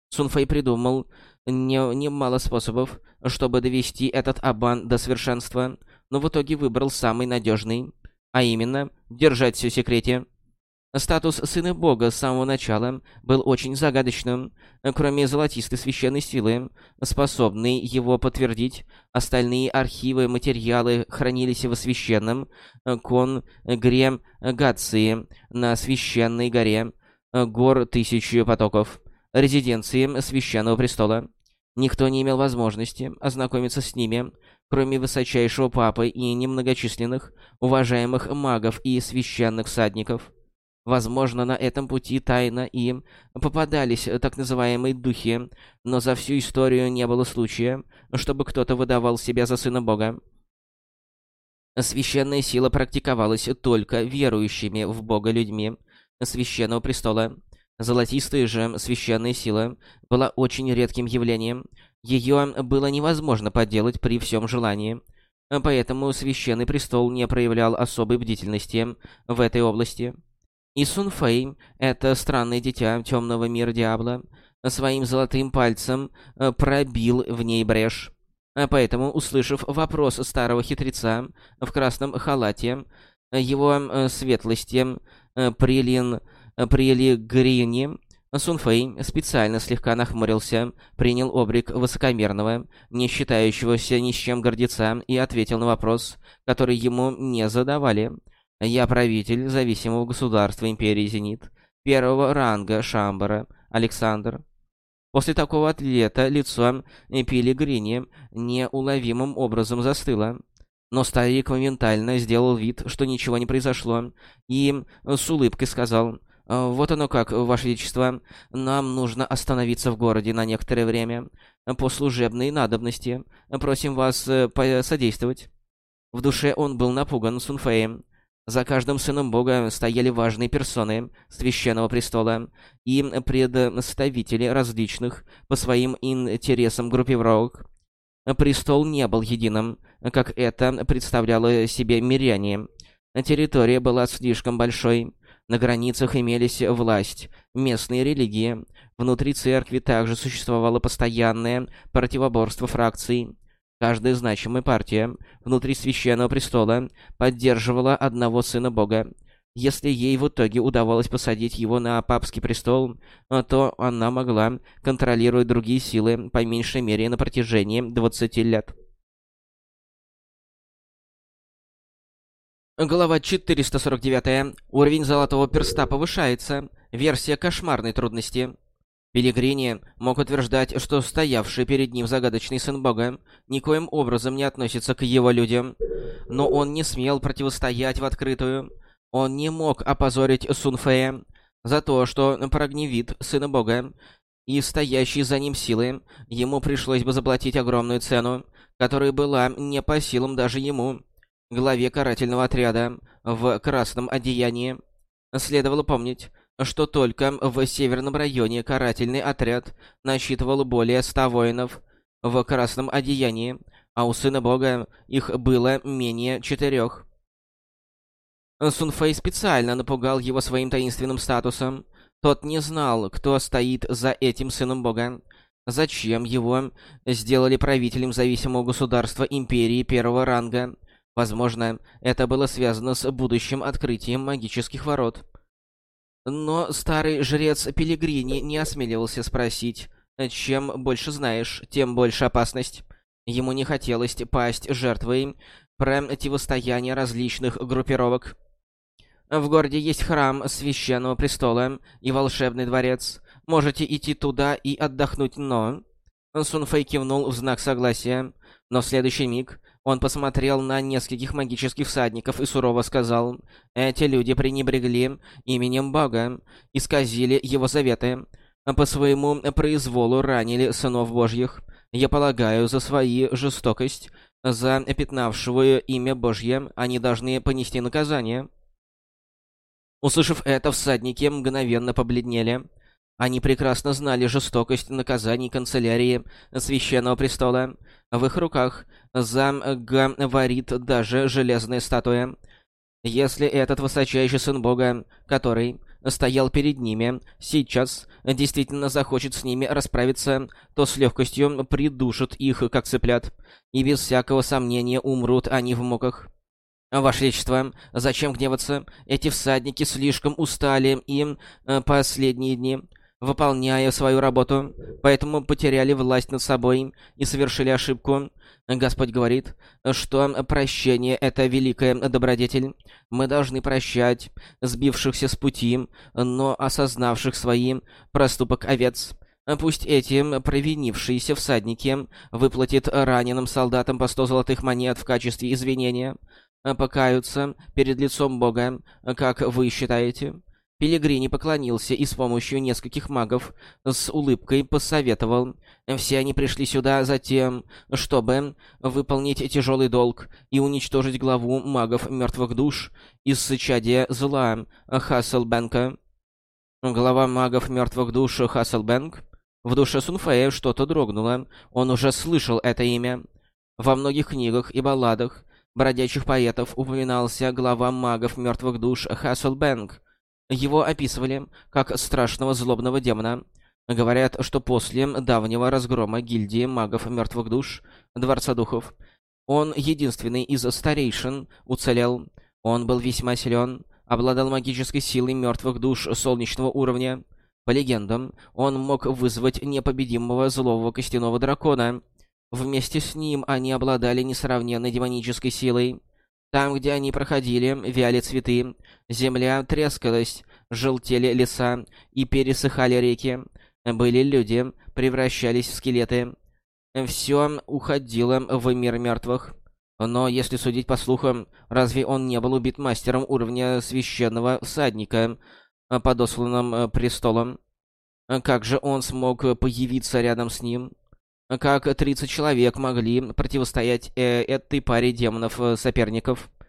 Сунфэй придумал не, немало способов, чтобы довести этот обман до совершенства, но в итоге выбрал самый надежный, а именно держать все в секрете. Статус Сына Бога с самого начала был очень загадочным. Кроме золотистой священной силы, способной его подтвердить, остальные архивы материалы хранились в священном конгрегации на священной горе гор Тысячи Потоков, резиденции Священного Престола. Никто не имел возможности ознакомиться с ними, кроме высочайшего папы и немногочисленных уважаемых магов и священных всадников. Возможно, на этом пути тайно им попадались так называемые духи, но за всю историю не было случая, чтобы кто-то выдавал себя за сына бога. Священная сила практиковалась только верующими в бога людьми священного престола. Золотистая же священная сила была очень редким явлением. Ее было невозможно подделать при всем желании. Поэтому священный престол не проявлял особой бдительности в этой области. И Сун Фэй, это странное дитя темного мира Диабло, своим золотым пальцем э, пробил в ней брешь. Поэтому, услышав вопрос старого хитреца в красном халате, его э, светлости э, Прилин Прилигрини, Сунфэй специально слегка нахмурился, принял облик высокомерного, не считающегося ни с чем гордеца, и ответил на вопрос, который ему не задавали — я правитель зависимого государства Империи Зенит, первого ранга Шамбара, Александр. После такого атлета лицо Пилигрини неуловимым образом застыло. Но старик моментально сделал вид, что ничего не произошло, и с улыбкой сказал, «Вот оно как, Ваше Величество, нам нужно остановиться в городе на некоторое время по служебной надобности. Просим вас э, содействовать». В душе он был напуган Сунфеем. За каждым сыном бога стояли важные персоны Священного Престола и представители различных по своим интересам группировок. Престол не был единым, как это представляло себе миряне. Территория была слишком большой. На границах имелись власть, местные религии. Внутри церкви также существовало постоянное противоборство фракций. Каждая значимая партия внутри Священного Престола поддерживала одного Сына Бога. Если ей в итоге удавалось посадить его на папский престол, то она могла контролировать другие силы, по меньшей мере, на протяжении 20 лет. Глава 449. Уровень Золотого Перста повышается. Версия кошмарной трудности. Пилигрини мог утверждать, что стоявший перед ним загадочный сын Бога никоим образом не относится к его людям, но он не смел противостоять в открытую. Он не мог опозорить Сунфея за то, что прогневит сына Бога, и стоящие за ним силы, ему пришлось бы заплатить огромную цену, которая была не по силам даже ему, главе карательного отряда в красном одеянии. Следовало помнить, что только в северном районе карательный отряд насчитывал более ста воинов в красном одеянии, а у Сына Бога их было менее четырех. Сунфэй специально напугал его своим таинственным статусом. Тот не знал, кто стоит за этим Сыном Бога. Зачем его сделали правителем зависимого государства Империи первого ранга? Возможно, это было связано с будущим открытием магических ворот. Но старый жрец Пелигрини не осмеливался спросить, чем больше знаешь, тем больше опасность. Ему не хотелось пасть жертвой противостояния различных группировок. В городе есть храм Священного Престола и Волшебный Дворец. Можете идти туда и отдохнуть, но...» Сунфэй кивнул в знак согласия, но в следующий миг он посмотрел на нескольких магических всадников и сурово сказал, «Эти люди пренебрегли именем Бога, исказили его заветы, по своему произволу ранили сынов Божьих. Я полагаю, за свою жестокость, за пятнавшую имя Божье, они должны понести наказание». Услышав это, всадники мгновенно побледнели. Они прекрасно знали жестокость наказаний канцелярии Священного Престола. В их руках заговорит даже железная статуя. Если этот высочайший сын Бога, который стоял перед ними, сейчас действительно захочет с ними расправиться, то с легкостью придушит их, как цыплят, и без всякого сомнения умрут они в муках. «Ваше Величество, зачем гневаться? Эти всадники слишком устали им э, последние дни выполняя свою работу, поэтому потеряли власть над собой и совершили ошибку. Господь говорит, что прощение — это великая добродетель. Мы должны прощать сбившихся с пути, но осознавших свои проступок овец. Пусть эти провинившиеся всадники выплатят раненым солдатам по сто золотых монет в качестве извинения. Покаются перед лицом Бога, как вы считаете. Пилигрини поклонился и с помощью нескольких магов с улыбкой посоветовал. Все они пришли сюда за тем, чтобы выполнить тяжелый долг и уничтожить главу магов мертвых душ из сычадия зла Хасселбенка. Глава магов мертвых душ Хасселбенк? В душе Сунфея что-то дрогнуло. Он уже слышал это имя. Во многих книгах и балладах бродячих поэтов упоминался глава магов мертвых душ Хасселбенк. Его описывали как страшного злобного демона. Говорят, что после давнего разгрома гильдии магов мертвых душ, Дворца Духов, он единственный из старейшин уцелел. Он был весьма силен, обладал магической силой мертвых душ солнечного уровня. По легендам, он мог вызвать непобедимого злого костяного дракона. Вместе с ним они обладали несравненной демонической силой. Там, где они проходили, вяли цветы, земля трескалась, желтели леса и пересыхали реки. Были люди, превращались в скелеты. Все уходило в мир мертвых. Но, если судить по слухам, разве он не был убит мастером уровня священного всадника, подосланным престолом? Как же он смог появиться рядом с ним? Как 30 человек могли противостоять э, этой паре демонов-соперников. Э,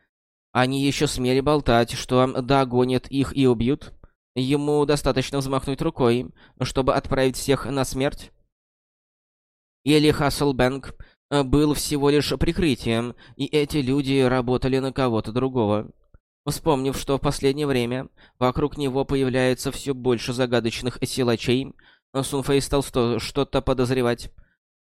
Они еще смели болтать, что догонят их и убьют. Ему достаточно взмахнуть рукой, чтобы отправить всех на смерть. Или Хасселбэнк э, был всего лишь прикрытием, и эти люди работали на кого-то другого. Вспомнив, что в последнее время вокруг него появляется все больше загадочных силачей, Сунфэй стал что-то подозревать.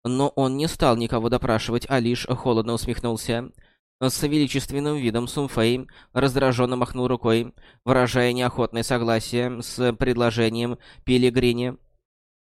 Но он не стал никого допрашивать, а лишь холодно усмехнулся. С величественным видом Сумфэй раздраженно махнул рукой, выражая неохотное согласие с предложением Пилигрини.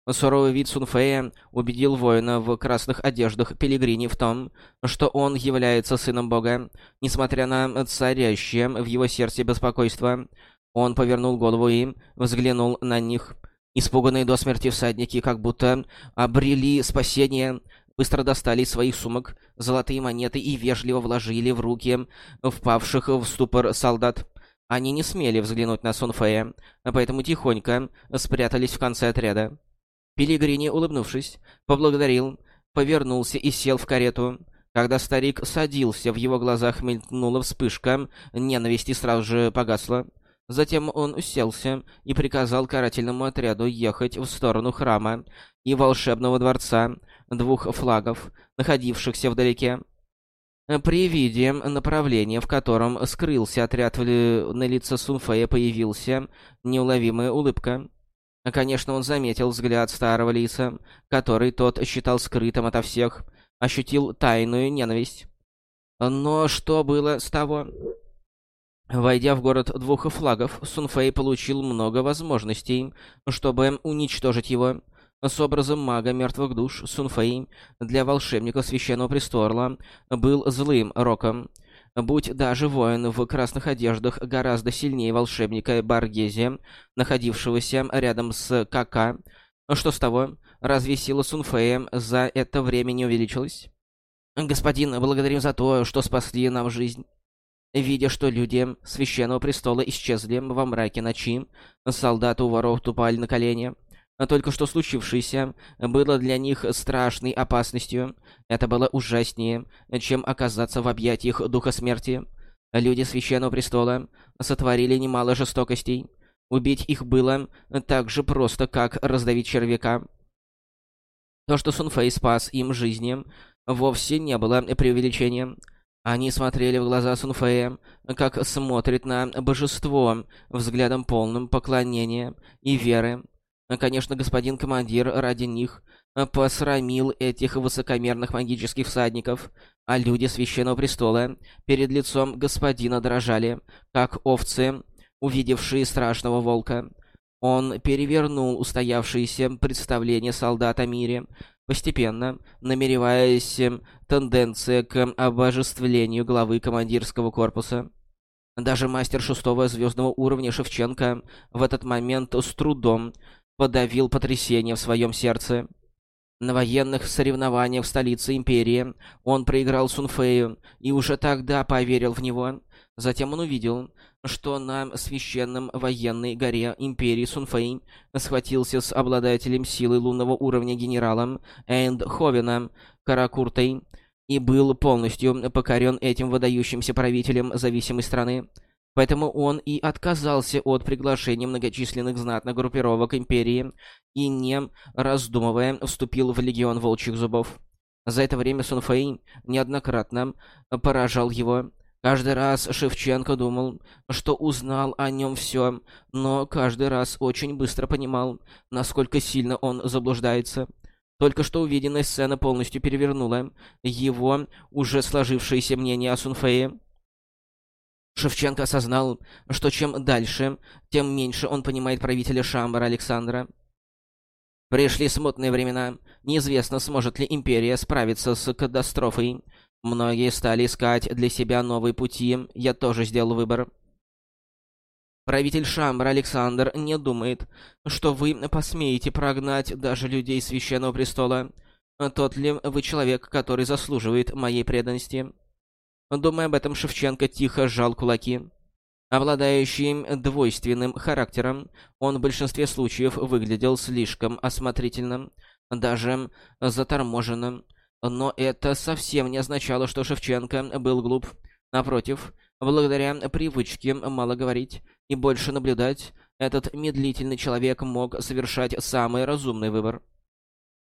Суровый вид Сунфэя убедил воина в красных одеждах Пилигрини в том, что он является сыном бога. Несмотря на царящее в его сердце беспокойство, он повернул голову и взглянул на них. Испуганные до смерти всадники как будто обрели спасение, быстро достали из своих сумок золотые монеты и вежливо вложили в руки впавших в ступор солдат. Они не смели взглянуть на Сунфея, поэтому тихонько спрятались в конце отряда. Пилигрини, улыбнувшись, поблагодарил, повернулся и сел в карету. Когда старик садился, в его глазах мелькнула вспышка ненависти сразу же погасла. Затем он уселся и приказал карательному отряду ехать в сторону храма и волшебного дворца двух флагов, находившихся вдалеке. При виде направления, в котором скрылся отряд, на лице Сунфея появился неуловимая улыбка. Конечно, он заметил взгляд старого лиса, который тот считал скрытым ото всех, ощутил тайную ненависть. Но что было с того? Войдя в город двух флагов, Сунфэй получил много возможностей, чтобы уничтожить его. С образом мага мертвых душ Сунфэй для волшебника Священного Престола был злым роком. Будь даже воин в красных одеждах гораздо сильнее волшебника Баргези, находившегося рядом с КК, что с того? Разве сила Сунфея за это время не увеличилась? «Господин, благодарим за то, что спасли нам жизнь». Видя, что люди Священного Престола исчезли во мраке ночи, солдаты у воров тупали на колени. Только что случившееся было для них страшной опасностью. Это было ужаснее, чем оказаться в объятиях Духа Смерти. Люди Священного Престола сотворили немало жестокостей. Убить их было так же просто, как раздавить червяка. То, что Сунфэй спас им жизни, вовсе не было преувеличением. Они смотрели в глаза Сунфея, как смотрит на божество, взглядом полным поклонения и веры. Конечно, господин командир ради них посрамил этих высокомерных магических всадников, а люди Священного Престола перед лицом господина дрожали, как овцы, увидевшие страшного волка. Он перевернул устоявшиеся представления солдат о мире, постепенно намереваясь тенденция к обожествлению главы командирского корпуса. Даже мастер шестого звездного уровня Шевченко в этот момент с трудом подавил потрясение в своем сердце. На военных соревнованиях в столице Империи он проиграл Сунфею и уже тогда поверил в него. Затем он увидел, что на священном военной горе Империи Сунфэй схватился с обладателем силы лунного уровня генералом Эндховеном Каракуртой и был полностью покорен этим выдающимся правителем зависимой страны. Поэтому он и отказался от приглашения многочисленных знатных группировок Империи и, не раздумывая, вступил в Легион Волчьих Зубов. За это время Сунфэй неоднократно поражал его, Каждый раз Шевченко думал, что узнал о нем все, но каждый раз очень быстро понимал, насколько сильно он заблуждается. Только что увиденная сцена полностью перевернула его уже сложившееся мнение о Сунфее. Шевченко осознал, что чем дальше, тем меньше он понимает правителя Шамбара Александра. Пришли смутные времена. Неизвестно, сможет ли Империя справиться с катастрофой. Многие стали искать для себя новые пути, я тоже сделал выбор. Правитель Шамбра Александр не думает, что вы посмеете прогнать даже людей Священного Престола. Тот ли вы человек, который заслуживает моей преданности? Думая об этом, Шевченко тихо сжал кулаки. Обладающий двойственным характером, он в большинстве случаев выглядел слишком осмотрительным, даже заторможенным, но это совсем не означало, что Шевченко был глуп. Напротив, благодаря привычке мало говорить и больше наблюдать, этот медлительный человек мог совершать самый разумный выбор.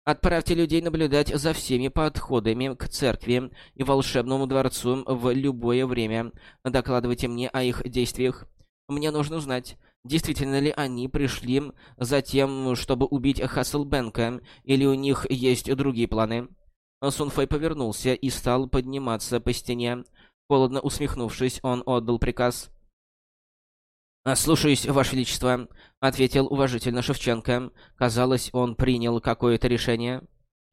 Отправьте людей наблюдать за всеми подходами к церкви и волшебному дворцу в любое время. Докладывайте мне о их действиях. Мне нужно узнать, действительно ли они пришли за тем, чтобы убить Хасселбенка, или у них есть другие планы. Сунфэй повернулся и стал подниматься по стене. Холодно усмехнувшись, он отдал приказ. «Слушаюсь, Ваше Величество», — ответил уважительно Шевченко. Казалось, он принял какое-то решение.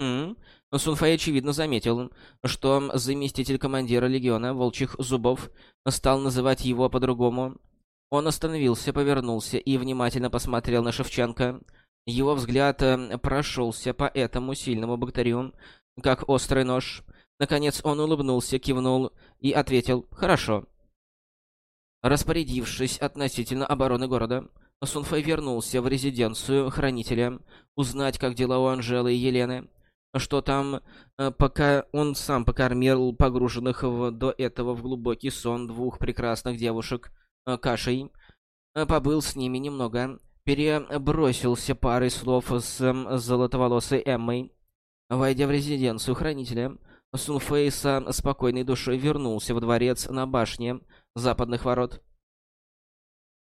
«М?», Сунфэй очевидно заметил, что заместитель командира легиона Волчьих Зубов стал называть его по-другому. Он остановился, повернулся и внимательно посмотрел на Шевченко. Его взгляд э, прошелся по этому сильному бактерию, как острый нож. Наконец он улыбнулся, кивнул и ответил «Хорошо». Распорядившись относительно обороны города, Сунфэй вернулся в резиденцию хранителя, узнать, как дела у Анжелы и Елены, что там, э, пока он сам покормил погруженных в, до этого в глубокий сон двух прекрасных девушек э, кашей, э, побыл с ними немного, перебросился парой слов с золотоволосой Эммой. Войдя в резиденцию хранителя, Сунфэй со спокойной душой вернулся в дворец на башне западных ворот.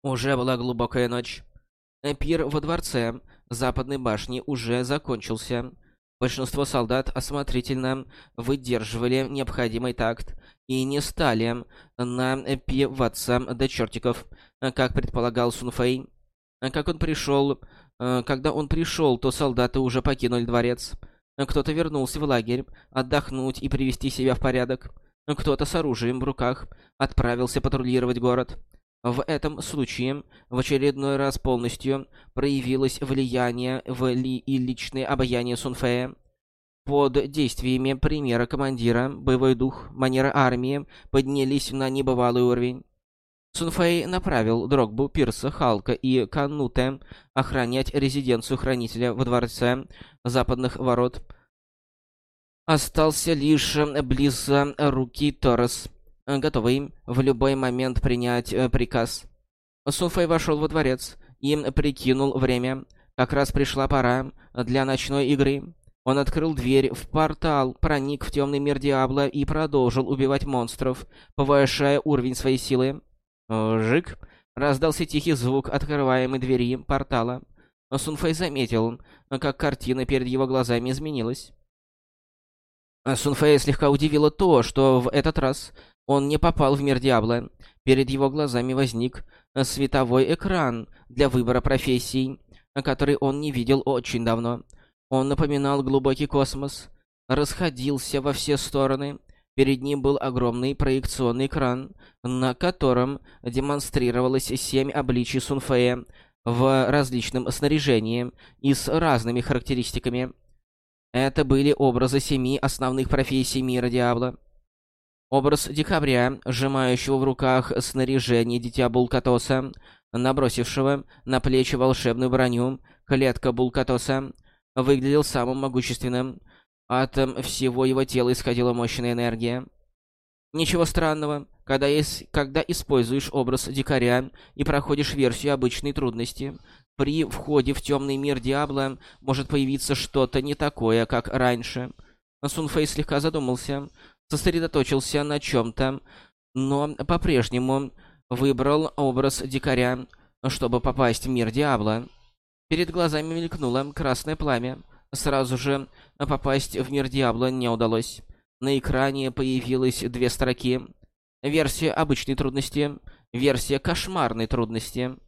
Уже была глубокая ночь. Пир во дворце западной башни уже закончился. Большинство солдат осмотрительно выдерживали необходимый такт и не стали напиваться до чертиков, как предполагал Сунфэй. Как он пришел... Когда он пришел, то солдаты уже покинули дворец. Кто-то вернулся в лагерь отдохнуть и привести себя в порядок. Кто-то с оружием в руках отправился патрулировать город. В этом случае в очередной раз полностью проявилось влияние в ли и личное обаяние Сунфея. Под действиями примера командира, боевой дух, манера армии поднялись на небывалый уровень. Сунфэй направил Дрогбу, Пирса, Халка и Кануте охранять резиденцию хранителя во дворце западных ворот. Остался лишь близ руки Торрес готовый в любой момент принять э, приказ. Суфэй вошел во дворец и прикинул время. Как раз пришла пора для ночной игры. Он открыл дверь в портал, проник в темный мир Диабло и продолжил убивать монстров, повышая уровень своей силы. Жик! Раздался тихий звук открываемой двери портала. Сунфэй заметил, как картина перед его глазами изменилась. Сунфэя слегка удивило то, что в этот раз он не попал в мир Диабло. Перед его глазами возник э, световой экран для выбора профессий, который он не видел очень давно. Он напоминал глубокий космос, расходился во все стороны. Перед ним был огромный проекционный экран, на котором демонстрировалось семь обличий Сунфея в различном снаряжении и с разными характеристиками. Это были образы семи основных профессий мира Диабло. Образ декабря, сжимающего в руках снаряжение дитя Булкатоса, набросившего на плечи волшебную броню, клетка Булкатоса, выглядел самым могущественным. От всего его тела исходила мощная энергия. Ничего странного, когда, есть, когда используешь образ дикаря и проходишь версию обычной трудности, при входе в темный мир Диабло может появиться что-то не такое, как раньше. Сунфэй слегка задумался, сосредоточился на чем-то, но по-прежнему выбрал образ дикаря, чтобы попасть в мир Диабло. Перед глазами мелькнуло красное пламя. Сразу же попасть в мир Диабло не удалось. На экране появилось две строки. Версия обычной трудности, версия кошмарной трудности —